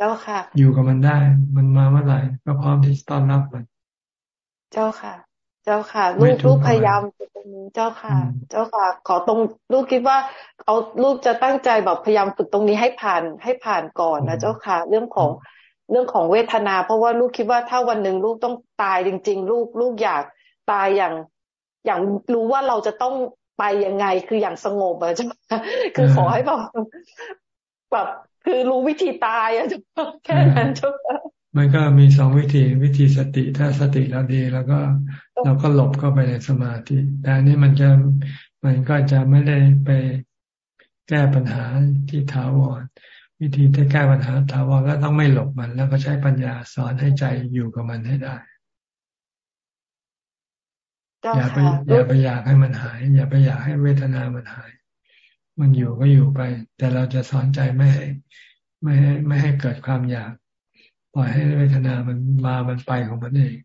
จ้าค่ะ อยู่กับมันได้ มันมาเมื่อไหร่ก็พร้อมที่จะต้อนรับมัน เจ้าค่ะ เจ้าค่ะ ลูกลูกพยายามตรงนี้เจ้าค่ะ เจ้าค่ะ ขอตรงลูกคิดว่า เอาลูกจะตั้งใจแบบพยายามฝึกตรงนี้ให้ผ่านให้ผ่านก่อนนะเจ้าค่ะ เรื่องของเรื่องของเวทนา เพราะว่าลูกคิดว่าถ้าวันหนึ่งลูกต้องตายจริง ๆ ลูกลูกอยากตายอย่างอย่างรู้ว่าเราจะต้องไปยังไงคืออย่างสงบอะจ้ะคือขอให้แบบ แบบคือรู้วิธีตายอะจ้ะแค่นั้นจ้ะมันก็มีสองวิธีวิธีสติถ้าสติเราดี แล้วก็เราก็หลบเข้าไปในสมาธิ แต่อันนี้มันจะมันก็จะไม่ได้ไปแก้ปัญหาที่ถาวรวิธีที่แก้ปัญหาถาวรก็ต้องไม่หลบมัน แล้วก็ใช้ปัญญาสอนให้ใจอยู่กับมันให้ได้อย่าไปอย่าไปอยากให้มันหาย อย่าไปอยากให้เวทนามันหาย มันอยู่ก็อยู่ไป แต่เราจะสอนใจไม่ให้ไม่ให้ไม่ให้เกิดความอยากปล่อยให้เวทนามันมามันไปของมันเอง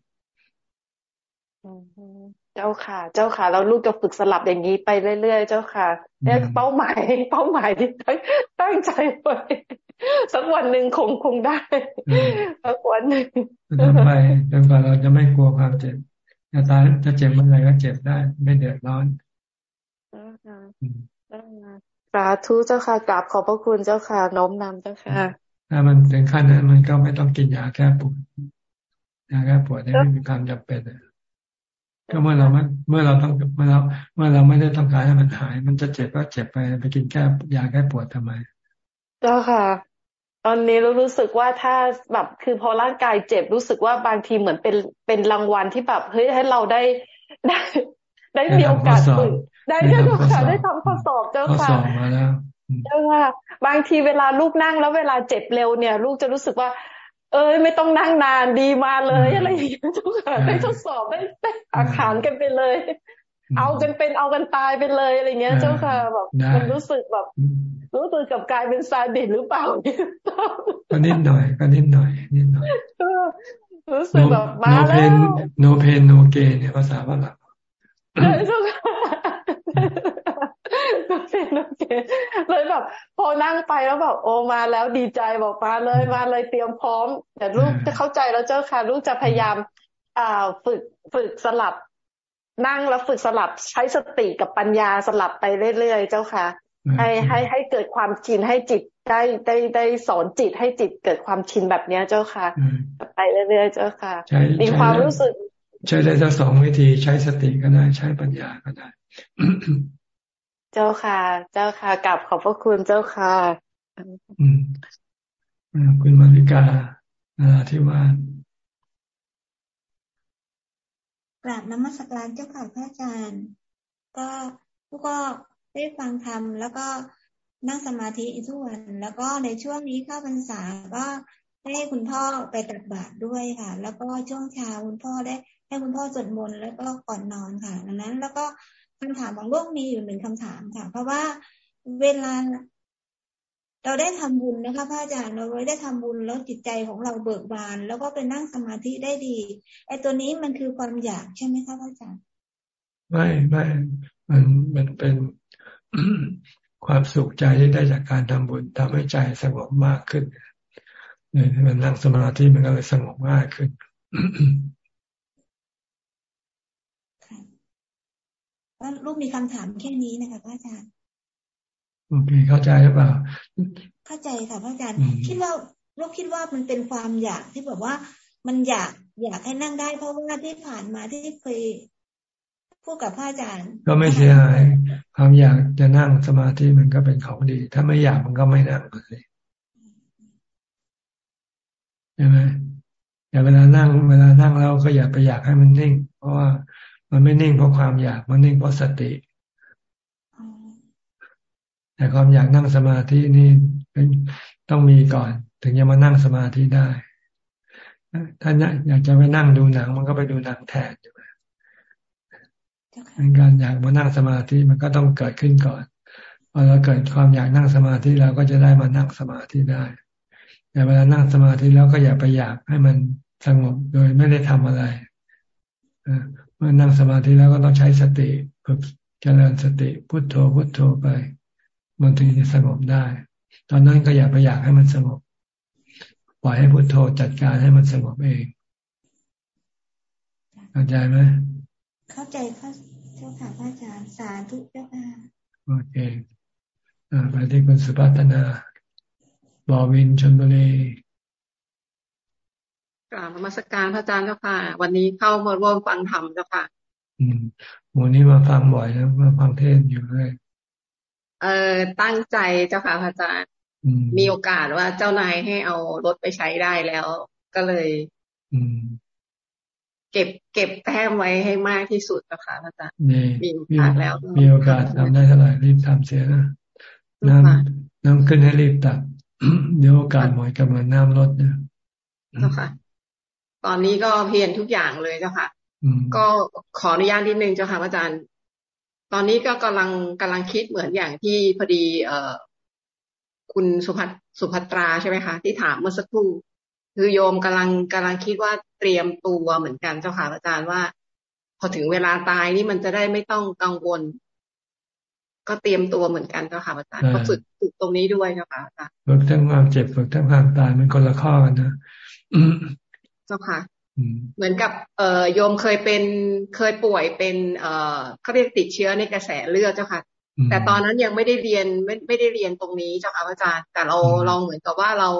เจ้าค่ะ เจ้าค่ะแล้วลูกจะฝึกสลับอย่างนี้ไปเรื่อยๆ เจ้าค่ะเนี่ยเป้าหมาย เป้าหมายที่ตั้งตั้งใจไว้สักวันหนึ่งคงคงได้สักวันหนึ่งทำไปจนกว่าเราจะไม่กลัวความเจ็บจะตายจะเจ็บเมื่อไหร่ก็เจ็บได้ ไม่เดือดร้อน สาธุเจ้าค่ะกราบขอบพระคุณเจ้าค่ะน้อมนำเจ้าค่ะ ถ้ามันถึงขั้นนั้นมันก็ไม่ต้องกินยาแก้ปวดยาแก้ปวดไม่มีความจำเป็นก็เมื่อเราเมื่อเราต้องเมื่อเราเมื่อเราไม่ได้ต้องการให้มันหาย มันจะเจ็บก็เจ็บไปไปกินแก้ยาแก้ปวดทำไม เจ้าค่ะ ตอนนี้เรารู้สึกว่าถ้าแบบคือพอร่างกายเจ็บรู้สึกว่าบางทีเหมือนเป็นเป็นรางวัลที่แบบเฮ้ยให้เราได้ได้ได้มีโอกาสฝึก ได้เจ้าค่ะได้ทำข้อสอบเจ้าค่ะเจ้าค่ะ บางทีเวลาลูกนั่งแล้วเวลาเจ็บเร็วเนี่ย ลูกจะรู้สึกว่า เอ้ยไม่ต้องนั่งนานดีมาเลยอะไรอย่างเงี้ยเจ้าค่ะได้ทดสอบได้ได้อาขานกันไปเลย เอากันเป็นเอากันตายไปเลยอะไรเงี้ย เจ้าค่ะแบบมันรู้สึกแบบ รู้สึกกับกลายเป็นซาดิสหรือเปล่าก็นิดหน่อยก็นิดหน่อยนิดหน่อยรู้สึกแบบมาแล้ว no pain no pain no gain เนี่ยภาษาฝรั่งเจ้าค่ะ โอเคโอเคเลยแบบ พอนั่งไปแล้วแบบโอ้มาแล้วดีใจบอกมาเลยมาเลยเตรียมพร้อมแต่ลูกจะเข้าใจแล้วเจ้าค่ะ ลูกจะพยายามอ่าฝึกฝึกสลับ นั่งแล้วฝึกสลับใช้สติกับปัญญาสลับไปเรื่อยๆเจ้าค่ะ ให้ให้ให้เกิดความชินให้จิตได้ได้ได้สอนจิตให้จิตเกิดความชินแบบเนี้ยเจ้าค่ะ ไปเรื่อยๆเจ้าค่ะ มีความรู้สึก ใช้ได้ทั้งสองวิธีใช้สติก็ได้ใช้ปัญญาก็ได้ เจ้าค่ะ เจ้าค่ะกลับขอบพระคุณเจ้าค่ะอืมคุณมาริกาที่ว่ากราบนมัสการเจ้าค่ะพระอาจารย์ ก็ลูกก็ได้ฟังธรรมแล้วก็นั่งสมาธิทุกวันแล้วก็ในช่วงนี้เข้าพรรษาก็ให้คุณพ่อไปตักบาตรด้วยค่ะ แล้วก็ช่วงเช้าคุณพ่อได้ ให้คุณพ่อสวดมนต์แล้วก็ก่อนนอนค่ะดังนั้น แล้วก็คำถามของโลกมีอยู่หนึ่งคำถามค่ะ เพราะว่าเวลาเราได้ทำบุญนะคะพระอาจารย์เราได้ทำบุญแล้วจิตใจของเราเบิกบาน แล้วก็เป็นนั่งสมาธิได้ดีไอ้ตัวนี้มันคือความอยากใช่ไหมคะพระอาจารย์ไม่ไม่มันมันเป็นความสุขใจที่ได้จากการทำบุญทำให้ใจสงบมากขึ้นเนี่ยมันนั่งสมาธิมันก็เลยสงบมากขึ้น ลูกมีคำถามแค่นี้นะคะพระอาจารย์โอเคเข้าใจหรือเปล่า เข้าใจค่ะพระอาจารย์คิดว่าลูกคิดว่ามันเป็นความอยากที่แบบว่า มันอยากอยากให้นั่งได้ เพราะว่าที่ผ่านมาที่เคยพูดกับพระอาจารย์ ก็ไม่เสียหายความอยากจะนั่งสมาธิมันก็เป็นของดี ถ้าไม่อยากมันก็ไม่นั่งเลยใช่ไหมอย่าเวลานั่ง เวลานั่งแล้วก็อย่าไปอยากให้มันนิ่ง เพราะว่า มันไม่นิ่งเพราะความอยาก มันนิ่งเพราะสติ แต่ความอยากนั่งสมาธินี่ต้องมีก่อน ถึงจะมานั่งสมาธิได้ ถ้าอยากจะไปนั่งดูหนัง มันก็ไปดูหนังแทนใช่ไหมการอยากมานั่งสมาธิมันก็ต้องเกิดขึ้นก่อนพอเราเกิดความอยากนั่งสมาธิเราก็จะได้มานั่งสมาธิได้แต่เวลานั่งสมาธิแล้วก็อย่าไปอยากให้มันสงบโดยไม่ได้ทำอะไร เมื่อนั่งสมาธิแล้วก็ต้องใช้สติฝึกเจริญสติพุทโธพุทโธไป มันถึงจะสงบได้ ตอนนั้นก็อย่าไปอยากให้มันสงบปล่อยให้พุทโธจัดการให้มันสงบเองเข้าใจไหมเข้าใจค่ะเจ้าค่ะพระอาจารย์สาธุเจ้าค่ะโอเคอ่าไปที่คุณสุภัฒนาบอวินชนบุรี กราบรมสการพระอาจารย์เจ้าค่ะ วันนี้เข้ามาร่วมฟังธรรมเจ้าค่ะ อืมวันนี้มาฟังบ่อยนะมาฟังเทศอยู่เลยเออตั้งใจเจ้าค่ะพระอาจารย์ มีโอกาสว่าเจ้านายให้เอารถไปใช้ได้แล้ว ก็เลย อืม เก็บเก็บแต้มไว้ให้มากที่สุดนะคะพระอาจารย์มีโอกาสแล้ว มีโอกาสทำได้เท่าไหร่รีบทำเสียนะน้ำน้ำขึ้นให้รีบตักเดี๋ยวโอกาสหมดกำลังน้ำลดนะเจ้าค่ะ ตอนนี้ก็เพียรทุกอย่างเลยเจ้าค่ะ ก็ขออนุญาตนิดนึงเจ้าค่ะอาจารย์ ตอนนี้ก็กำลังกำลังคิดเหมือนอย่างที่พอดี เอ่อคุณสุภัสุภัตราใช่ไหมคะ ที่ถามเมื่อสักครู่ คือโยมกำลังกำลังคิดว่าเตรียมตัวเหมือนกันเจ้าค่ะอาจารย์ว่า พอถึงเวลาตายนี่มันจะได้ไม่ต้องกังวล ก็เตรียมตัวเหมือนกันเจ้าค่ะอาจารย์ก็ฝึกฝึกตรงนี้ด้วยเจ้าค่ะอาจารย์ฝึกทั้งความเจ็บฝึกทั้งความตายมันคนละข้อกันนะ เจ้าค่ะเหมือนกับเอ่อโยมเคยเป็นเคยป่วยเป็น เอ่อเขาเรียกติดเชื้อในกระแสเลือดเจ้าค่ะ แต่ตอนนั้นยังไม่ได้เรียนไม่ไม่ได้เรียนตรงนี้เจ้าค่ะอาจารย์ แต่เราเราเหมือนกับว่าเรา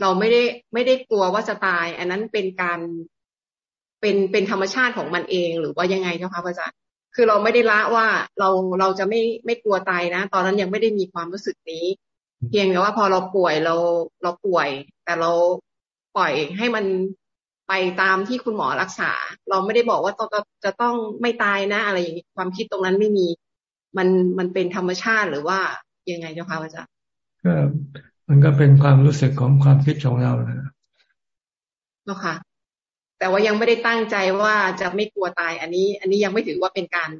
เราไม่ได้ไม่ได้กลัวว่าจะตาย อันนั้นเป็นการเป็นเป็นธรรมชาติของมันเองหรือว่ายังไงเจ้าค่ะอาจารย์ คือเราไม่ได้ละว่าเราเราจะไม่ไม่กลัวตายนะ ตอนนั้นยังไม่ได้มีความรู้สึกนี้ เพียงแต่ว่าพอเราป่วยเราเราป่วย แต่เรา ปล่อยให้มันไปตามที่คุณหมอรักษา เราไม่ได้บอกว่าต้องจะต้องไม่ตายนะอะไรอย่างนี้ความคิดตรงนั้นไม่มี มันมันเป็นธรรมชาติหรือว่ายังไงเจ้าค่ะอาจารย์ก็มันก็เป็นความรู้สึกของความคิดของเรานะเนาะค่ะ แต่ว่ายังไม่ได้ตั้งใจว่าจะไม่กลัวตาย อันนี้ อันนี้ยังไม่ถือว่าเป็นการ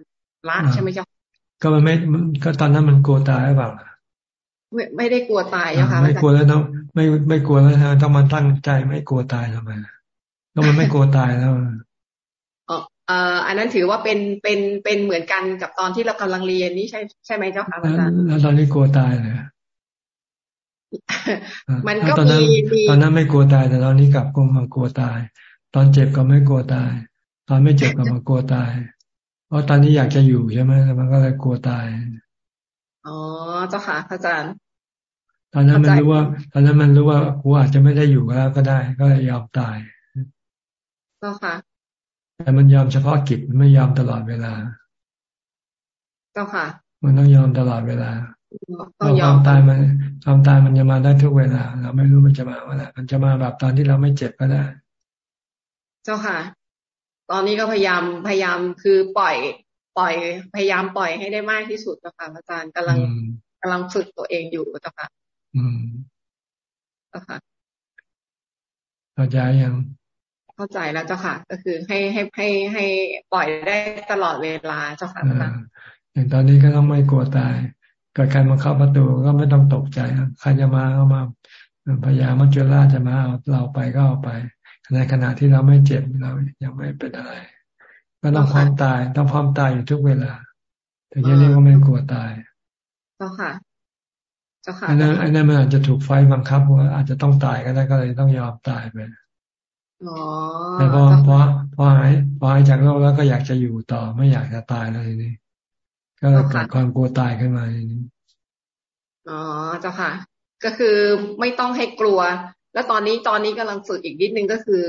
ละใช่ไหมเจ้าก็มันไม่ก็ตอนนั้นมันกลัวตายหรือเปล่า ไม่ไม่ได้กลัวตายเจ้าค่ะไม่กลัวแล้วต้องไม่ไม่กลัวแล้วต้องมาตั้งใจไม่กลัวตายทำไมก็มันไม่กลัวตายแล้วอ๋อเอ่ออันนั้นถือว่าเป็นเป็นเป็นเหมือนกันกับตอนที่เรากำลังเรียนนี่ใช่ใช่ไหมเจ้าค่ะอาจารย์แล้วตอนนี้กลัวตายเลยมันก็มีตอนนั้นไม่กลัวตายแต่ตอนนี้กลับกลัวมากลัวตาย ตอนเจ็บก็ไม่กลัวตาย ตอนไม่เจ็บก็มากลัวตาย เพราะตอนนี้อยากจะอยู่ใช่ไหมมันก็เลยกลัวตาย อ๋อเจ้าค่ะอาจารย์ ตอนนั้นมันรู้ว่า ตอนนั้นมันรู้ว่ากูอาจจะไม่ได้อยู่แล้วก็ได้ ก็ยอมตายเจ้าค่ะ แต่มันยอมเฉพาะกิจไม่ยอมตลอดเวลา เจ้าค่ะ มันต้องยอมตลอดเวลาความตายมันความตายมันจะมาได้ทุกเวลา เราไม่รู้มันจะมาเมื่อไหร่มันจะมาแบบตอนที่เราไม่เจ็บก็ได้ เจ้าค่ะ ตอนนี้ก็พยายามพยายามคือปล่อย ปล่อยพยายามปล่อยให้ได้มากที่สุดเจ้าค่ะอาจารย์กำลังกำลังฝึกตัวเองอยู่เจ้าค่ะอืมเจ้าค่ะเข้าใจยังเข้าใจแล้วเจ้าค่ะ ก็คือให้ให้ให้ให้ปล่อยได้ตลอดเวลาเจ้าค่ะอย่างตอนนี้ก็ต้องไม่กลัวตายเกิดการมาเข้าประตูก็ไม่ต้องตกใจใครจะมาก็มาพยายามมัจจุราชจะมาเอาเราไปก็เอาไปในขณะที่เราไม่เจ็บเรายังไม่เป็นอะไร ก็ต้องพร้อมตาย ต้องพร้อมตายอยู่ทุกเวลาถึงจะเรียกว่าไม่กลัวตาย เจ้าค่ะ เจ้าค่ะอันนั้นอันนั้นมันอาจจะถูกไฟบังคับว่าอาจจะต้องตายก็ได้ก็เลยต้องยอมตายไปแต่พอพอพอหายพอหายจากโรคแล้วก็อยากจะอยู่ต่อไม่อยากจะตายแล้วทีนี้ ก็เลยเกิดความกลัวตายขึ้นมาทีนี้อ๋อเจ้าค่ะ ก็คือไม่ต้องให้กลัว แล้วตอนนี้ตอนนี้กำลังฝึกอีกนิดนึงก็คือ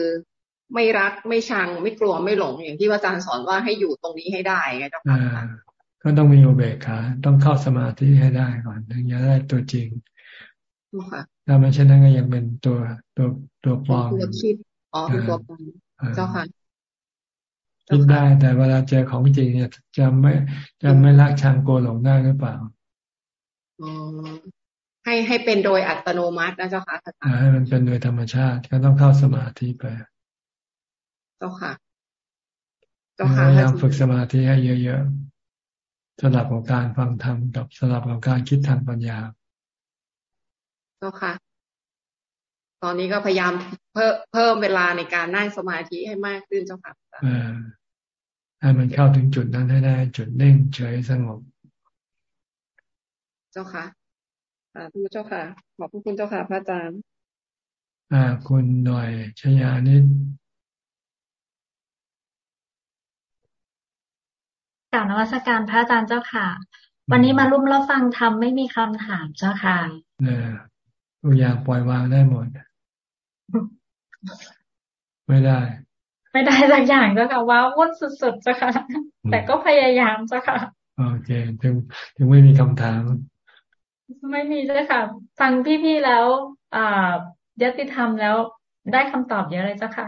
ไม่รักไม่ชัง ไม่กลัวไม่หลงอย่างที่อาจารย์สอนว่าให้อยู่ตรงนี้ให้ได้ไงเจ้าค่ะก็ต้องมีโอเบกขาต้องเข้าสมาธิให้ได้ก่อนถึงจะได้ตัวจริงถ้าไม่เช่นนั้นก็ยังเป็นตัวตัวตัวปลอมตัวคิดอ๋อตัวปลอมเจ้าค่ะคิดได้แต่เวลาเจอของจริงเนี่ยจะไม่จะไม่รักชังโกหลงได้หรือเปล่าอ๋อให้ให้เป็นโดยอัตโนมัตินะเจ้าค่ะให้มันเป็นโดยธรรมชาติก็ต้องเข้าสมาธิไป เจ้าค่ะ เจ้าค่ะพยายามฝึกสมาธิให้เยอะๆสลับกับการฟังธรรมกับสลับกับการคิดทางปัญญา เจ้าค่ะ ตอนนี้ก็พยายามเพิ่มเพิ่มเวลาในการนั่งสมาธิให้มากขึ้นเจ้าค่ะให้มันเข้าถึงจุดนั้นให้ได้ จุดเน่งเฉยสงบ เจ้าค่ะสาธุเจ้าค่ะ ขอบคุณเจ้าค่ะ พระอาจารย์อ่าคุณหน่อยชยานิด กล่าวนวัตการพระอาจารย์เจ้าค่ะ วันนี้มาร่วมรับฟังธรรมไม่มีคำถามเจ้าค่ะเนี่ยทุกอย่างปล่อยวางได้หมด ไม่ได้ ไม่ได้สักอย่างเจ้าค่ะว้าวุ่นสุดๆเจ้าค่ะ แต่ก็พยายามเจ้าค่ะโอเคถึงถึงไม่มีคำถาม ไม่มีเจ้าค่ะ ฟังพี่ๆแล้วอ่ายติธรรมแล้วได้คำตอบเยอะเลยเจ้าค่ะ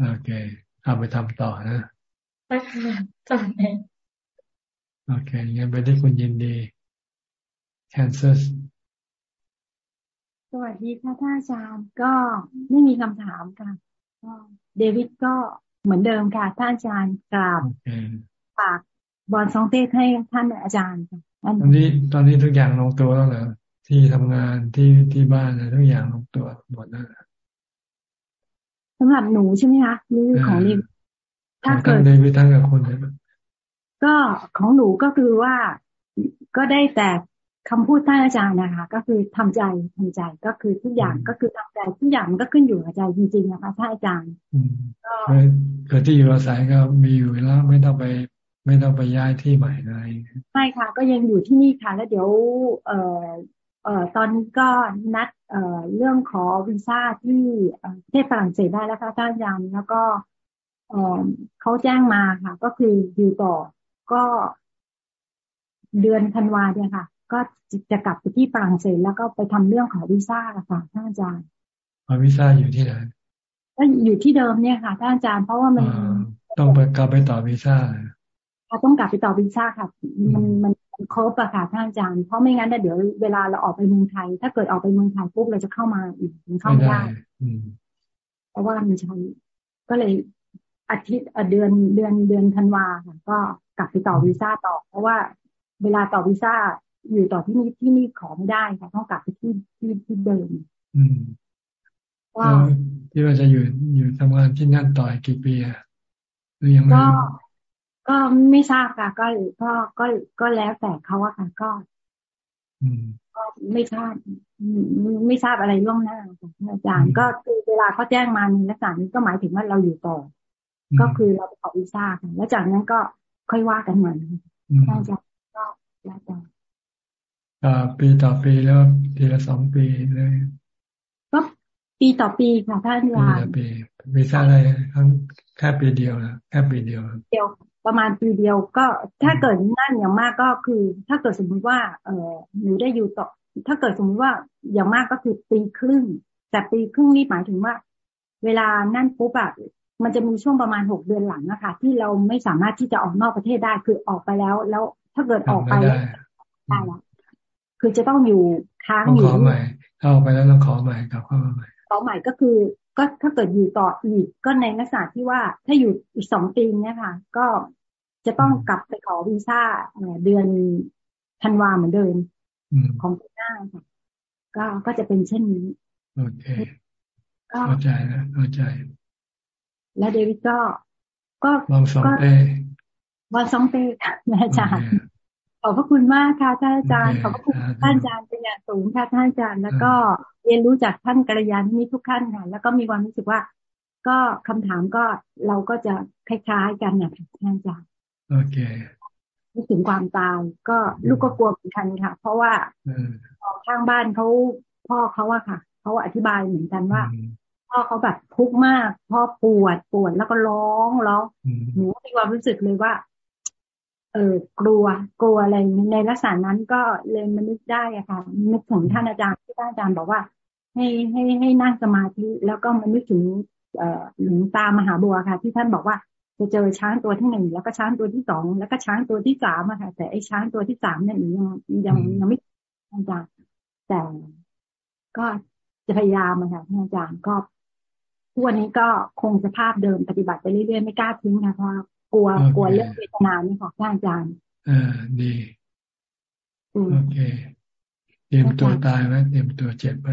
โอเค เอาไปทำต่อนะใช่ค่ะจ้าเอง โอเคงั้นไปที่คุณยินดี Kansas สวัสดีค่ะท่านอาจารย์ก็ไม่มีคำถามค่ะเดวิดก็เหมือนเดิมค่ะท่านอาจารย์กราบฝากบอลสองเทศให้ท่านอาจารย์ตอนนี้ตอนนี้ทุกอย่างลงตัวแล้วเหรอที่ทำงานที่ที่บ้านอะไรทุกอย่างลงตัวหมดแล้วสำหรับหนูใช่ไหมคะนี่ของเดวิดถ้าเกิดเดวิดทั้งกับคนเลย ก็ของหนูก็คือว่าก็ได้แต่คำพูดท่านอาจารย์นะคะ ก็คือทำใจทำใจก็คือทุกอย่างก็คือทำใจทุกอย่างก็ขึ้นอยู่กับใจจริง ๆ นะคะท่านอาจารย์ก็เกิดที่อยู่อาศัยก็มีอยู่แล้วไม่ต้องไป ไม่ต้องไปย้ายที่ใหม่เลยใช่ค่ะ ก็ยังอยู่ที่นี่ค่ะ แล้วเดี๋ยว เอ่อเอ่อตอนนี้ก็นัดเอ่อเรื่องขอวีซ่าที่ประเทศฝรั่งเศสได้แล้วค่ะท่านอาจารย์แล้วก็เอ่อเขาแจ้งมาค่ะ ก็คืออยู่ต่อ ก็เดือนธันวาเนี่ยค่ะ ก็จะกลับไปที่ฝรั่งเศสแล้วก็ไปทำเรื่องขอวีซ่าค่ะท่านอาจารย์ขอวีซ่าอยู่ที่ไหนก็อยู่ที่เดิมเนี่ยค่ะท่านอาจารย์เพราะว่ามันต้องไปกลับไปต่อวีซ่าต้องกลับไปต่อวีซ่าค่ะ มันมันครบอะค่ะท่านอาจารย์เพราะไม่งั้นเดี๋ยวเวลาเราออกไปเมืองไทย ถ้าเกิดออกไปเมืองไทยปุ๊บเราจะเข้ามาอีกมันเข้าไม่ได้เพราะว่ามันใช้ก็เลยอาทิตย์เดือนเดือนเดือนธันวาค่ะ ก็ กลับไปต่อวีซ่าต่อ เพราะว่าเวลาต่อวีซ่าอยู่ต่อที่นี่ที่นี่ขอไม่ได้ค่ะต้องกลับไปที่ที่ที่เดิมอืมว่าที่ว่าจะอยู่อยู่ทำงานที่นั่นต่อกี่ปีอะรือยังไม่ก็ก็ไม่ทราบค่ะ ก็ก็ก็ก็แล้วแต่เขาอะค่ะก็ก็ไม่ทราบไม่ทราบอะไรล่วงหน้าค่ะอาจารย์ ก็คือเวลาเขาแจ้งมาในลักษณะนี้ก็หมายถึงว่าเราอยู่ต่อ ก็คือเราขอวีซ่าค่ะแล้วจากนั้นก็ ค่อยว่ากันใหม่อาจารย์ก็แล้วแต่ปีต่อปีแล้วทีละสองปีเลยก็ปีต่อปีค่ะท่านอาจารย์ปีวีซ่าอะไรครั้งแค่ปีเดียวนะแค่ปีเดียวเดียว ประมาณปีเดียวก็ถ้าเกิดนั่นอย่างมากก็คือ ถ้าเกิดสมมติว่า เออหนูได้อยู่ต่อ ถ้าเกิดสมมติว่าอย่างมากก็คือปีครึ่ง แต่ปีครึ่งนี่หมายถึงว่า เวลานั่นปุ๊บอะ มันจะมีช่วงประมาณหกเดือนหลังนะคะที่เราไม่สามารถที่จะออกนอกประเทศได้ คือออกไปแล้ว แล้วถ้าเกิดออกไปได้แล้วคือจะต้องอยู่ค้างอยู่ขอใหม่เข้าไปแล้วต้องขอใหม่กลับเข้ามาใหม่ขอใหม่ก็คือ ก็ถ้าเกิดอยู่ต่ออีกก็ในลักษณะที่ว่าถ้าอยู่อีกสองปีเนี่ยค่ะ ก็จะต้องกลับไปขอวีซ่าเดือนธันวาเหมือนเดิมของปีหน้าค่ะก็ก็จะเป็นเช่นนี้โอเคเข้าใจนะเข้าใจ แล้วเดวิดก็ ก็วางสองเป้วางสองเป้ค่ะอาจารย์ขอบพระคุณมากค่ะท่านอาจารย์ขอบพระคุณท่านอาจารย์เป็นอย่างสูงค่ะท่านอาจารย์ แล้วก็เรียนรู้จากท่านกัลยาณมิตรทุกท่านค่ะแล้วก็มีความรู้สึกว่า ก็คำถามก็เราก็จะคล้ายๆกันนะท่านอาจารย์โอเคนึกถึงความตายก็ลูกก็กลัวเหมือนกันค่ะ เพราะว่าข้างบ้านเขาพ่อเขาอะค่ะเขาอธิบายเหมือนกันว่า พ่อเขาแบบทุกข์มากพ่อปวดปวดแล้วก็ร้องร้องหนูมีความรู้สึกเลยว่า เออกลัว กลัวอะไรในลักษณะนั้นก็เลยมันนึกได้อะค่ะนึกถึงท่านอาจารย์ที่ท่านอาจารย์บอกว่า ให้ให้ให้นั่งสมาธิแล้วก็มันนึกถึงเอ่อหลวงตามหาบัวค่ะ ที่ท่านบอกว่าจะเจอช้างตัวที่หนึ่งแล้วก็ช้างตัวที่สองแล้วก็ช้างตัวที่สามอะค่ะ แต่ไอ้ช้างตัวที่สามเนี่ยยังยังยังไม่อาจารย์แต่ก็จะพยายามอะค่ะอาจารย์ก็ทุก วันนี้ก็คงสภาพเดิมปฏิบัติไปเรื่อยๆไม่กล้าทิ้งค่ะเพราะกลัวกลัวเรื่องเวทนานี่ค่ะอาจารย์อ่าดีโอเคเตรียมตัวตายไหมเตรียมตัวเจ็บไหม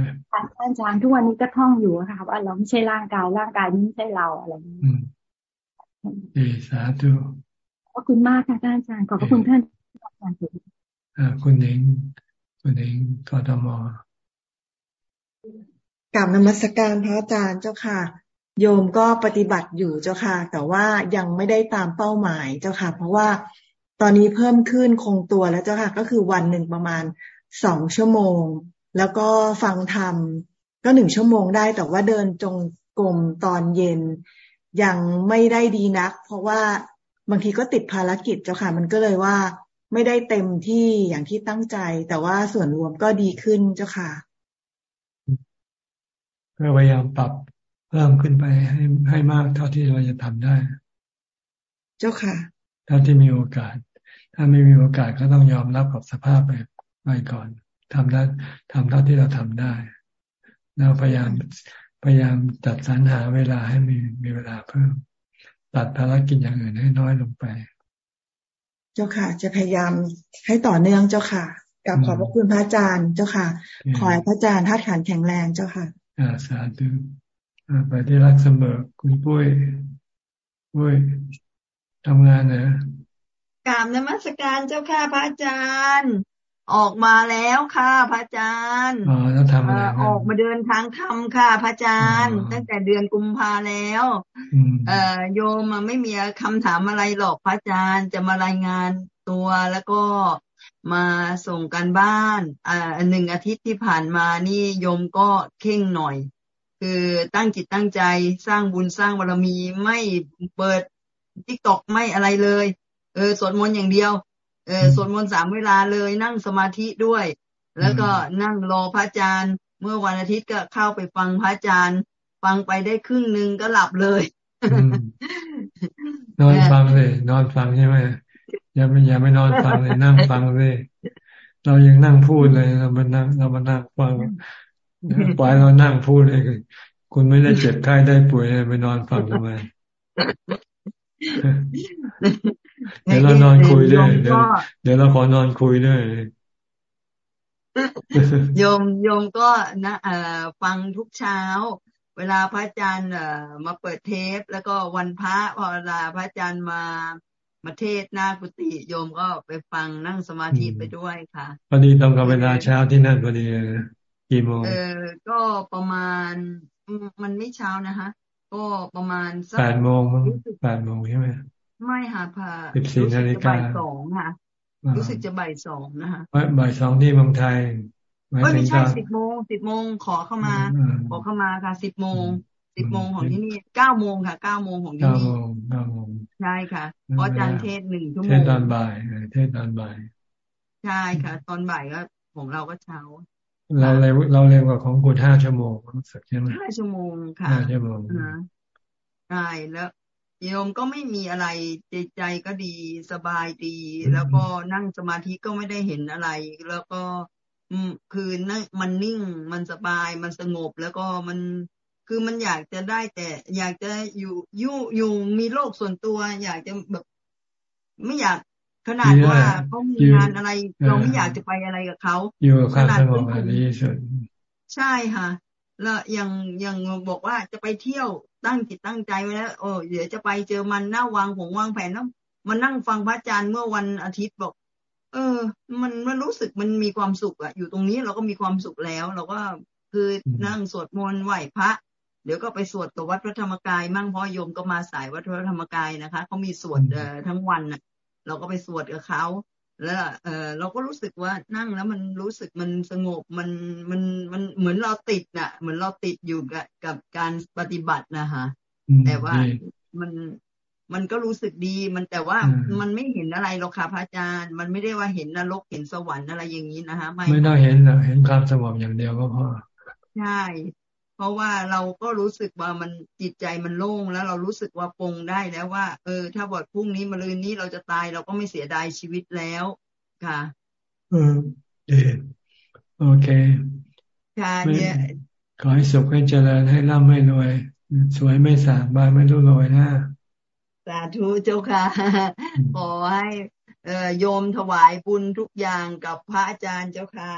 อาจารย์ทุกวันนี้ก็ท่องอยู่ค่ะว่าเราไม่ใช่ร่างกายร่างกายนี้ไม่ใช่เราอะไรอย่างนี้เอสาธุขอบคุณมากค่ะท่านอาจารย์ขอบพระคุณท่านอาจารย์อ่าคุณเองคุณเองกทม กลับนมัสการพระอาจารย์เจ้าค่ะ โยมก็ปฏิบัติอยู่เจ้าค่ะ แต่ว่ายังไม่ได้ตามเป้าหมายเจ้าค่ะ เพราะว่าตอนนี้เพิ่มขึ้นคงตัวแล้วเจ้าค่ะ ก็คือวันหนึ่งประมาณสองชั่วโมง แล้วก็ฟังธรรมก็หนึ่งชั่วโมงได้ แต่ว่าเดินจงกรมตอนเย็น ยังไม่ได้ดีนัก เพราะว่าบางทีก็ติดภารกิจเจ้าค่ะ มันก็เลยว่าไม่ได้เต็มที่อย่างที่ตั้งใจ แต่ว่าส่วนรวมก็ดีขึ้นเจ้าค่ะ ก็พยายามปรับเพิ่มขึ้นไปให้ให้มากเท่าที่เราจะทำได้ เจ้าค่ะเท่าที่มีโอกาส ถ้าไม่มีโอกาสก็ต้องยอมรับกับสภาพไปไปก่อนทำได้ทำเท่าที่เราทำได้แล้วพยายามพยายามจัดสรรหาเวลาให้มีมีเวลาเพิ่มตัดภารกิจอย่างอื่นให้น้อยลงไป เจ้าค่ะ จะพยายามให้ต่อเนื่องเจ้าค่ะกับขอบพระคุณพระอาจารย์เจ้าค่ะ ขอให้พระอาจารย์ธาตุขันแข็งแรงเจ้าค่ะ อ่าสาธุไปที่รักเสมอคุณปุ้ยปุ้ยทำงานเนอะกราบนมัสการเจ้าค่ะพระอาจารย์ ออกมาแล้วค่ะพระอาจารย์อ๋อแล้วทำอะไรออกมาเดินทางธรรมค่ะพระอาจารย์ ตั้งแต่เดือนกุมภาแล้วเอ่อโยมไม่มีคำถามอะไรหรอกพระอาจารย์จะมารายงานตัวแล้วก็ มาส่งกันบ้านอ่าหนึ่งอาทิตย์ที่ผ่านมานี่โยมก็เข่งหน่อย คือตั้งจิตตั้งใจสร้างบุญสร้างบารมีไม่เปิดทิกตอกไม่อะไรเลย เออสวดมนต์อย่างเดียว เออสวดมนต์สามเวลาเลยนั่งสมาธิด้วย แล้วก็นั่งรอพระอาจารย์ เมื่อวันอาทิตย์ก็เข้าไปฟังพระอาจารย์ ฟังไปได้ครึ่งหนึ่งก็หลับเลยนอนฟังเลยนอนฟังใช่ไหม อย่าไม่อย่าไม่นอนฟังเลยนั่งฟังเลยเรายังนั่งพูดเลยเรามานั่งเรามานั่งฟังปล่อยเรานั่งพูดเลยคุณไม่ได้เจ็บไข้ได้ป่วยไปนอนฟังทำไมเดี๋ยวเรานอนคุยด้วยเดี๋ยวเดี๋ยวเราขอนอนคุยด้วยโยมโยมก็นะเอ่อฟังทุกเช้า เวลาพระอาจารย์เอ่อมาเปิดเทป แล้วก็วันพระพอเวลาพระอาจารย์มา มาเทศหน้ากุฏิโยมก็ไปฟังนั่งสมาธิไปด้วยค่ะพอดีตรงกับเวลาเช้าที่นั่นพอดีกี่โมงเออก็ประมาณมันไม่เช้านะคะก็ประมาณแปดโมงมั้งแปดโมงใช่ไหมไม่ค่ะพาสิบสี่นาฬิกาสองค่ะรู้สึกจะบ่ายสองนะคะบ่ายสองที่เมืองไทยไม่ใช่สิบโมงสิบโมงขอเข้ามาขอเข้ามาค่ะสิบโมง สิบโมงของที่นี่เก้าโมงค่ะเก้าโมงของที่นี่เก้าโมงเก้าโมงใช่ค่ะเพราะอาจารย์เทศหนึ่งชั่วโมงเทศตอนบ่ายเทศตอนบ่ายใช่ค่ะ ตอนบ่ายก็ของเราก็เช้า เราเร็วเราเร็วกว่าของคุณห้าชั่วโมงรู้สึกใช่ไหมห้าชั่วโมงค่ะห้าชั่วโมงใช่แล้วโยมก็ไม่มีอะไรใจใจก็ดีสบายดี แล้วก็นั่งสมาธิก็ไม่ได้เห็นอะไร แล้วก็ อืมคือนั่งมันนิ่งมันสบายมันสงบแล้วก็มัน คือมันอยากจะได้แต่ อยากจะอยู่อยู่อยู่มีโลกส่วนตัว อยากจะแบบ ไม่อยากขนาดว่าเขามีงานอะไร เราไม่อยากจะไปอะไรกับเขาอยู่กับความสงบอันนี้สุดใช่ค่ะ แล้วยังยังบอกว่าจะไปเที่ยวตั้งจิตตั้งใจไว้แล้วโอ้เดี๋ยวจะไปเจอมันหน้าวางผงวางแผนแล้วมานั่งฟังพระอาจารย์เมื่อวันอาทิตย์บอก เออ มันมันรู้สึกมันมีความสุขอะอยู่ตรงนี้เราก็มีความสุขแล้ว เราก็คือนั่งสวดมนต์ไหว้พระ เดี๋ยวก็ไปสวดตัววัดพระธรรมกาย มั่งเพราะโยมก็มาสายวัดพระธรรมกายนะคะเขามีสวดเอ่อทั้งวันน่ะเราก็ไปสวดกับเขาแล้วเออเราก็รู้สึกว่านั่งแล้วมันรู้สึกมันสงบมันมันมันเหมือนเราติดน่ะ เหมือนเราติดอยู่กับกับการปฏิบัตินะคะแต่ว่ามันมันก็รู้สึกดีมันแต่ว่ามันไม่เห็นอะไรหรอกค่ะพระอาจารย์ มันไม่ได้ว่าเห็นนรกเห็นสวรรค์อะไรอย่างนี้นะคะไม่ไม่ต้องเห็นเห็นความสงบอย่างเดียวก็พอใช่เพ ราะว่าเราก็รู้สึกว่ามันจิตใจมันโล่งแล้วเรารู้สึกว่าปรงได้แล้วว่า เออ ถ้าบอดพรุ่งนี้มะรืนนี้เราจะตายเราก็ไม่เสียดายชีวิตแล้ว ค่ะอืมดีโอเคค่ะเนี่ยขอให้สุขให้เจริญให้ร่ำให้รวย สวยไม่สางบานไม่รู้รวยนะสาธุเจ้าค่ะขอให้เอ่อ โยมถวายบุญทุกอย่างกับพระอาจารย์เจ้าค่ะ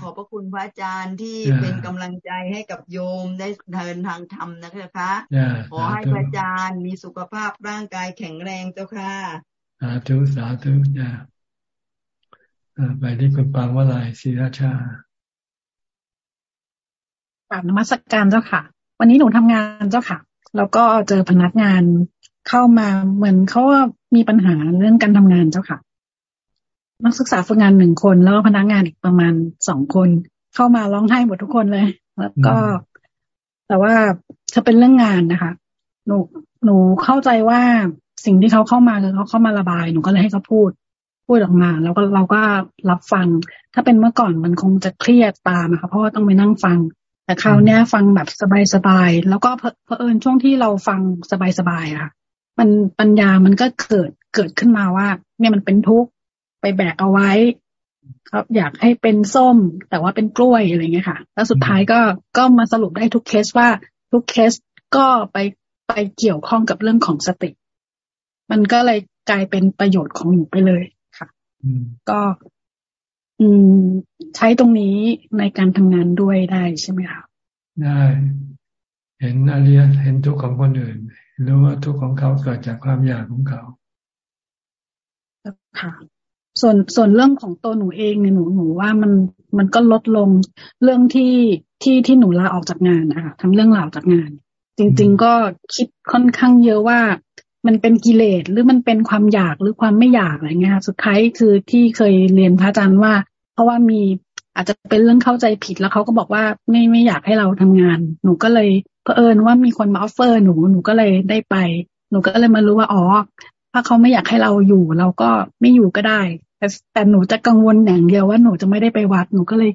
ขอบพระคุณพระอาจารย์ที่เป็นกำลังใจให้กับโยมได้เดินทางธรรมนะคะขอให้พระอาจารย์มีสุขภาพร่างกายแข็งแรงเจ้าค่ะสาธุสาธุจ้าไปที่คุณปางวลายศิราชากราบนมัสกการเจ้าค่ะ วันนี้หนูทำงานเจ้าค่ะ แล้วก็เจอพนักงาน เข้ามาเหมือนเขาว่ามีปัญหาเรื่องการทำงานเจ้าค่ะ นักศึกษาฝึกงานหนึ่งคนแล้วพนักงานอีกประมาณสองคน เข้ามาร้องไห้หมดทุกคนเลย แล้วก็ แต่ว่าถ้าเป็นเรื่องงานนะคะ หนูหนูเข้าใจว่าสิ่งที่เขาเข้ามาคือเขาเข้ามาระบายหนูก็เลยให้เขาพูดพูดออกมา แล้วก็เราก็รับฟัง ถ้าเป็นเมื่อก่อนมันคงจะเครียดตามนะคะเพราะว่าต้องไปนั่งฟัง แต่คราวนี้ฟังแบบสบายๆแล้วก็เพอเอิญช่วงที่เราฟังสบายๆอะค่ะ มันปัญญามันก็เกิดเกิดขึ้นมาว่า เนี่ยมันเป็นทุกข์ไปแบกเอาไว้ ครับ อยากให้เป็นส้ม แต่ว่าเป็นกล้วยอะไรเงี้ยค่ะ แล้วสุดท้ายก็ก็มาสรุปได้ทุกเคสว่าทุกเคสก็ไปไปเกี่ยวข้องกับเรื่องของสติ มันก็เลยกลายเป็นประโยชน์ของหนูไปเลยค่ะก็ อืม ใช้ตรงนี้ในการทำงานด้วยได้ใช่ไหมคะได้ เห็นอริยเห็นทุกข์ของคนอื่น รู้ว่าทุกข์ของเขาเกิดจากความอยากของเขาค่ะส่วนส่วนเรื่องของตัวหนูเองเนี่ยหนูหนูว่ามันมันก็ลดลงเรื่องที่ที่ที่หนูลาออกจากงานนะคะทั้งเรื่องลาออกจากงาน จริง ๆ ก็คิดค่อนข้างเยอะว่ามันเป็นกิเลสหรือมันเป็นความอยากหรือความไม่อยากอะไรเงี้ยค่ะสุดท้ายคือที่เคยเรียนพระอาจารย์ว่า เพราะว่ามีอาจจะเป็นเรื่องเข้าใจผิดแล้วเขาก็บอกว่าไม่ไม่อยากให้เราทำงาน หนูก็เลย เผอิญว่ามีคนมาออฟเฟอร์หนูหนูก็เลยได้ไป หนูก็เลยมารู้ว่าอ๋อถ้าเขาไม่อยากให้เราอยู่ เราก็ไม่อยู่ก็ได้ แต่แต่หนูจะกังวลอย่างเดียวว่าหนูจะไม่ได้ไปวัดหนูก็เลย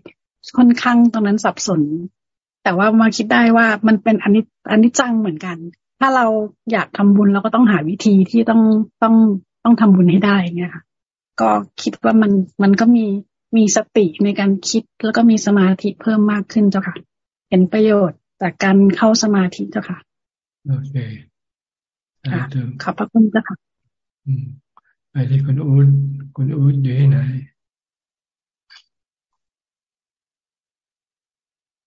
ค่อนข้างตรงนั้นสับสน แต่ว่ามาคิดได้ว่ามันเป็นอันนี้อันนี้จังเหมือนกัน ถ้าเราอยากทำบุญเราก็ต้องหาวิธีที่ต้องต้องต้องทำบุญให้ได้เงี้ยค่ะก็คิดว่ามันมันก็มีมีสติในการคิดแล้วก็มีสมาธิเพิ่มมากขึ้นเจ้าค่ะ เห็นประโยชน์ จากการเข้าสมาธิเจ้าค่ะ โอเคค่ะขอบพระคุณเจ้าค่ะไปที่คุณอูดคุณอูดอยู่ที่ไหน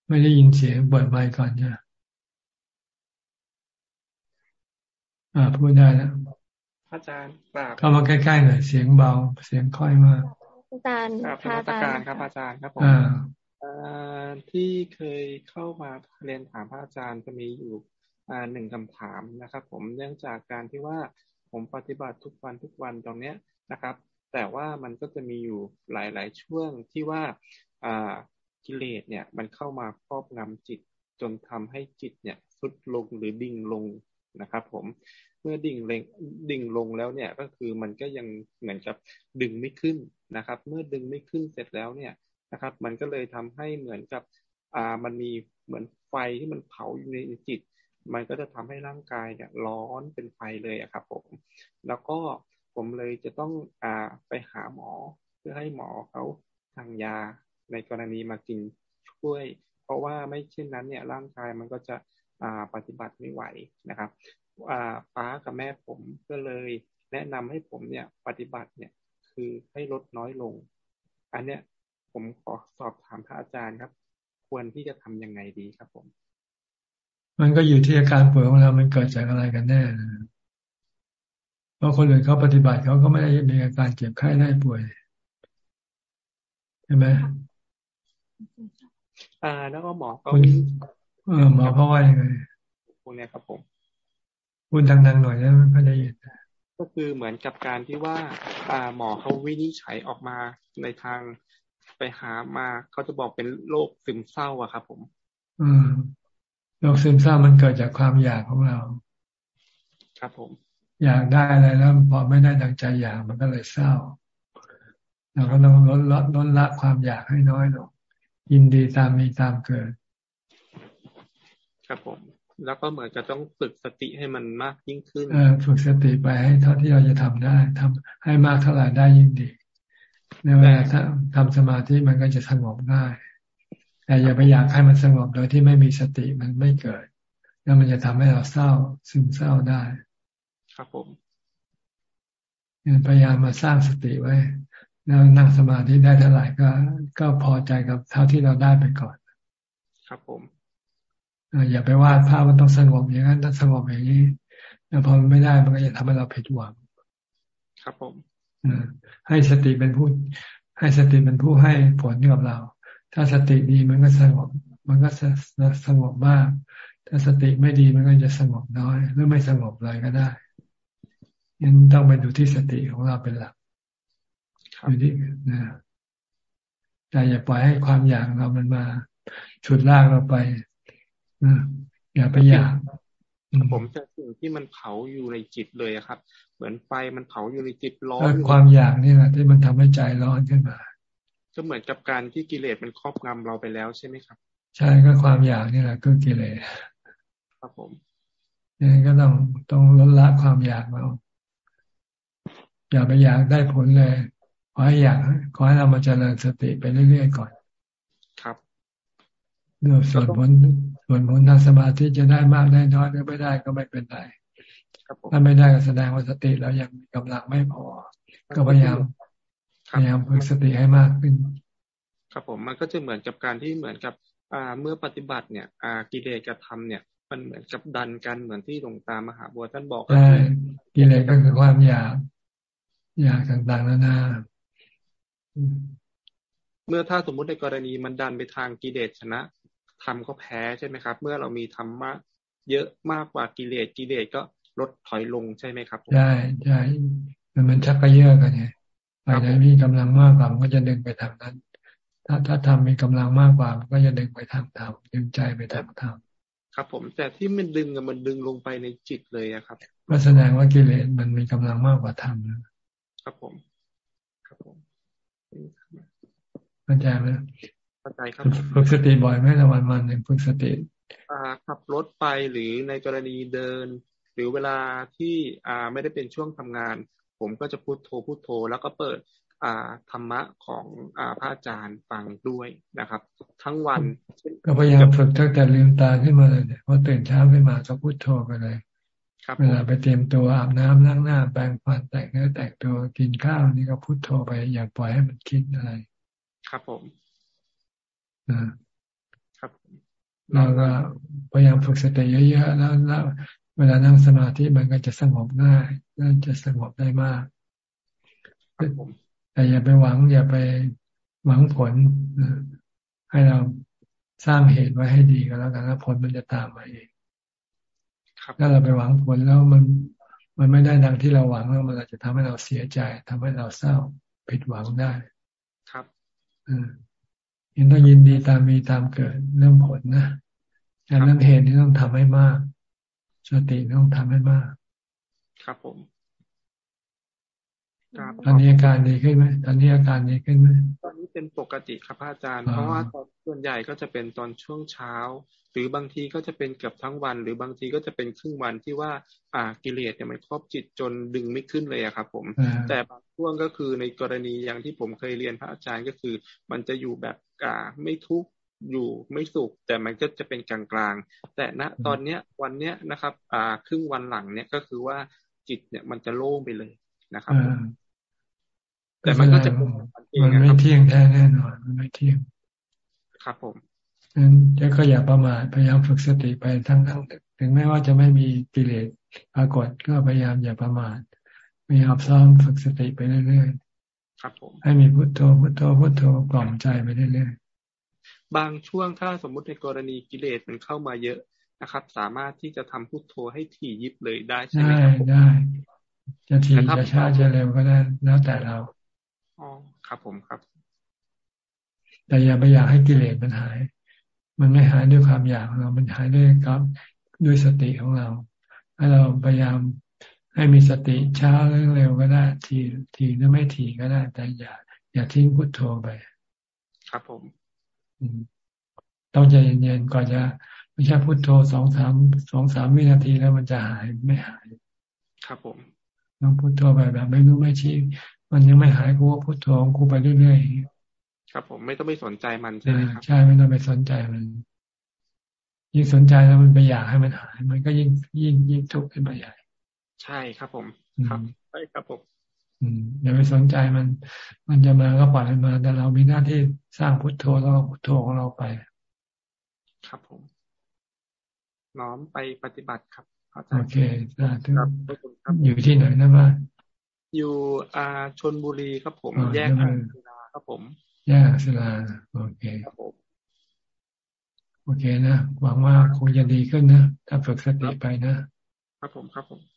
ไม่ได้ยินเสียงบ่อยไปก่อนจ้ะอ่าพูดได้แล้วอาจารย์กราบเข้ามาใกล้ๆหน่อยเสียงเบา เสียงค่อยมากอาจารย์ครับอาจารย์ครับอาจารย์ครับผม ที่เคยเข้ามาเรียนถามพระอาจารย์จะมีอยู่หนึ่งคำถามนะครับ ผมเนื่องจากการที่ว่าผมปฏิบัติทุกวันทุกวันตรงเนี้ยนะครับ แต่ว่ามันก็จะมีอยู่หลาย ๆ ช่วงที่ว่ากิเลสเนี่ยมันเข้ามาครอบงำจิตจนทำให้จิตเนี่ยสุดลงหรือดิ่งลงนะครับผมเมื่อดิ่งเลงดิ่งลงแล้วเนี่ยก็คือมันก็ยังเหมือนกับดึงไม่ขึ้นนะครับ เมื่อดึงไม่ขึ้นเสร็จแล้วเนี่ย นะครับ มันก็เลยทำให้เหมือนกับอ่ามันมีเหมือนไฟที่มันเผาอยู่ในจิต มันก็จะทำให้ร่างกายเนี่ยร้อนเป็นไฟเลยอะครับผมแล้วก็ผมเลยจะต้องอ่าไปหาหมอเพื่อให้หมอเขาสั่งยาในกรณีมากินช่วย เพราะว่าไม่เช่นนั้นเนี่ยร่างกายมันก็จะอ่าปฏิบัติไม่ไหวนะครับอ่าป้ากับแม่ผมก็เลยแนะนำให้ผมเนี่ยปฏิบัติเนี่ยคือให้ลดน้อยลง อันเนี้ย ผมขอสอบถามพระอาจารย์ครับ ควรที่จะทํำยังไงดีครับผม มันก็อยู่ที่อาการป่วยของเรา มันเกิดจากอะไรกันแน่เพราะคนอื่นเขาปฏิบัติเขาก็ไม่ได้มีอาการเจ็บไข้ได้ป่วยใช่ไหมอ่า แล้วก็หมอก็เออหมอเขาว่ายังไงพวกนี้ครับผมพูดดังๆหน่อยได้ไหมก็ได้ยินก็คือเหมือนกับการที่ว่า อ่าหมอเขาวินิจฉัยออกมาในทาง ไปหามาเขาจะบอกเป็นโรคซึมเศร้าอะครับผม อืมโรคซึมเศร้ามันเกิดจากความอยากของเรา ครับผม อยากได้อะไรแล้วพอไม่ได้ดังใจอยากมันก็เลยเศร้าเราก็ต้องลดลดลดละความอยากให้น้อยลงยินดีตามมีตามเกิด ครับผม แล้วก็เหมือนจะต้องฝึกสติให้มันมากยิ่งขึ้น เออฝึกสติไปให้เท่าที่เราจะทำได้ทำให้มากเท่าไหร่ได้ยิ่งดี ในเวลาทำสมาธิมันก็จะสงบง่ายแต่อย่าไปอยากให้มันสงบโดยที่ไม่มีสติมันไม่เกิด แล้วมันจะทำให้เราเศร้าซึมเศร้าได้ ครับผมพยายามมาสร้างสติไว้ แล้วนั่งสมาธิได้เท่าไหร่ก็ ก็พอใจกับเท่าที่เราได้ไปก่อน ครับผมอย่าไปวาดภาพมันต้องสงบอย่างนั้นต้องสงบอย่างนี้ แล้วพอมันไม่ได้มันก็จะทำให้เราผิดหวัง ครับผม ให้สติเป็นผู้ ให้สติเป็นผู้ให้ผลกับเรา ถ้าสติดีมันก็สงบ มันก็สงบมาก ถ้าสติไม่ดีมันก็จะสงบน้อย หรือไม่สงบเลยก็ได้ยังต้องไปดูที่สติของเราเป็นหลักอยู่ที่นะแต่อย่าปล่อยให้ความอยากเรามันมาฉุดลากเราไปอย่าไปอยากผมจะสิ่งที่มันเผาอยู่ในจิตเลยครับ เหมือนไฟมันเผาอยู่ในจิตร้อนความอยากนี่แหละที่มันทำให้ใจร้อนขึ้นมาก็เหมือนกับการที่กิเลสมันครอบงำเราไปแล้วใช่ไหมครับ ใช่ก็ความอยากนี่แหละก็กิเลสครับผมนี่ก็ต้องต้องลดละความอยากเราอย่าไปอยากได้ผลเลยขอให้อยากขอให้เรามาเจริญสติไปเรื่อยๆก่อน ครับเรื่องส่วนผลส่วนผลทางสมาธิจะได้มากได้น้อยหรือไม่ได้ก็ไม่เป็นไร ถ้าไม่ได้ก็แสดงว่าสติเรายังมีกำลังไม่พอ ก็พยายามพยายามฝึกสติให้มากขึ้น ครับผมมันก็จะเหมือนกับการที่เหมือนกับอ่าเมื่อปฏิบัติเนี่ย อ่ากิเลสกับธรรมเนี่ย มันเหมือนกับดันกันเหมือนที่หลวงตามหาบัวท่านบอกใช่กิเลสก็คือความอยากอยากต่างๆนานาเมื่อถ้าสมมุติในกรณีมันดันไปทางกิเลสชนะธรรมก็แพ้ใช่ไหมครับ เมื่อเรามีธรรมะเยอะมากกว่ากิเลสกิเลสก็ ลดถอยลงใช่ไหมครับใช่ใช่มันมันชักกระเยอะกันไงไปไหนมีกำลังมากกว่ามันก็จะดึงไปทางนั้น ถ้าถ้าทำมีกำลังมากกว่ามันก็จะดึงไปทางธรรมดึงใจไปทางธรรมครับ ผมแต่ที่มันดึงมันดึงลงไปในจิตเลยอะครับก็แสดงว่ากิเลสมันมีกำลังมากกว่าธรรมครับผม ครับผมเข้าใจไหมเข้าใจครับฝึกสติบ่อยไหมในวันวันหนึ่งฝึกสติ อ่าขับรถไปหรือในกรณีเดิน หรือเวลาที่อ่าไม่ได้เป็นช่วงทำงาน ผมก็จะพูดโทรพูดโทรแล้วก็เปิดอ่าธรรมะของอ่าพระอาจารย์ฟังด้วยนะครับ ทั้งวันก็พยายามฝึกตั้งแต่ลืมตาขึ้นมาเลยพอตื่นเช้าขึ้นมาก็พูดโทรไปเลยเวลาไปเตรียมตัวอาบน้ำล้างหน้าแปรงฟันแต่งเนื้อแต่งตัวกินข้าวนี่ก็พูดโทรไปอย่าปล่อยให้มันคิดอะไร ครับผมนะครับเราก็พยายามฝึกสติเยอะๆแล้วแล้ว เวลานั่งสมาธิมันก็จะสงบง่ายน่าจะสงบได้มาก แต่อย่าไปหวัง อย่าไปหวังผล ให้เราสร้างเหตุไว้ให้ดีก็แล้วกันแล้วผลมันจะตามมาเองถ้าเราไปหวังผลแล้วมัน มันไม่ได้ดังที่เราหวังแล้วมันอาจจะทำให้เราเสียใจทำให้เราเศร้าผิดหวังได้ ครับอืมยังต้องยินดีตามมีตามเกิดเรื่องผลนะแต่เรื่องเหตุนี่ต้องทำให้มาก สติต้องทำให้มาก ครับผมตอนนี้อาการดีขึ้นไหมตอนนี้อาการดีขึ้นไหมตอนนี้เป็นปกติครับอาจารย์ เพราะว่าตอนส่วนใหญ่ก็จะเป็นตอนช่วงเช้า หรือบางทีก็จะเป็นเกือบทั้งวัน หรือบางทีก็จะเป็นครึ่งวันที่ว่า อ่ากิเลสเนี่ยมันครอบจิตจนดึงไม่ขึ้นเลยอะครับ ผม แต่บางช่วงก็คือในกรณีอย่างที่ผมเคยเรียนพระอาจารย์ก็คือ มันจะอยู่แบบอ่าไม่ทุกข์ อยู่ไม่สุขแต่มันก็จะเป็นกลางๆ แต่ณตอนเนี้ยวันเนี้ยนะครับ อ่า ครึ่งวันหลังเนี่ยก็คือว่าจิตเนี่ยมันจะโล่งไปเลยนะครับแต่มันก็จะมันไม่เที่ยงแท้แน่นอนมันไม่เที่ยง ครับผมนั้นก็อย่าประมาทพยายามฝึกสติไปทั้งทั้งถึงแม้ว่าจะไม่มีกิเลสปรากฏก็พยายามอย่าประมาทพยายามซ้อมฝึกสติไปเรื่อยๆครับผมให้มีพุทโธพุทโธพุทโธกล่อมใจไปเรื่อยๆ บางช่วงถ้าสมมุติในกรณีกิเลสมันเข้ามาเยอะนะครับ สามารถที่จะทำพุทโธให้ถี่ยิบเลยได้ใช่ไหมครับได้จะถี่จะช้าจะเร็วก็ได้แล้วแต่เราอ๋อครับผมครับ แต่อย่าไปอยากให้กิเลสมันหาย มันไม่หายด้วยความอยากเรา มันหายด้วยครับด้วยสติของเรา ให้เราพยายามให้มีสติช้าหรือเร็วก็ได้ ทีทีหรือไม่ทีก็ได้ แต่อย่า อย่าทิ้งพุทโธไป ครับผม ต้องใจเย็นๆก่อนจะไม่ใช่พุทโธสองสามสองสามวินาทีแล้วมันจะหายไม่หาย ครับผมต้องพุทโธไปแบบไม่รู้ไม่ชี้มันยังไม่หายกูก็พุทโธของกูไปเรื่อยๆครับผมไม่ต้องไปสนใจมันใช่ไหมครับใช่ไม่ต้องไปสนใจมัน ยิ่งสนใจแล้วมันไปอยากให้มันหาย มันก็ยิ่งยิ่งยิ่งทุกข์ขึ้นไปใหญ่ ใช่ครับผม ครับใช่ครับผม อืมอย่าไปสนใจมัน มันจะมาก็ปล่อยมันมา แต่เรามีหน้าที่สร้างพุทโธแล้วพุทโธของเราไป ครับผม น้อมไปปฏิบัติครับโอเคสาธุอยู่ที่ไหนนะบ้านอยู่อาชนบุรีครับผม แยกอ่างศิลาครับผม แยกศิลาโอเคครับผมโอเคนะหวังว่าคงจะดีขึ้นนะ ถ้าฝึกสติไปนะ ครับผมครับผมอ่า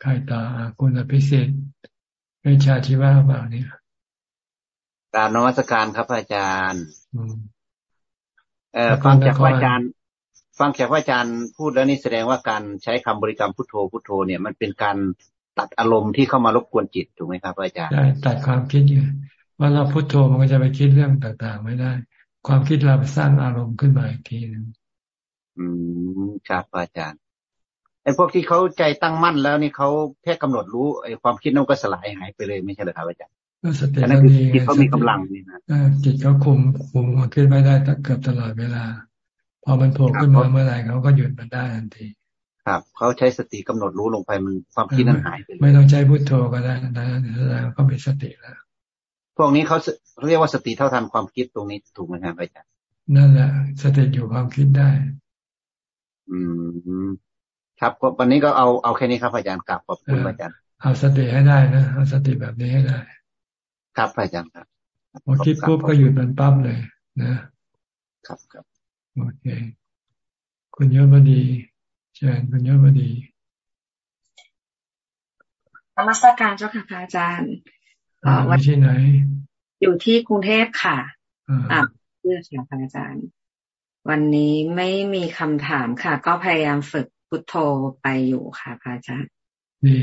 ใครต่อคุณอภิเศษเวชาชีวะเปล่าเนี่ยตามนวัตการครับอาจารย์เอ่อฟังจากอาจารย์ ฟังแขกว่าอาจารย์พูดแล้วนี่แสดงว่าการใช้คำบริกรรมพุทโธพุทโธเนี่ยมันเป็นการตัดอารมณ์ที่เข้ามารบกวนจิตถูกไหมครับอาจารย์ใช่ตัดความคิดอยู่ว่าเราพุทโธมันก็จะไปคิดเรื่องต่างๆ ไม่ได้ ความคิดเราไปสร้างอารมณ์ขึ้นมาอีกทีนึงอืมครับอาจารย์ ไอ้พวกที่เขาใจตั้งมั่นแล้วนี่เขาแค่กำหนดรู้ไอ้ความคิดนั้นก็สลายหายไปเลยไม่ใช่เหรอครับอาจารย์ก็สตินั่นคือจิตเขามีกำลังนี่นะจิตเขาคุมคุมขึ้นไม่ได้เกือบตลอดเวลา พอมันโผล่ขึ้นมาเมื่อไหร่เขาก็หยุดมันได้ทันที ครับเขาใช้สติกำหนดรู้ลงไปมันความคิดนั้นหายไปไม่ต้องใช้พุทโธก็ได้นะแสดงก็มีสติแล้ว พวกนี้เขาเรียกว่าสติเท่าทันความคิดตรงนี้ถูกไหมครับอาจารย์นั่นแหละสติอยู่ความคิดได้ อืม ครับวันนี้ก็เอาเอาแค่นี้ครับอาจารย์กลับขอบคุณอาจารย์ เอาสติให้ได้นะเอาสติแบบนี้ให้ได้ ครับอาจารย์ครับพอคิดปุ๊บก็หยุดมันปั๊บเลยนะ ครับครับโอเค คุณยศบดีเชิญคุณยศบดีนมัสการเจ้าค่ะพระอาจารย์วันที่ไหน อยู่ที่กรุงเทพค่ะ อ่าเพื่อค่ะพระอาจารย์ วันนี้ไม่มีคำถามค่ะ ก็พยายามฝึก พุทโธไปอยู่ค่ะพระอาจารย์ดี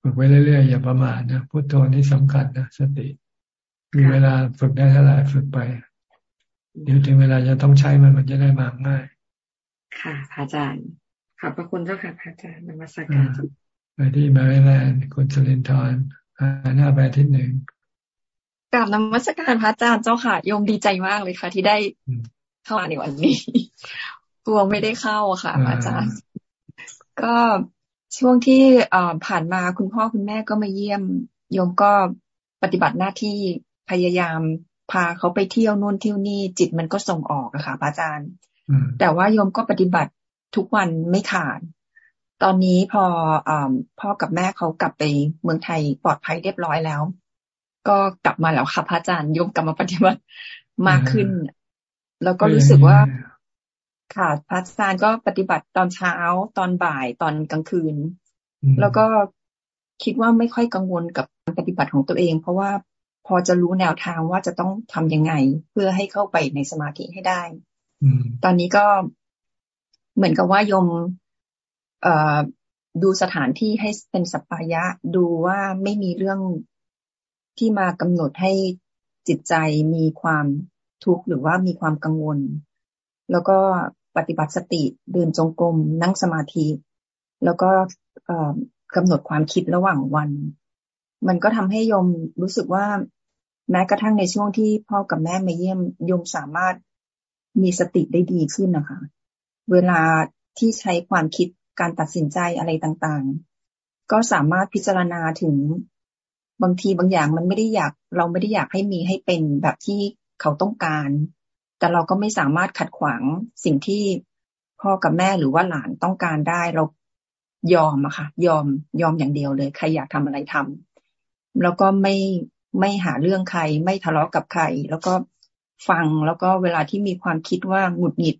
ฝึกไปเรื่อยๆอย่าประมาทนะพุทโธนี่สำคัญนะสติมีเวลาฝึกได้เท่าไหร่ฝึกไป เดี๋ยวถึงเวลาจะต้องใช้มันมันจะได้มาง่าย ค่ะพระอาจารย์ขอบพระคุณเจ้าค่ะพระอาจารย์นมัสการไปที่มาริแลนด์คุณสลินทร์หน้าไปที่หนึ่งกราบนมัสการพระอาจารย์เจ้าค่ะโยมดีใจมากเลยค่ะ ที่ได้เข้ามาในวันนี้กลัวไม่ได้เข้าค่ะพระอาจารย์ ก็ช่วงที่ผ่านมาคุณพ่อคุณแม่ก็มาเยี่ยม โยมก็ปฏิบัติหน้าที่พยายามพาเขาไปเที่ยวนู่นเที่ยวนี่จิตมันก็ส่งออกอะค่ะพระอาจารย์ แต่ว่าโยมก็ปฏิบัติทุกวันไม่ขาด ตอนนี้พออพ่อกับแม่เขากลับไปเมืองไทยปลอดภัยเรียบร้อยแล้ว ก็กลับมาแล้วค่ะพระอาจารย์ยมกลับมาปฏิบัติมากขึ้น แล้วก็รู้สึกว่า ค่ะพระอาจารย์ก็ปฏิบัติตอนเช้าตอนบ่ายตอนกลางคืน แล้วก็คิดว่าไม่ค่อยกังวลกับการปฏิบัติของตัวเอง เพราะว่าพอจะรู้แนวทางว่าจะต้องทํำยังไง เพื่อให้เข้าไปในสมาธิให้ได้ตอนนี้ก็เหมือนกับว่ายมเอ่อดูสถานที่ให้เป็นสัปปายะ ดูว่าไม่มีเรื่องที่มากำหนดให้จิตใจมีความทุกข์หรือว่ามีความกังวล แล้วก็ ปฏิบัติสติเดินจงกรมนั่งสมาธิ แล้วก็กำหนดความคิดระหว่างวัน มันก็ทำให้ยมรู้สึกว่าแม้กระทั่งในช่วงที่พ่อกับแม่มาเยี่ยมยมสามารถมีสติได้ดีขึ้นนะคะ เวลาที่ใช้ความคิดการตัดสินใจอะไรต่างๆ ก็สามารถพิจารณาถึงบางทีบางอย่างมันไม่ได้อยาก เราไม่ได้อยากให้มีให้เป็นแบบที่เขาต้องการ แต่เราก็ไม่สามารถขัดขวางสิ่งที่พ่อกับแม่หรือว่าหลานต้องการได้เรายอมอะค่ะ ยอมยอมอย่างเดียวเลยใครอยากทำอะไรทำแล้วก็ไม่ไม่หาเรื่องใคร ไม่ทะเลาะกับใคร แล้วก็ฟังแล้วก็เวลาที่มีความคิดว่าหงุดหงิด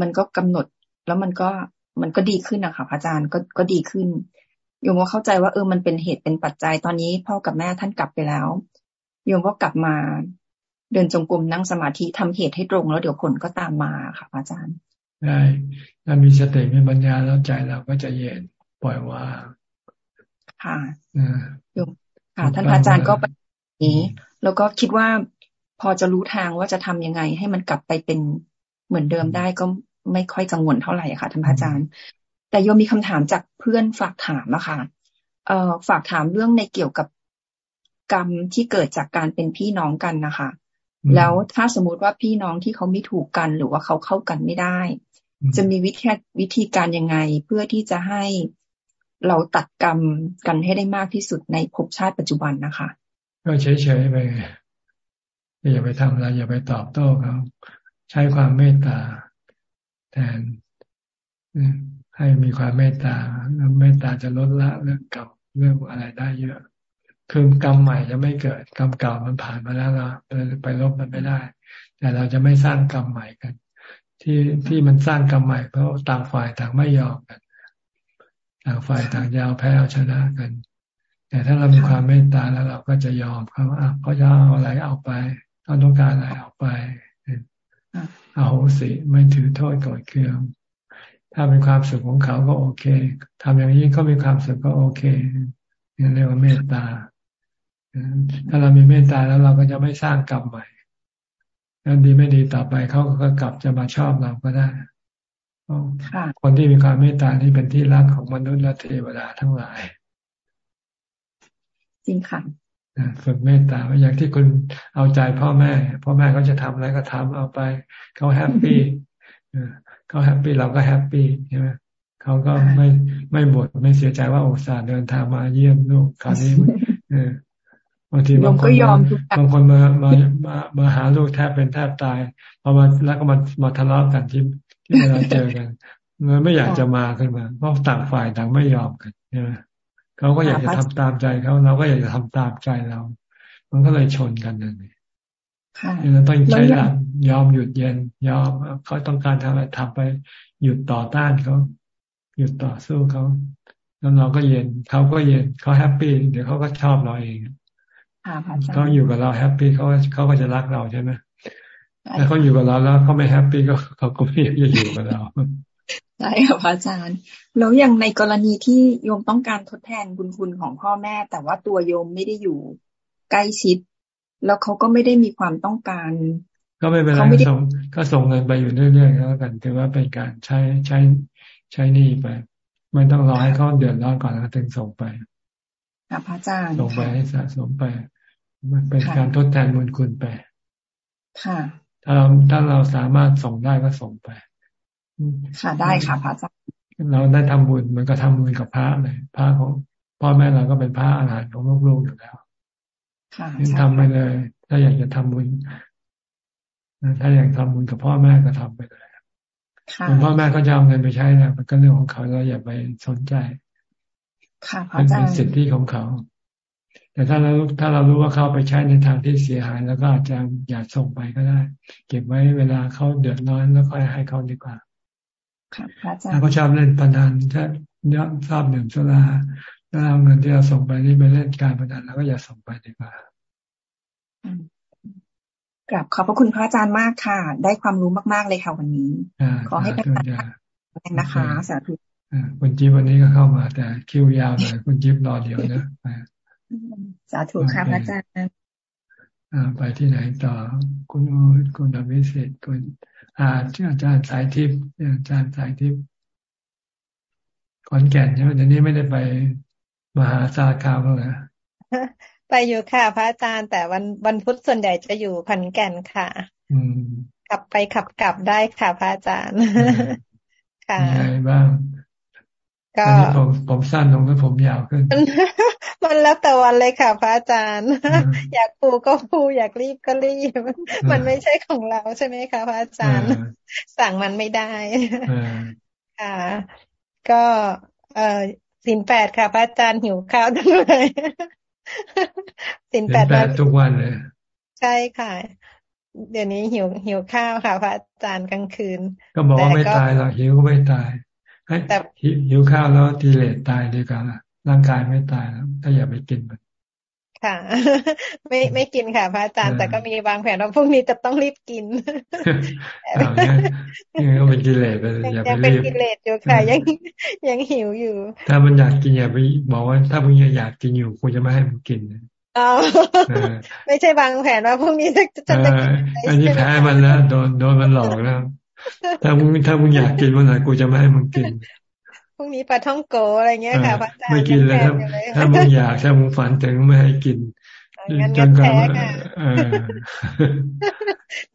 มันก็กำหนด แล้วมันก็มันก็ดีขึ้นนะคะพระอาจารย์ก็ก็ดีขึ้นโยมก็เข้าใจว่าเออมันเป็นเหตุเป็นปัจจัยตอนนี้ พ่อกับแม่ท่านกลับไปแล้วโยมก็กลับมา เดินจงกรมนั่งสมาธิทำเหตุให้ตรง แล้วเดี๋ยวผลก็ตามมาค่ะอาจารย์ได้ถ้ามีสติมีปัญญาแล้วใจเราก็จะเย็นปล่อยวางค่ะโยมค่ะท่านอาจารย์ก็ไปนี้ แล้วก็คิดว่าพอจะรู้ทางว่าจะทำยังไง ให้มันกลับไปเป็นเหมือนเดิมได้ก็ไม่ค่อยกังวลเท่าไหร่ค่ะท่านอาจารย์ แต่โยมมีคำถามจากเพื่อนฝากถามอะค่ะเอ่อฝากถามเรื่องในเกี่ยวกับกรรมที่เกิดจากการเป็นพี่น้องกันนะคะ แล้วถ้าสมมุติว่าพี่น้องที่เขาไม่ถูกกันหรือว่าเขาเข้ากันไม่ได้ จะมีวิธีวิธีการยังไงเพื่อที่จะให้เราตัดกรรมกันให้ได้มากที่สุดในภพชาติปัจจุบันนะคะ ก็เฉยๆไปอย่าไปทำอะไรอย่าไปตอบโต้เขาใช้ความเมตตาแทนให้มีความเมตตาแล้วเมตตาจะลดละเรื่องกรรมเรื่องอะไรได้เยอะ คือกรรมใหม่จะไม่เกิดกรรมเก่ามันผ่านมาแล้วเราไปลบมันไม่ได้ แต่เราจะไม่สร้างกรรมใหม่กัน ที่ที่มันสร้างกรรมใหม่เพราะต่างฝ่ายต่างไม่ยอมกัน ต่างฝ่ายต่างยาวแพ้เอาชนะกัน แต่ถ้าเรามีความเมตตาแล้วเราก็จะยอมเขาอะเขาจะเอาอะไรเอาไปเขาต้องการอะไรเอาไปเอาสิไม่ถือโทษก่อเคืองถ้าเป็นความสุขของเขาก็โอเคทำอย่างนี้เขามีความสุขก็โอเคนี่เรียกว่าเมตตา ถ้าเรามีเมตตาแล้วเราก็จะไม่สร้างกรรมใหม่แล้วดีไม่ดีต่อไปเขาก็กลับจะมาชอบเราก็ได้คนที่มีความเมตตานี่เป็นที่รักของมนุษย์และเทวดาทั้งหลาย จริงค่ะฝึกเมตตาอย่างที่คุณเอาใจพ่อแม่ พ่อแม่เขาจะทำอะไรก็ทำเอาไปเขาแฮปปี้เขา happy เราก็ happy ใช่ไหมเขาก็ไม่ไม่บ่นไม่เสียใจว่าโอสาเดินทางมาเยี่ยมลูกคราวนี้เออบางทีบางคนบางคนมามามามาหาลูกแทบเป็นแทบตายพอมาแล้วก็มามาทะเลาะกันที่ที่เราเจอกันเมื่อไม่อยากจะมาขึ้นมา เพราะต่างฝ่ายต่างไม่ยอมกันใช่ไหมเขาก็อยากจะทำตามใจเขาเราก็อยากจะทำตามใจเรา มันก็เลยชนกันนั่นเองเราต้องใช้หลักยอมหยุดเย็น ยอมเขาต้องการทำอะไรทำไป หยุดต่อต้านเขาหยุดต่อสู้เขาแล้วเราก็เย็นเขาก็เย็นเขา happy เดี๋ยวเขาก็ชอบเราเอง เขาอยู่กับเรา happy เขาเขาก็จะรักเราใช่ไหมถ้าเขาอยู่กับเราแล้วเขาไม่ happy ก็เขาก็ไม่จะอยู่กับเราใช่ค่ะพระอาจารย์ แล้วอย่างในกรณีที่โยมต้องการทดแทนบุญคุณของพ่อแม่ แต่ว่าตัวโยมไม่ได้อยู่ใกล้ชิด แล้วเขาก็ไม่ได้มีความต้องการ ก็ไม่เป็นไรส่งก็ส่งเงินไปอยู่เรื่อยๆแล้วกันถือว่าเป็นการใช้ใช้ใช้หนี้ไป ไม่ต้องรอให้เขาเดือดร้อนก่อนแล้วถึงส่งไปค่ะพระอาจารย์ส่งไปให้สะสมไป มันเป็นการทดแทนบุญคุณไปค่ะถ้าเราถ้าเราสามารถส่งได้ก็ส่งไป ค่ะได้ค่ะพระอาจารย์เราได้ทำบุญมันก็ทำบุญกับพระเลยพระของพ่อแม่เราก็เป็นพระอาหารของลูกๆอยู่แล้วค่ะทำไปเลย ถ้าอยากจะทำบุญถ้าอยากทำบุญกับพ่อแม่ก็ทำไปเลยคุณพ่อแม่เขาจะเอาเงินไปใช้นะมันก็เรื่องของเขาเราอย่าไปสนใจค่ะพระอาจารย์เป็นสิทธิของเขา แต่ถ้าเราถ้าเรารู้ว่าเขาไปใช้ในทางที่เสียหาย แล้วก็อาจจะอย่าส่งไปก็ได้ เก็บไว้เวลาเขาเดือดร้อนแล้วค่อยให้เขาดีกว่าค่ะพระอาจารย์ถ้าเขาชอบเล่นพนันถ้าชอบชอบดื่มสุราถ้าเอาเงินที่เราส่งไปนี่ไปเล่นการพนันแล้วก็อย่าส่งไปดีกว่ากลับขอบพระคุณพระอาจารย์มากค่ะ ได้ความรู้มาก ๆเลยค่ะวันนี้ ขอให้เป็นการนะคะสาธุคุณจิ๊บวันนี้ก็เข้ามา แต่คิวยาวเลยคุณจิ๊บรอเดียวนะ สาธุค่ะพระอาจารย์ไปที่ไหนต่อ คุณอูคุณดวิเศษคุณอาอาจารย์สายทิพย์อาจารย์สายทิพย์ขอนแก่นใช่ไหมเดี๋ยวนี้ไม่ได้ไปมหาสารคามแล้วนะไปอยู่ค่ะ พระอาจารย์แต่วันวันพุธส่วนใหญ่จะอยู่ขอนแก่นค่ะอืมขับไปขับกลับได้ค่ะ พระอาจารย์ ค่ะยังไงบ้าง ก็ผมผมสั้นลงหรือผมยาวขึ้น มันแล้วแต่วันเลยค่ะพระอาจารย์ อยากปูก็ปูอยากรีบก็รีบ มันไม่ใช่ของเราใช่ไหมคะพระอาจารย์ สั่งมันไม่ได้ค่ะ ก็เออสินแปดค่ะพระอาจารย์หิวข้าวจังเลยสินแปดทุกวันเลย ใช่ค่ะ เดี๋ยวนี้หิวหิวข้าวค่ะ พระอาจารย์กลางคืน ก็บอกว่าไม่ตายหรอกหิวก็ไม่ตาย ให้หิวข้าวแล้วทีเลตตายดีกว่าร่างกายไม่ตายแล้วถ้าอย่าไปกินมันค่ะ ไม่ไม่กินค่ะพระอาจารย์แต่ก็มีวางแผนว่าพรุ่งนี้จะต้องรีบกินยังก็เป็นกิเลสไปอย่าไปรีบเป็นกิเลสอยู่ค่ะยังยังหิวอยู่ ถ้ามันอยากกินอย่าไปบอกว่าถ้ามึงอยากกินอยู่คุณจะไม่ให้มันกินอ๋อไม่ใช่วางแผนว่าพรุ่งนี้จะจะไปอันนี้แพ้มันแล้วโดนโดนมันหลอกแล้ว ถ้ามึงถ้ามึงอยากกินวันไหนกูจะไม่ให้มึงกินพรุ่งนี้ปลาท่องโกอะไรเงี้ยค่ะพระอาจารย์ไม่กินเลยถ้าถ้ามึงอยากถ้ามึงฝันถึงไม่ให้กินจนกว่า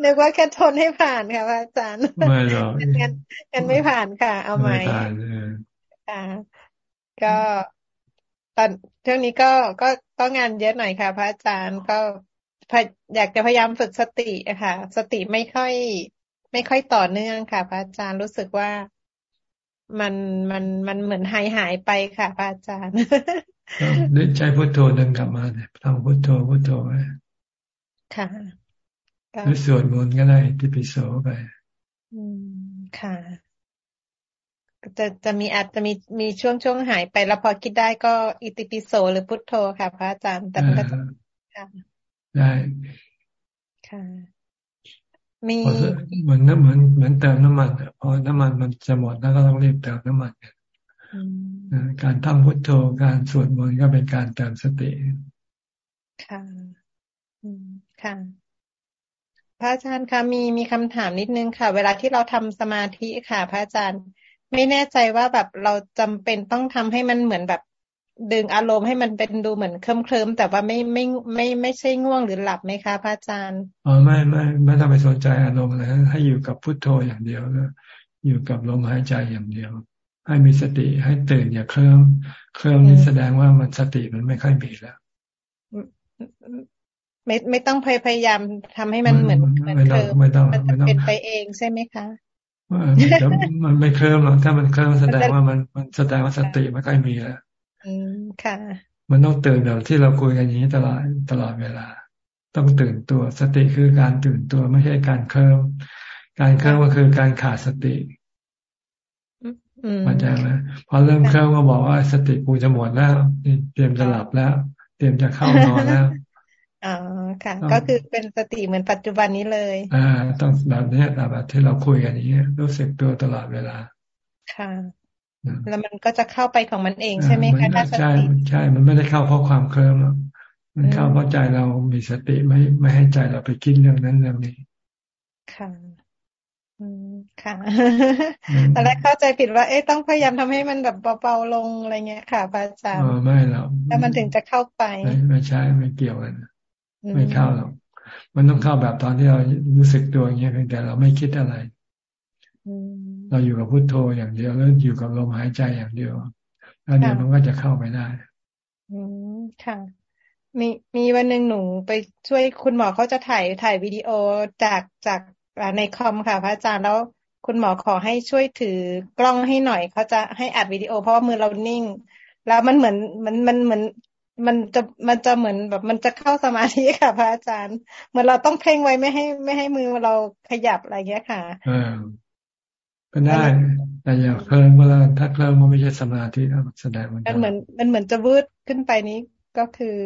นึกว่าแค่ทนให้ผ่านค่ะพระอาจารย์ไม่หรอกงั้นงั้นไม่ผ่านค่ะ เอาใหม่ค่ะก็ตอนช่วงนี้ก็ก็ก็งานเยอะหน่อยค่ะ พระอาจารย์ก็อยากจะพยายามฝึกสติอะค่ะ สติไม่ค่อย ไม่ค่อยต่อเนื่องค่ะ พระอาจารย์รู้สึกว่ามันมันมันเหมือนหายหายไปค่ะ พระอาจารย์นึกใจพุทโธเดินกลับมาเนี่ยทำพุทโธพุทโธไว้ค่ะหรือสวดมนต์ก็ได้ที่ปิโสไป อืมค่ะ จะจะมีอาจจะมีมีช่วงช่วงหายไป แล้วพอคิดได้ก็อิติปิโสหรือพุทโธค่ะ พระอาจารย์แต่มันก็ค่ะได้ ค่ะ มีเหมือนเหมือนเหมือนเติมน้ำมันพอน้ำมันมันจะหมดแล้วก็ต้องรีบเติมน้ำมันการทำพุทโธการสวดมนต์ก็เป็นการเติมสติค่ะค่ะพระอาจารย์คะมีมีคำถามนิดนึงค่ะ เวลาที่เราทำสมาธิค่ะ พระอาจารย์ไม่แน่ใจว่าแบบเราจำเป็นต้องทำให้มันเหมือนแบบ ดึงอารมณ์ให้มันเป็นดูเหมือนเคลิ้มเคลิมแต่ว่าไม่ไม่ไม่ไม่ใช่ง่วงหรือหลับไหมคะพระอาจารย์อ๋อไม่ไม่ไม่ต้องไปสนใจอารมณ์เลยให้อยู่กับพุทโธอย่างเดียวแล้วอยู่กับลมหายใจอย่างเดียว ให้มีสติให้ตื่นอย่าเคลิ้มเคลิ้มนี่แสดงว่ามันสติมันไม่ค่อยมีแล้ว ไม่ไม่ต้องพยายามทำให้มันเหมือนเหมือนเคลิ้มมันจะเป็นไปเองใช่ไหมคะมันไม่เคลิ้มหรอกถ้ามันเคลิ้มแสดงว่ามันมันแสดงว่าสติไม่ค่อยมีแล้วอืม ค่ะ มันต้องตื่นแบบที่เราคุยกันอย่างนี้ตลอดตลอดเวลา ต้องตื่นตัวสติคือการตื่นตัวไม่ใช่การเคลิ้มการเคลิ้มก็คือการขาดสติมันจะไหมพอเริ่มเคลิ้มก็บอกว่าสติกูจะหมดแล้วเตรียมจะหลับแล้ว เตรียมจะเข้านอนแล้วอ๋อค่ะ ก็คือเป็นสติเหมือนปัจจุบันนี้เลย อ่า ต้องแบบนี้แบบที่เราคุยกันอย่างนี้รู้สึกตัวตลอดเวลา ค่ะ แล้วมันก็จะเข้าไปของมันเองใช่ไหมคะถ้าสติใช่ มันไม่ได้เข้าเพราะความเคลิ้มหรอกมันเข้าเพราะใจเรามีสติไม่ไม่ให้ใจเราไปคิดเรื่องนั้นเรื่องนี้ ค่ะอืมค่ะตอนแรกเข้าใจผิดว่า เอ๊ะต้องพยายามทำให้มันแบบเบาๆลงอะไรเงี้ยค่ะพระอาจารย์อ๋อไม่หรอกแล้วมันถึงจะเข้าไปไม่ไม่ใช่ไม่เกี่ยวกันไม่เข้าหรอกมันต้องเข้าแบบตอนที่เรารู้สึกตัวอย่างเงี้ยเพียงแต่เราไม่คิดอะไร เราอยู่กับพุโทโธอย่างเดียวแล้วอยู่กับลมหายใจอย่างเดียวแล้วเดี๋ยวมันก็จะเข้าไปได้ อืมค่ะมีมีวันหนึ่งหนูไปช่วยคุณหมอเขาจะถ่ายถ่ายวิดีโอจากจากในคอมค่ะ พระอาจารย์แล้วคุณหมอขอให้ช่วยถือกล้องให้หน่อยเขาจะให้อัดวิดีโอเพราะว่ามือเรานิ่ง แล้วมันเหมือนมันมันเหมือนมันจะมันจะเหมือนแบบมันจะเข้าสมาธิค่ะ พระอาจารย์ เหมือนเราต้องเพ่งไว้ไม่ให้ไม่ให้มือเราขยับอะไรเงี้ยค่ะอ ก็ได้แต่อย่าเคลิ้มเมื่อถ้าเคลิ้มมันไม่ใช่สมาธิแสดงมันมันเหมือน มันเหมือนจะวืดขึ้นไปนี้ก็คือ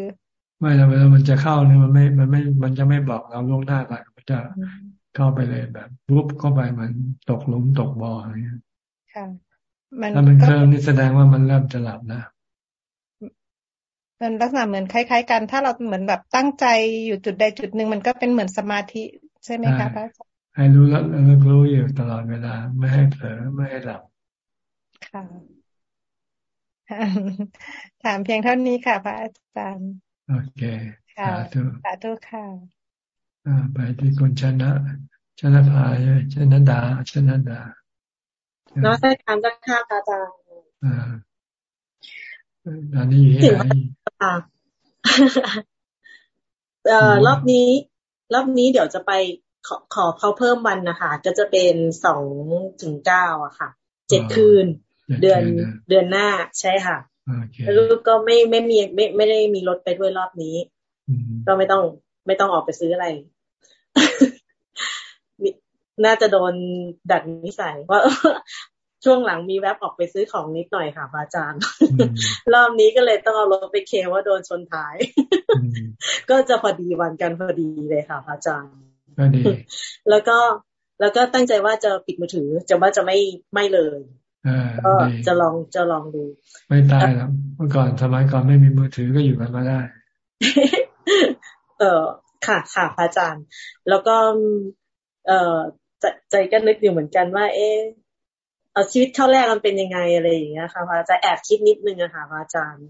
ไม่แล้วเวลามันจะเข้าเนี่ยมันไม่มันไม่มันจะไม่บอกเราล่วงหน้าไปมันจะเข้าไปเลยแบบรุบเข้าไปเหมือนตกหลุมตกบ่ออะไรเงี้ยค่ะถ้ามันเคลิ้มนี่แสดงว่ามันเริ่มจะหลับนะมันลักษณะเหมือนคล้าย ๆ กัน ถ้าเราเหมือนแบบตั้งใจอยู่จุดใดจุดหนึ่งมันก็เป็นเหมือนสมาธิใช่ไหมคะพระอาจารย์ ให้รู้แล้วรู้อยู่ตลอดเวลา ไม่ให้เผลอไม่ให้หลับค่ะถามเพียงเท่านี้ค่ะพระอาจารย์โอเคสาธุสาธุค่ะไปที่คุณชนะ ชนะพายชนะดา ชนะดาน้องใช้การจักค่ะอาจารย์อ่าอันนี้อยู่ที่ไหนเอ่อรอบนี้ รอบนี้เดี๋ยวจะไป ขอขอเขาเพิ่มวันนะคะ ก็จะเป็นสองถึงเก้าอะค่ะเจ็ดคืน เดือนเดือนหน้าใช่ค่ะลูกก็ไม่ไม่มีไม่ไม่ได้มีรถไปด้วยรอบนี้ก็ไม่ต้องไม่ต้องออกไปซื้ออะไร น่าจะโดนดัดนิสัยว่าช่วงหลังมีแวบออกไปซื้อของนิดหน่อยค่ะอาจารย์ รอบนี้ก็เลยต้องเอารถไปเคว่าโดนชนท้าย ก็จะพอดีวันกันพอดีเลยค่ะอาจารย์ แล้วก็แล้วก็ตั้งใจว่าจะปิดมือถือ จะว่าจะไม่ไม่เลยก็จะลองจะลองดู ไม่ตายแล้วเมื่อก่อนสมัยก่อนไม่มีมือถือก็อยู่กันมาได้ เออค่ะค่ะพระอาจารย์ แล้วก็ เออใจก็นึกอยู่เหมือนกันว่า เออเอาชีวิตเท่าแรกมันเป็นยังไงอะไรอย่างเงี้ยค่ะพระอาจารย์แอบคิดนิดนึงอะค่ะพระอาจารย์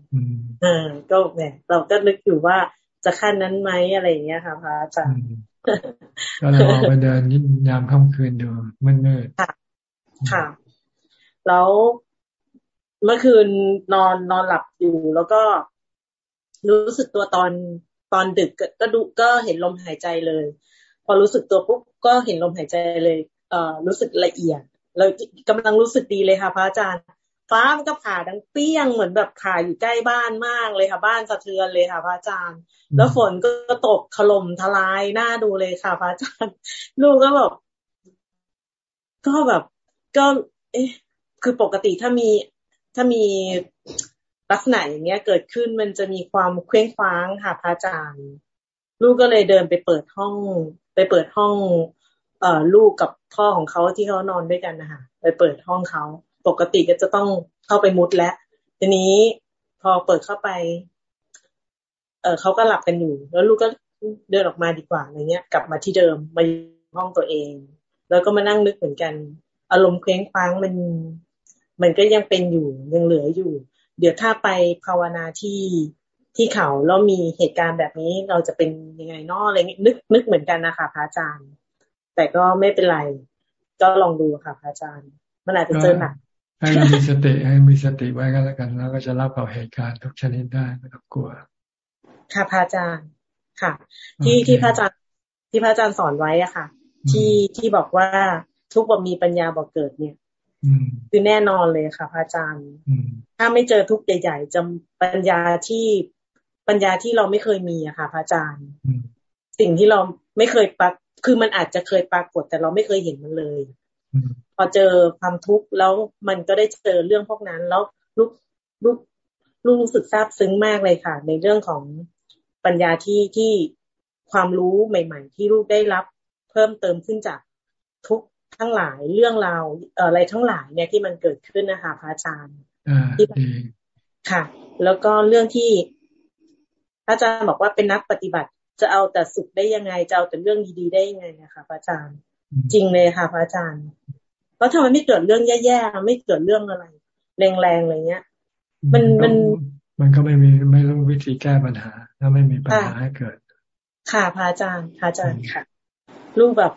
เออก็เนี่ยเราก็นึกอยู่ว่าจะขั้นนั้นไหมอะไรอย่างเงี้ยค่ะพระอาจารย์ ก็เราออกไปเดินยิยามค่ำคืนดูมืดมืดค่ะค่ะ แล้วเมื่อคืนนอนนอนหลับอยู่แล้วก็รู้สึกตัวตอนตอนดึกก็ดูก็เห็นลมหายใจเลย พอรู้สึกตัวปุ๊บก็เห็นลมหายใจเลย เอ่อรู้สึกละเอียดเรากำลังรู้สึกดีเลยค่ะพระอาจารย์ ฟ้ามันก็ผ่าดังเปี้ยงเหมือนแบบผ่าอยู่ใกล้บ้านมากเลยค่ะ บ้านสะเทือนเลยค่ะพระอาจารย์ แล้วฝนก็ตกถล่มทลายหน้าดูเลยค่ะพระอาจารย์ ลูกก็แบบก็แบบ ก็ เอ๊ะ คือปกติถ้ามีถ้ามีลักษณะอย่างเงี้ย เกิดขึ้นมันจะมีความเคว้งคว้างค่ะพระอาจารย์ ลูกก็เลยเดินไปเปิดห้อง ไปเปิดห้อง เอ่อลูกกับพ่อของเขาที่เขานอนด้วยกันนะคะไปเปิดห้องเขา ปกติก็จะต้องเข้าไปมุดแล้วทีนี้พอเปิดเข้าไป เออเขาก็หลับกันอยู่ แล้วลูกก็เดินออกมาดีกว่าอะไรเงี้ย กลับมาที่เดิมมาห้องตัวเอง แล้วก็มานั่งนึกเหมือนกัน อารมณ์เคว้งคว้างมัน มันก็ยังเป็นอยู่ยังเหลืออยู่ เดี๋ยวถ้าไปภาวนาที่ที่เขาแล้วมีเหตุการณ์แบบนี้เราจะเป็นยังไงนออะไรเงี้ยนึกนึกเหมือนกันนะคะพระอาจารย์ แต่ก็ไม่เป็นไร ก็ลองดูค่ะพระอาจารย์ มันอาจจะเจอหนัก ให้มีสติให้มีสติไว้ก็แล้วกัน แล้วก็จะรับกับเหตุการณ์ทุกชนิดได้ไม่ต้องกลัว ค่ะพระอาจารย์ค่ะ ที่ที่พระอาจารย์ที่พระอาจารย์สอนไว้อะค่ะ ที่ที่บอกว่าทุกบ่มีปัญญาบอกเกิดเนี่ยคือแน่นอนเลยค่ะพระอาจารย์ ถ้าไม่เจอทุกใหญ่ๆจะปัญญาที่ปัญญาที่เราไม่เคยมีอะค่ะพระอาจารย์ สิ่งที่เราไม่เคยปักคือมันอาจจะเคยปรากฏแต่เราไม่เคยเห็นมันเลย พอเจอความทุกข์แล้วมันก็ได้เจอเรื่องพวกนั้น แล้วลูกลูกลูกรู้สึกซาบซึ้งมากเลยค่ะ ในเรื่องของปัญญาที่ที่ความรู้ใหม่ ๆ ที่ลูกได้รับเพิ่มเติมขึ้นจากทุกทั้งหลายเรื่องราวอะไรทั้งหลายเนี่ยที่มันเกิดขึ้นนะคะพระอาจารย์ที่ค่ะ แล้วก็เรื่องที่พระอาจารย์บอกว่าเป็นนักปฏิบัติ จะเอาแต่สุขได้ยังไงจะเอาแต่เรื่องดีๆได้ยังไงนะคะพระอาจารย์ จริงเลยค่ะพระอาจารย์ เพราะทำไมไม่เกิดเรื่องแย่ๆไม่เกิดเรื่องอะไร แรงๆอะไรเงี้ย มันมันมันก็ไม่มีไม่รู้วิธีแก้ปัญหา ถ้าไม่มีปัญหาให้เกิด ค่ะพระอาจารย์พระอาจารย์ค่ะลูกแบบ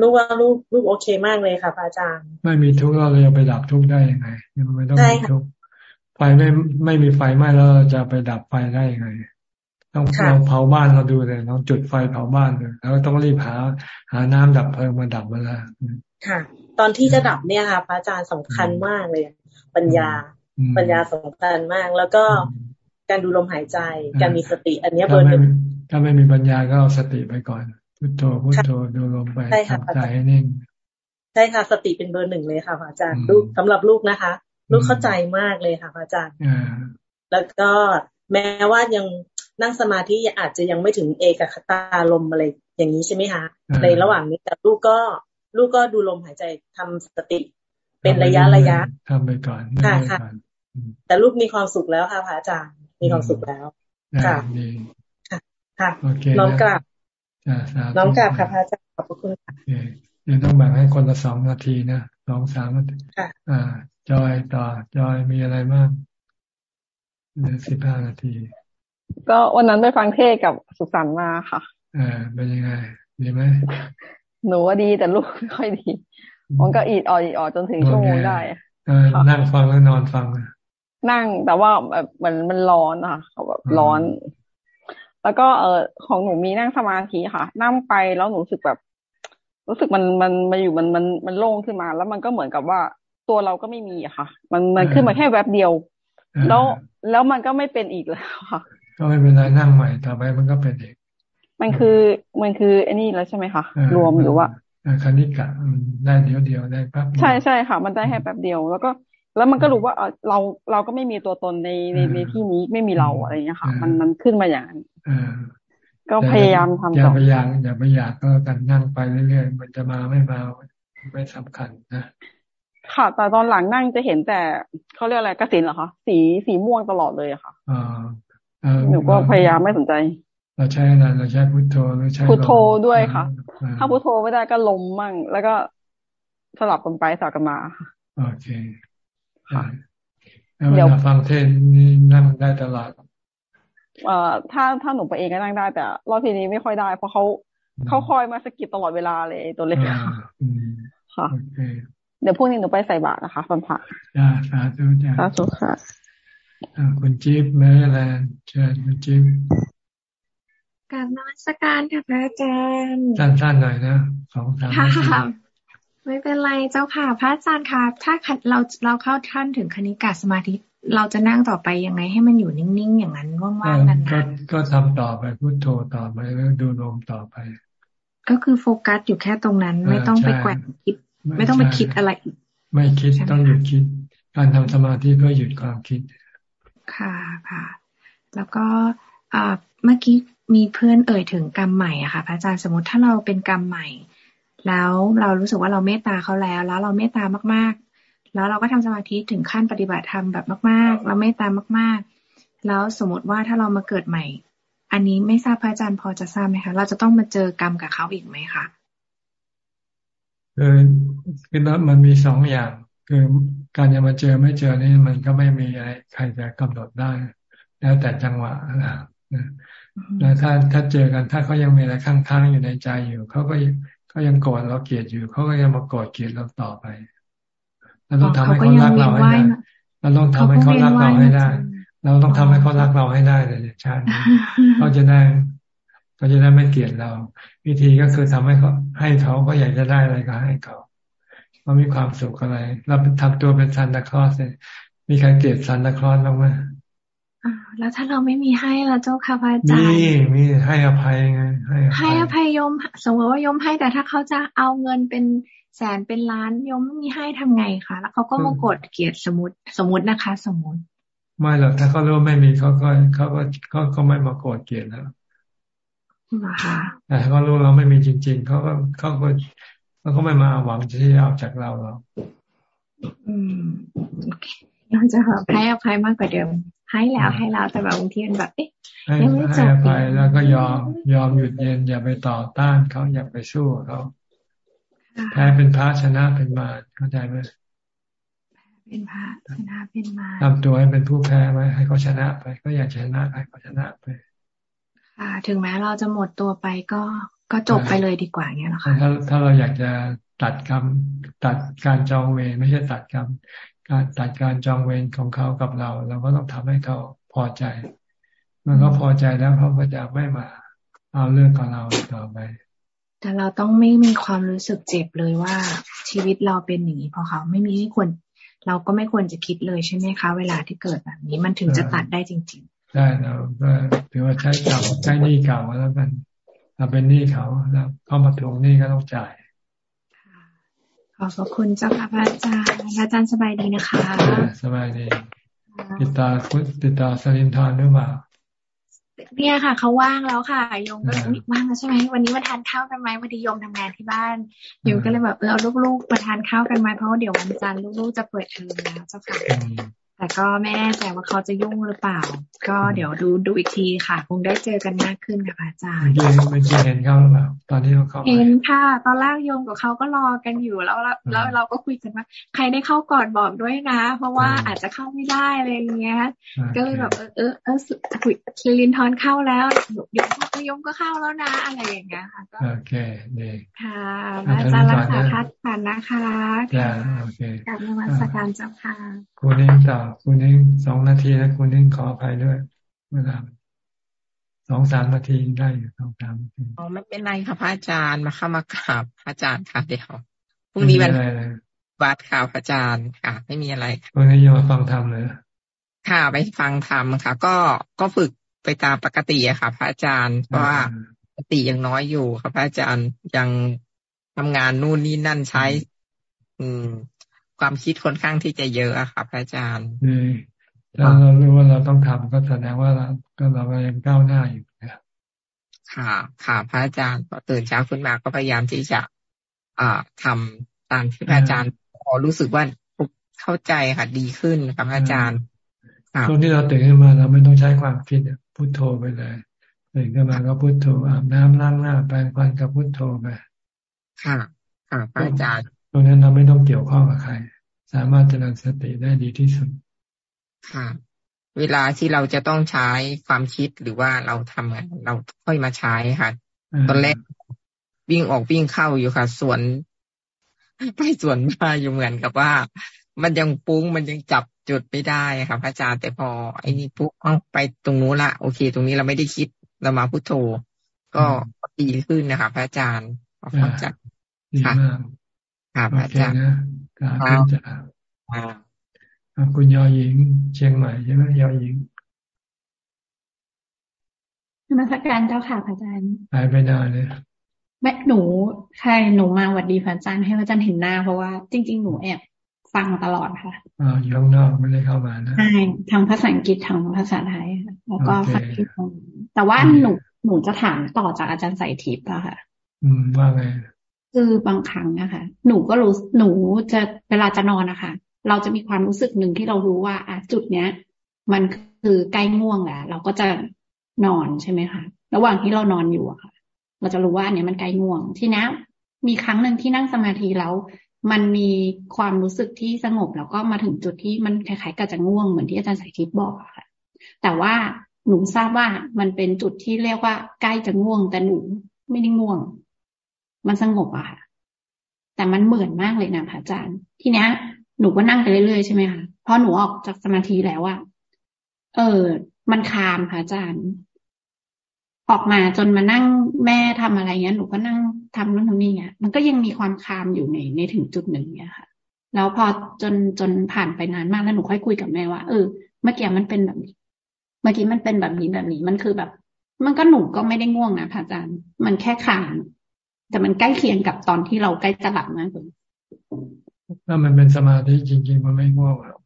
ลูกว่าลูกลูกโอเคมากเลยค่ะพระอาจารย์ ไม่มีทุกข์เราจะไปดับทุกข์ได้ยังไงมันไม่ต้องมีทุกข์ไฟไม่ไม่มีไฟไหม้แล้วเราจะไปดับไฟได้ยังไงต้องเราเผาบ้านเราดูเลยต้องจุดไฟเผาบ้านเลยแล้วต้องรีบหาหาน้ำดับเพลิงมาดับมาแล้วค่ะ ตอนที่จะดับเนี่ยค่ะพระอาจารย์สำคัญมากเลย ปัญญา ปัญญาสำคัญมาก แล้วก็การดูลมหายใจ การมีสติ อันนี้เบอร์หนึ่งถ้าไม่มีปัญญาก็เอาสติไปก่อนพุทโธพุทโธดูลมไปทำใจให้นิ่งใช่ค่ะ สติเป็นเบอร์หนึ่งเลยค่ะอาจารย์ลูกสำหรับลูกนะคะ ลูกเข้าใจมากเลยค่ะอาจารย์แล้วก็แม้ว่ายังนั่งสมาธิอาจจะยังไม่ถึงเอกคตาลมอะไรอย่างนี้ใช่ไหมคะในระหว่างนี้แต่ลูกก็ ลูกก็ดูลมหายใจทำสติ เป็นระยะระยะทำไปก่อนค่ะค่ะแต่ลูกมีความสุขแล้วค่ะพระอาจารย์มีความสุขแล้วค่ะค่ะค่ะน้องกราบน้องกราบค่ะพระอาจารย์ขอบคุณค่ะเดี๋ยวต้องแบ่งให้คนละสองนาทีนะสองสามนาทีอ่า จอยต่อ จอยมีอะไรบ้างเหลือสิบห้านาที ก็วันนั้นไปฟังเทศกับสุสันมาค่ะอ่าเป็นยังไงดีไหม หนูว่าดีแต่ลูกไม่ค่อยดี มันก็อีดออดอีดออดจนถึงชั่วโมงได้นั่งฟังแล้วนอนฟัง นั่งแต่ว่าแบบมันมันร้อนอะเขาแบบร้อน แล้วก็เออของหนูมีนั่งสมาธิค่ะ นั่งไปแล้วหนูรู้สึกแบบ รู้สึกมันมันมาอยู่มันมันมันโล่งขึ้นมา แล้วมันก็เหมือนกับว่าตัวเราก็ไม่มีอะค่ะ มันมันขึ้นมาแค่แวบเดียว แล้วแล้วมันก็ไม่เป็นอีกแล้วค่ะก็ไม่เป็นไรนั่งใหม่ต่อไปมันก็เป็นอีก มันคือมันคือไอ้นี่แล้วใช่ไหมคะรวมหรือว่าคณิกะได้เดียวเดียวได้แป๊บใช่ใช่ค่ะ มันได้แค่แป๊บเดียว แล้วก็ แล้วมันก็รู้ว่าเราเราก็ไม่มีตัวตนในในในที่นี้ไม่มีเราอะไรเงี้ยค่ะ มันมันขึ้นมาอย่างนั้นก็พยายามทำอย่าไปอยากอย่าไปอยากก็กันนั่งไปเรื่อยๆมันจะมาไม่มาไม่สำคัญนะค่ะ แต่ตอนหลังนั่งจะเห็นแต่เขาเรียกอะไรกระสินเหรอคะสีสีม่วงตลอดเลยอะค่ะหนูก็พยายามไม่สนใจ เราใช้อะไรเราใช้พุทโธหรือใช้พุทโธด้วยค่ะ ถ้าพุทโธไม่ได้ก็ลมมั่ง แล้วก็สลับกันไปสลับกันมาโอเคค่ะเดี๋ยวฟังเทศนี่นั่งได้ตลอดเอ่อถ้าถ้าหนูไปเองก็นั่งได้แต่รอบทีนี้ไม่ค่อยได้ เพราะเขาเขาคอยมาสกิดตลอดเวลาเลยตัวเล็กค่ะเดี๋ยวพรุ่งนี้หนูไปใส่บาตรนะคะฟันผ่าจ้าสาธุจ้าสาธุค่ะคุณจิ๊บแม่แลนเชิญคุณจิ๊บ กราบนมัสการค่ะพระอาจารย์สั้นๆหน่อยนะสองสามค่ะไม่เป็นไรเจ้าค่ะ พระอาจารย์ค่ะถ้าเราเราเข้าท่านถึงคณิกาสมาธิเราจะนั่งต่อไปยังไงให้มันอยู่นิ่งๆ อย่างนั้นว่างๆกันนะก็ทำต่อไปพุทโธต่อไปแล้วดูลมต่อไป ก็คือโฟกัสอยู่แค่ตรงนั้น ไม่ต้องไปแกว่งคิด ไม่ต้องไปคิดอะไรอีกไม่คิดต้องหยุดคิด การทำสมาธิเพื่อหยุดความคิด ค่ะค่ะ แล้วก็ เมื่อกี้มีเพื่อนเอ่ยถึงกรรมใหม่อะค่ะพระอาจารย์สมมติถ้าเราเป็นกรรมใหม่ แล้วเรารู้สึกว่าเราเมตตาเขาแล้ว แล้วเราเมตตามากๆ แล้วเราก็ทำสมาธิถึงขั้นปฏิบัติธรรมแบบมาก ๆ เราเมตตามาก ๆ แล้วสมมติว่าถ้าเรามาเกิดใหม่ อันนี้ไม่ทราบพระอาจารย์พอจะทราบไหมคะเราจะต้องมาเจอกรรมกับเขาอีกไหมคะคือคือมันมีสองอย่าง คือการจะมาเจอไม่เจอนี่มันก็ไม่มีอะไรใครจะกำหนดได้ แล้วแต่จังหวะนะ แล้วถ้าถ้าเจอกันถ้าเขายังมีอะไรค้างๆอยู่ในใจอยู่เขาก็เขายังโกรธเราเกลียดอยู่เขาก็ยังมาโกรธเกลียดเราต่อไปเราต้องทำให้เขารักเราให้ได้เราต้องทำให้เขารักเราให้ได้ เราต้องทำให้เขารักเราให้ได้เลยชาตินี้เขาจะได้เขาจะได้ไม่เกลียดเรา วิธีก็คือทำให้เขาให้เขาก็อยากจะได้อะไรก็ให้เขาเขามีความสุขอะไร เราทำตัวเป็นซันตาคลอสเลยมีใครเกลียดซันตาคลอสบ้างไหม แล้วถ้าเราไม่มีให้แล้วเจ้าค่ะพระอาจารย์มีมีให้อภัยไงให้ให้อภัยยมสมมติว่ายมให้แต่ถ้าเขาจะเอาเงินเป็นแสนเป็นล้านยมไม่มีให้ทำไงคะแล้วเขาก็มากดเกียรติสมมติสมมตินะคะ สมมติ ไม่หรอกถ้าเขารู้ไม่มีเขาก็เขาก็เขาก็ไม่มาโกรธเกลียดแล้วแต่ถ้าเขารู้เราไม่มีจริง ๆเขาก็เขาก็เขาก็ไม่มาหวังที่จะเอาจากเราเราอืมโอเคเราจะให้อภัยมากกว่าเดิม ให้แล้วให้แล้วแต่แบบบางทีมันแบบเอ๊ะยังไม่จบไปแล้วก็ยอมยอมหยุดเย็นอย่าไปต่อต้านเขาอย่าไปสู้เขาแพ้เป็นพระชนะเป็นมารเข้าใจไหมเป็นพระชนะเป็นมารทำตัวให้เป็นผู้แพ้ไว้ให้เขาชนะไป ก็อยากชนะให้เขาชนะไปค่ะถึงแม้เราจะหมดตัวไปก็ก็จบไปเลยดีกว่าเงี้ยหรอคะถ้าถ้าเราอยากจะตัดกรรมตัดการจองเวรไม่ใช่ตัดกรรม การตัดการจองเวรของเขากับเรา เราก็ต้องทำให้เขาพอใจ เมื่อเขาพอใจแล้วเขาก็จะไม่มา เอาเรื่องของเราต่อไป แต่เราต้องไม่มีความรู้สึกเจ็บเลยว่าชีวิตเราเป็นอย่างนี้พอเขาไม่มีให้ควรเราก็ไม่ควรจะคิดเลยใช่ไหมคะ เวลาที่เกิดแบบนี้มันถึงจะตัดได้จริง ๆ ได้เราก็ถือว่าใช้เก่าใช้หนี้เก่าแล้วกันเราเป็นหนี้เขาแล้วเข้ามาทวงหนี้ก็ต้องจ่ายข อบพระคุณเจ้าค่ะพระอาจารย์พระอาจารย์สบายดีนะคะ สบายดี ติดตาคุณติดตาสลินทานหรือเปล่าเนี่ยค่ะเขาว่างแล้วค่ะโยมก็เลยว่างแล้วใช่ไหมวันนี้มาทานข้าวกันไหมวันนี้โยมทำงานที่บ้านโยมก็เลยแบบเออเอาลูกๆมาทานข้าวกันไหมเพราะว่าเดี๋ยววันจันทร์ลูกๆจะเปิดเทอมแล้วเจ้าค่ะ แต่ก็ไม่แน่ใจว่าเขาจะยุ่งหรือเปล่า ก็เดี๋ยวดูดูอีกทีค่ะ คงได้เจอกันมากขึ้นค่ะอาจารย์เมื่อกี้เมื่อกี้เห็นเขาหรือเปล่าตอนนี้เขาเห็นค่ะ ตอนแรกโยมกับเขาก็รอกันอยู่แล้วแล้วเราก็คุยกันว่า ใครได้เข้าก่อนบอกด้วยนะ เพราะว่าอาจจะเข้าไม่ได้อะไรเงี้ย ก็เลยแบบเออเออเออคุยคิรินทอนเข้าแล้วเดี๋ยวโยมก็เข้าแล้วนะ อะไรอย่างเงี้ยค่ะก็โอเคดีค่ะอาจารย์รักษาพัฒน์นะคะจ้าโอเคกับนวัตการเจ้าค่ะคุณนิ่งต่อคุณนิ่งสองนาทีแล้วคุณนิ่งขออภัยด้วยเวลาสองสามนาทีได้อยู่สองสามนาทีอ๋อไม่เป็นไรค่ะพระอาจารย์มาเข้ามากราบพระอาจารย์ค่ะเดี๋ยวพรุ่งนี้วันวัดข่าวพระอาจารย์ค่ะ ไม่มีอะไรวันนี้ยังมาฟังธรรมเลยค่ะไปฟังธรรมค่ะ ก็ก็ฝึกไปตามปกติอะค่ะ พระอาจารย์เพราะว่าปกติยังน้อยอยู่ค่ะพระอาจารย์ยังทำงานนู่นนี่นั่นใช้ อืม ความคิดค่อนข้างที่จะเยอะอะค่ะพระอาจารย์ถ้าเรารู้ว่าเราต้องทำก็แสดงว่าเราก็เรายังก้าวหน้าอยู่นะค่ะ ค่ะพระอาจารย์พอตื่นเช้าขึ้นมาก็พยายามที่จะอ่าทำตามที่พระอาจารย์พอรู้สึกว่าเข้าใจค่ะดีขึ้นครับพระอาจารย์ช่วงที่เราตื่นขึ้นมาเราไม่ต้องใช้ความคิดพุโทโธไปเลยตื่นขึ้นมาก็พุโทโธอาบน้ำล้างหน้าแปรงฟันกับพุโทโธไปค่ะ ค่ะพระอาจารย์ ตรงนั้นเราไม่ต้องเกี่ยวข้องกับใคร สามารถเจริญสติได้ดีที่สุด ค่ะ เวลาที่เราจะต้องใช้ความคิดหรือว่าเราทำงานเราค่อยมาใช้ค่ะ ตอนแรกวิ่งออกวิ่งเข้าอยู่ค่ะ ส่วนไปส่วนมาอยู่เหมือนกับว่า มันยังปุ้งมันยังจับจุดไม่ได้ค่ะพระอาจารย์แต่พอไอ้นี่ปุ๊บเอาไปตรงนู้นละโอเค ตรงนี้เราไม่ได้คิดเรามาพุโทโธก็ดีขึ้นนะคะพระอาจารย์ขอบคุณจักค่ะ ค่ะพระอาจารย์ครับคุณยอหญิง เชียงใหม่ใช่ไหมยอหญิงนมัสการเจ้าค่ะพระอาจารย์หายไปนานเลยแม่หนูใครหนูมาหวัดดีพระอาจารย์ให้พระอาจารย์เห็นหน้าเพราะว่าจริง ๆ หนูแอบฟังตลอดค่ะอ่าอยู่ข้างนอกไม่ได้เข้ามานะใช่ทางภาษาอังกฤษทางภาษาไทยแล้วก็ฟังที่แต่ว่าหนูหนูจะถามต่อจากอาจารย์ใส่ทิพย์อะค่ะ อืมว่าไง คือบางครั้งนะคะ หนูก็รู้หนูจะเวลาจะนอนนะคะ เราจะมีความรู้สึกหนึ่งที่เรารู้ว่าอะจุดเนี้ย มันคือใกล้ง่วงแหละเราก็จะนอนใช่ไหมคะระหว่างที่เรานอนอยู่อะค่ะ เราจะรู้ว่าเนี้ยมันใกล้ง่วงทีนี้มีครั้งหนึ่งที่นั่งสมาธิแล้ว มันมีความรู้สึกที่สงบแล้วก็มาถึงจุดที่มันคล้ายๆกับจะง่วงเหมือนที่อาจารย์สายทิพย์บอกค่ะ แต่ว่าหนูทราบว่ามันเป็นจุดที่เรียกว่าใกล้จะง่วงแต่หนูไม่ได้ง่วง มันสงบอะค่ะ แต่มันเหมือนมากเลยนะพระอาจารย์ ทีเนี้ยหนูก็นั่งไปเรื่อยๆใช่ไหมคะพอหนูออกจากสมาธิแล้วอะเออ มันคามค่ะอาจารย์ ออกมาจนมานั่งแม่ทำอะไรเงี้ยหนูก็นั่งทำนู่นทำนี่เงี้ยมันก็ยังมีความคามอยู่ในในถึงจุดหนึ่งเนี้ยค่ะ แล้วพอจนจนผ่านไปนานมากแล้วหนูค่อยคุยกับแม่ว่าเออเมื่อกี้มันเป็นแบบนี้เมื่อกี้มันเป็นแบบนี้แบบนี้มันคือแบบ มันก็หนูก็ไม่ได้ง่วงนะพระอาจารย์ มันแค่คาม แต่มันใกล้เคียงกับตอนที่เราใกล้จะหลับมากเลยถ้ามันเป็นสมาธิจริง ๆ มันไม่ง่วงหรอก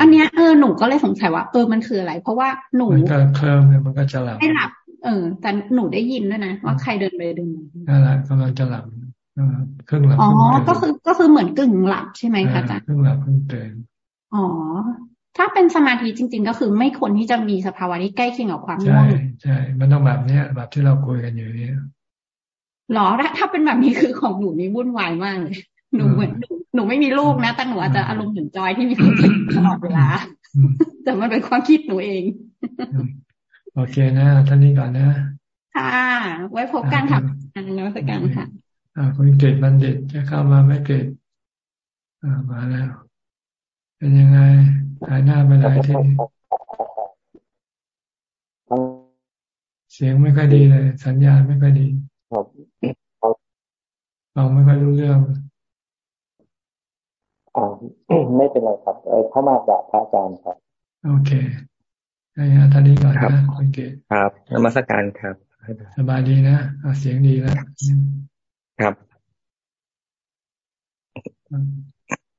อันเนี้ยเออหนูก็เลยสงสัยว่าเออมันคืออะไร เพราะว่าหนูมันก็เคลิ้มมันก็จะหลับไม่หลับ เออ แต่หนูได้ยินด้วยนะว่าใครเดินไปเดินมานั่นแหละกำลังจะหลับครึ่งหลับอ๋อก็คือก็คือเหมือนกึ่งหลับใช่ไหมคะจ๊ะครึ่งหลับครึ่งตื่นอ๋อ ถ้าเป็นสมาธิจริง ๆ ก็คือไม่ควรที่จะมีสภาวะที่ใกล้เคียงกับความง่วงใช่ใช่มันต้องแบบเนี้ยแบบที่เราคุยกันอยู่เนี้ย หรอถ้าเป็นแบบนี้คือของหนูนี่วุ่นวายมากเลยหนูเหมือนหนูหนูไม่มีลูกนะแต่หนูอาจจะอารมณ์เหมือนจอยที่มีความคิดตลอดเวลา แต่มันเป็นความคิดหนูเอง โอเคนะท่านนี้ก่อนนะ ค่ะ ไว้พบกันค่ะอันนี้ไว้พบกันค่ะ อ่าคุณเกตบัณฑิตจะเข้ามาไม่เกตอ่ามาแล้ว เป็นยังไงหายหน้าไปไหนที่เสียงไม่ค่อยดีเลย สัญญาณไม่ค่อยดี ฟังไม่ค่อยรู้เรื่องอ๋อไม่เป็นไรครับเข้ามาจากพระอาจารย์ครับ โอเคไอ้ท่านนี้ก่อนนะคุณเกศครับนมัสการครับสบายดีนะเสียงดีแล้วครับ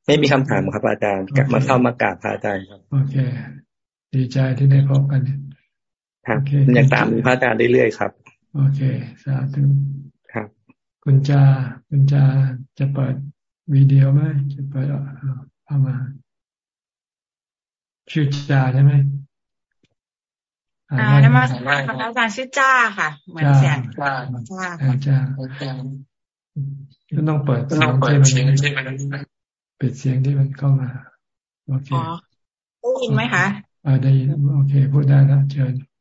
ไม่มีคำถามครับอาจารย์กลับมาเข้ามากราบพระอาจารย์ครับ โอเค ดีใจที่ได้พบกันครับยังตามพระอาจารย์เรื่อยๆครับ โอเค สาธุครับ คุณจา คุณจาจะเปิดวิดีโอไหมจะเปิดเข้ามา ชื่อจาใช่ไหมอ่านมาสักการอาจารย์ชื่อจ้าค่ะ เหมือนเสียงจ้าจ้าจ้าก็ต้องเปิดเสียงที่มันปิดเสียงที่มันเข้ามา โอเคได้ยินไหมคะอ่าได้ยิน โอเค พูดได้แล้วเชิญอ่า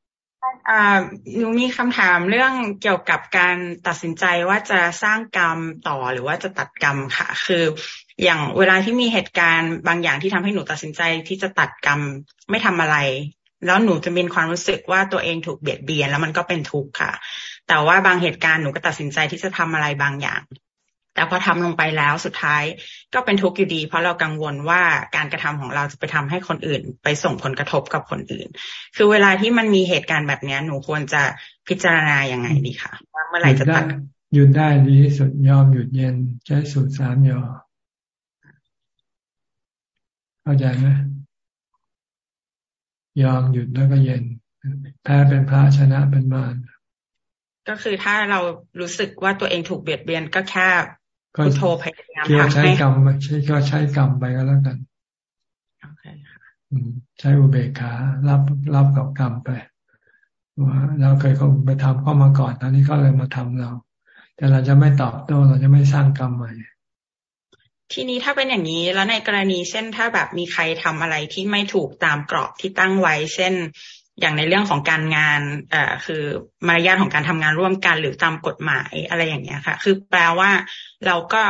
หนูมีคำถามเรื่องเกี่ยวกับการตัดสินใจว่าจะสร้างกรรมต่อหรือว่าจะตัดกรรมค่ะ คืออย่างเวลาที่มีเหตุการณ์บางอย่างที่ทำให้หนูตัดสินใจที่จะตัดกรรมไม่ทำอะไร แล้วหนูจะมีความรู้สึกว่าตัวเองถูกเบียดเบียน แล้วมันก็เป็นทุกข์ค่ะ แต่ว่าบางเหตุการณ์หนูก็ตัดสินใจที่จะทำอะไรบางอย่าง แต่พอทำลงไปแล้วสุดท้ายก็เป็นทุกข์อยู่ดี เพราะเรากังวลว่าการกระทำของเราจะไปทำให้คนอื่น ไปส่งผลกระทบกับคนอื่น คือเวลาที่มันมีเหตุการณ์แบบนี้หนูควรจะพิจารณาอย่างไงดีคะว่าเมื่อไหร่จะตัดหยุดได้ดีที่สุดยอมหยุดเย็นใช้สูตรสามยอเข้าใจไหมยอมหยุดแล้วก็เย็น แพ้เป็นพระชนะเป็นมารก็คือถ้าเรารู้สึกว่าตัวเองถูกเบียดเบียนก็แค่ พุทโธพยายามทำให้ใช้กรรมใช้ก็ใช้กรรมไปก็แล้วกันใช้อุเบกขารับรับกับกรรมไปว่าเราเคยเขาไปทำเข้ามาก่อนตอนนี้เขาเลยมาทำเรา แต่เราจะไม่ตอบโต้เราจะไม่สร้างกรรมใหม่ทีนี้ถ้าเป็นอย่างนี้แล้วในกรณีเช่นถ้าแบบมีใครทำอะไรที่ไม่ถูกตามกรอบที่ตั้งไว้ เช่นอย่างในเรื่องของการงานเอ่อคือมารยาทของการทำงานร่วมกันหรือตามกฎหมายอะไรอย่างเงี้ยค่ะ คือแปลว่า เราก็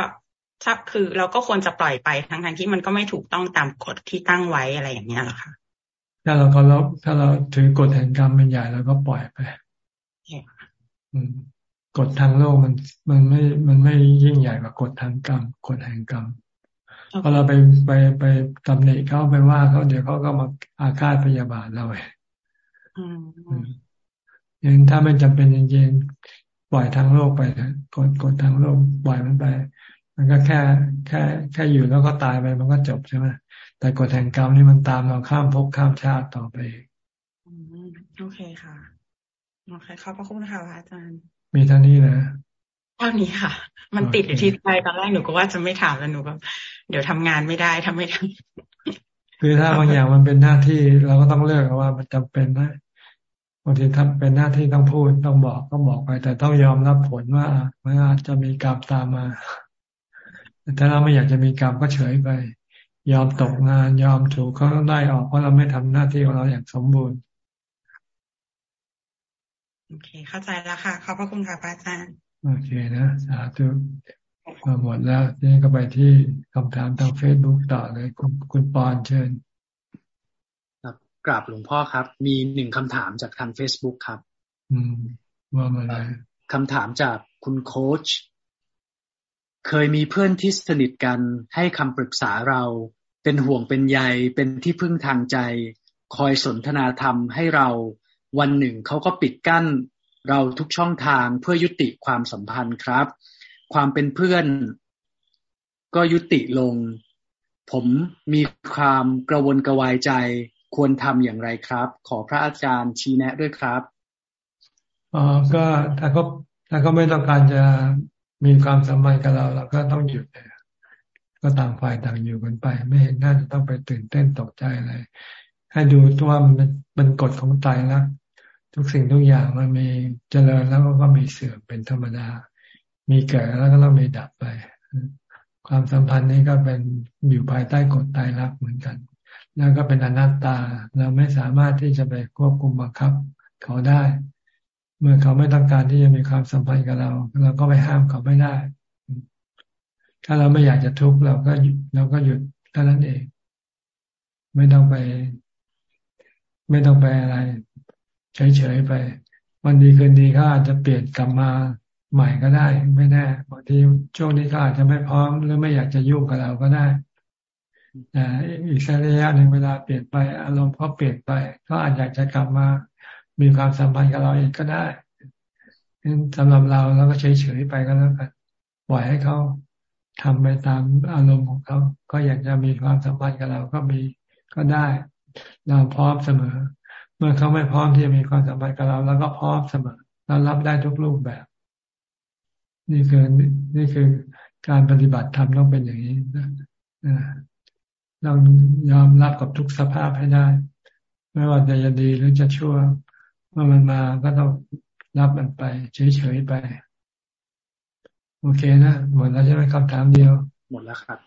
ถ้าคือเราก็ควรจะปล่อยไปทั้งทั้งที่มันก็ไม่ถูกต้องตามกฎที่ตั้งไว้อะไรอย่างเงี้ยหรอคะถ้าเราก็ลบถ้าเราถือกฎแห่งกรรมเป็นใหญ่เราก็ปล่อยไปกฎทางโลกมันมันไม่มันไม่ยิ่งใหญ่กว่ากฎทางกรรมกฎแห่งกรรมพอเราไปไปไปตำหนิเขาไปว่าเขาเดี๋ยวเขาก็มาอาฆาตพยาบาทเราเองยังถ้าไม่จำเป็นจริงๆ ปล่อยทางโลกไปกดกดทางโลกปล่อยมันไป มันก็แค่แค่แค่อยู่แล้วก็ตายไปมันก็จบใช่ไหมแต่กฎแห่งกรรมนี่มันตามเราข้ามภพข้ามชาติต่อไปโอเคค่ะโอเคขอบพระคุณค่ะอาจารย์ มีเท่านี้นะเท่านี้ค่ะ มันติดอยู่ที่ใจตอนแรกหนูก็ว่าจะไม่ถามแล้วหนูก็เดี๋ยวทำงานไม่ได้ทำไม่ทันคือถ้าบางอย่างมันเป็นหน้าที่เราก็ต้องเลือกว่ามันจำเป็นนะบางทีทำเป็นหน้าที่ต้องพูดต้องบอกก็บอกไป แต่ต้องยอมรับผลว่ามันอาจจะมีกรรมตามมาแต่ถ้าเราไม่อยากจะมีกรรมก็เฉยไป ยอมตกงาน ยอมถูกเขาได้ออกเพราะเราไม่ทำหน้าที่ของเราอย่างสมบูรณ์โอเค เข้าใจแล้วค่ะ ขอบพระคุณค่ะพระอาจารย์ โอเคนะ สาธุมาหมดแล้ว นี่ก็ไปที่คำถามทางเฟซบุ๊กต่อเลย คุณคุณปอนเชิญครับ กราบหลวงพ่อครับ มีหนึ่งคำถามจากทางเฟซบุ๊กครับ อืม ว่ามาเลยคำถามจากคุณโค้ชเคยมีเพื่อนที่สนิทกันให้คำปรึกษาเรา เป็นห่วงเป็นใยเป็นที่พึ่งทางใจ คอยสนทนาธรรมให้เรา วันหนึ่งเขาก็ปิดกั้น เราทุกช่องทางเพื่อยุติความสัมพันธ์ครับ ความเป็นเพื่อน ก็ยุติลง ผมมีความกระวนกระวายใจ ควรทำอย่างไรครับ ขอพระอาจารย์ชี้แนะด้วยครับอ๋อก็ถ้าเขาถ้าเขาไม่ต้องการจะมีความสัมพันธ์กับเราเราก็ต้องหยุดก็ต่างฝ่ายต่างอยู่กันไป ไม่เห็นน่าจะต้องไปตื่นเต้นตกใจอะไรให้ดูตัวมันเป็นกฎของใจแล้วทุกสิ่งทุกอย่างมันมีเจริญแล้วก็มีเสื่อมเป็นธรรมดา มีเกิดแล้วก็ต้องมีดับไป ความสัมพันธ์นี้ก็เป็นอยู่ภายใต้กฎตายรักเหมือนกัน แล้วก็เป็นอนัตตา เราไม่สามารถที่จะไปควบคุมบังคับ เขาได้ เมื่อเขาไม่ต้องการที่จะมีความสัมพันธ์กับเรา เราก็ไปห้ามเขาไม่ได้ ถ้าเราไม่อยากจะทุกข์เราก็เราก็หยุดเท่านั้นเอง ไม่ต้องไป ไม่ต้องไปอะไรเฉยๆไป วันดีคืนดีเขาอาจจะเปลี่ยนกลับมาใหม่ก็ได้ ไม่แน่บางทีช่วงนี้เขาอาจจะไม่พร้อมหรือไม่อยากจะยุ่งกับเราก็ได้ แต่อีกสักระยะหนึ่งเวลาเปลี่ยนไปอารมณ์เขาเปลี่ยนไปเขาอาจอยากจะกลับมามีความสัมพันธ์กับเราอีกก็ได้สำหรับเราเราก็เฉยๆไปก็แล้วกันปล่อยให้เขาทำไปตามอารมณ์ของเขาก็อยากจะมีความสัมพันธ์กับเราก็มีก็ได้ เราพร้อมเสมอ เมื่อเขาไม่พร้อมที่จะมีความสัมพันธ์กับเราเราก็พร้อมเสมอเรารับได้ทุกรูปแบบ นี่คือนี่คือการปฏิบัติธรรมต้องเป็นอย่างนี้นะ เรายอมรับกับทุกสภาพให้ได้ ไม่ว่าจะดีหรือจะชั่วเมื่อมันมาก็ต้องรับมันไป เฉยๆไป โอเคนะหมดแล้วใช่ไหมคำถามเดียว หมดแล้วครับ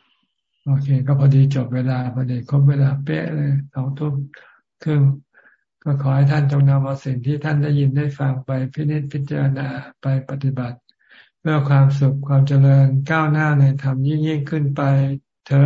โอเค ก็พอดีจบเวลาพอดีครบเวลาเป๊ะเลยสองทุ่มครึ่งก็ขอให้ท่านจงนำเอาสิ่งที่ท่านได้ยินได้ฟังไปพิจิตพิจารณาไปปฏิบัติ เพื่อความสุขความเจริญก้าวหน้าในธรรมยิ่งยิ่งขึ้นไปเธอ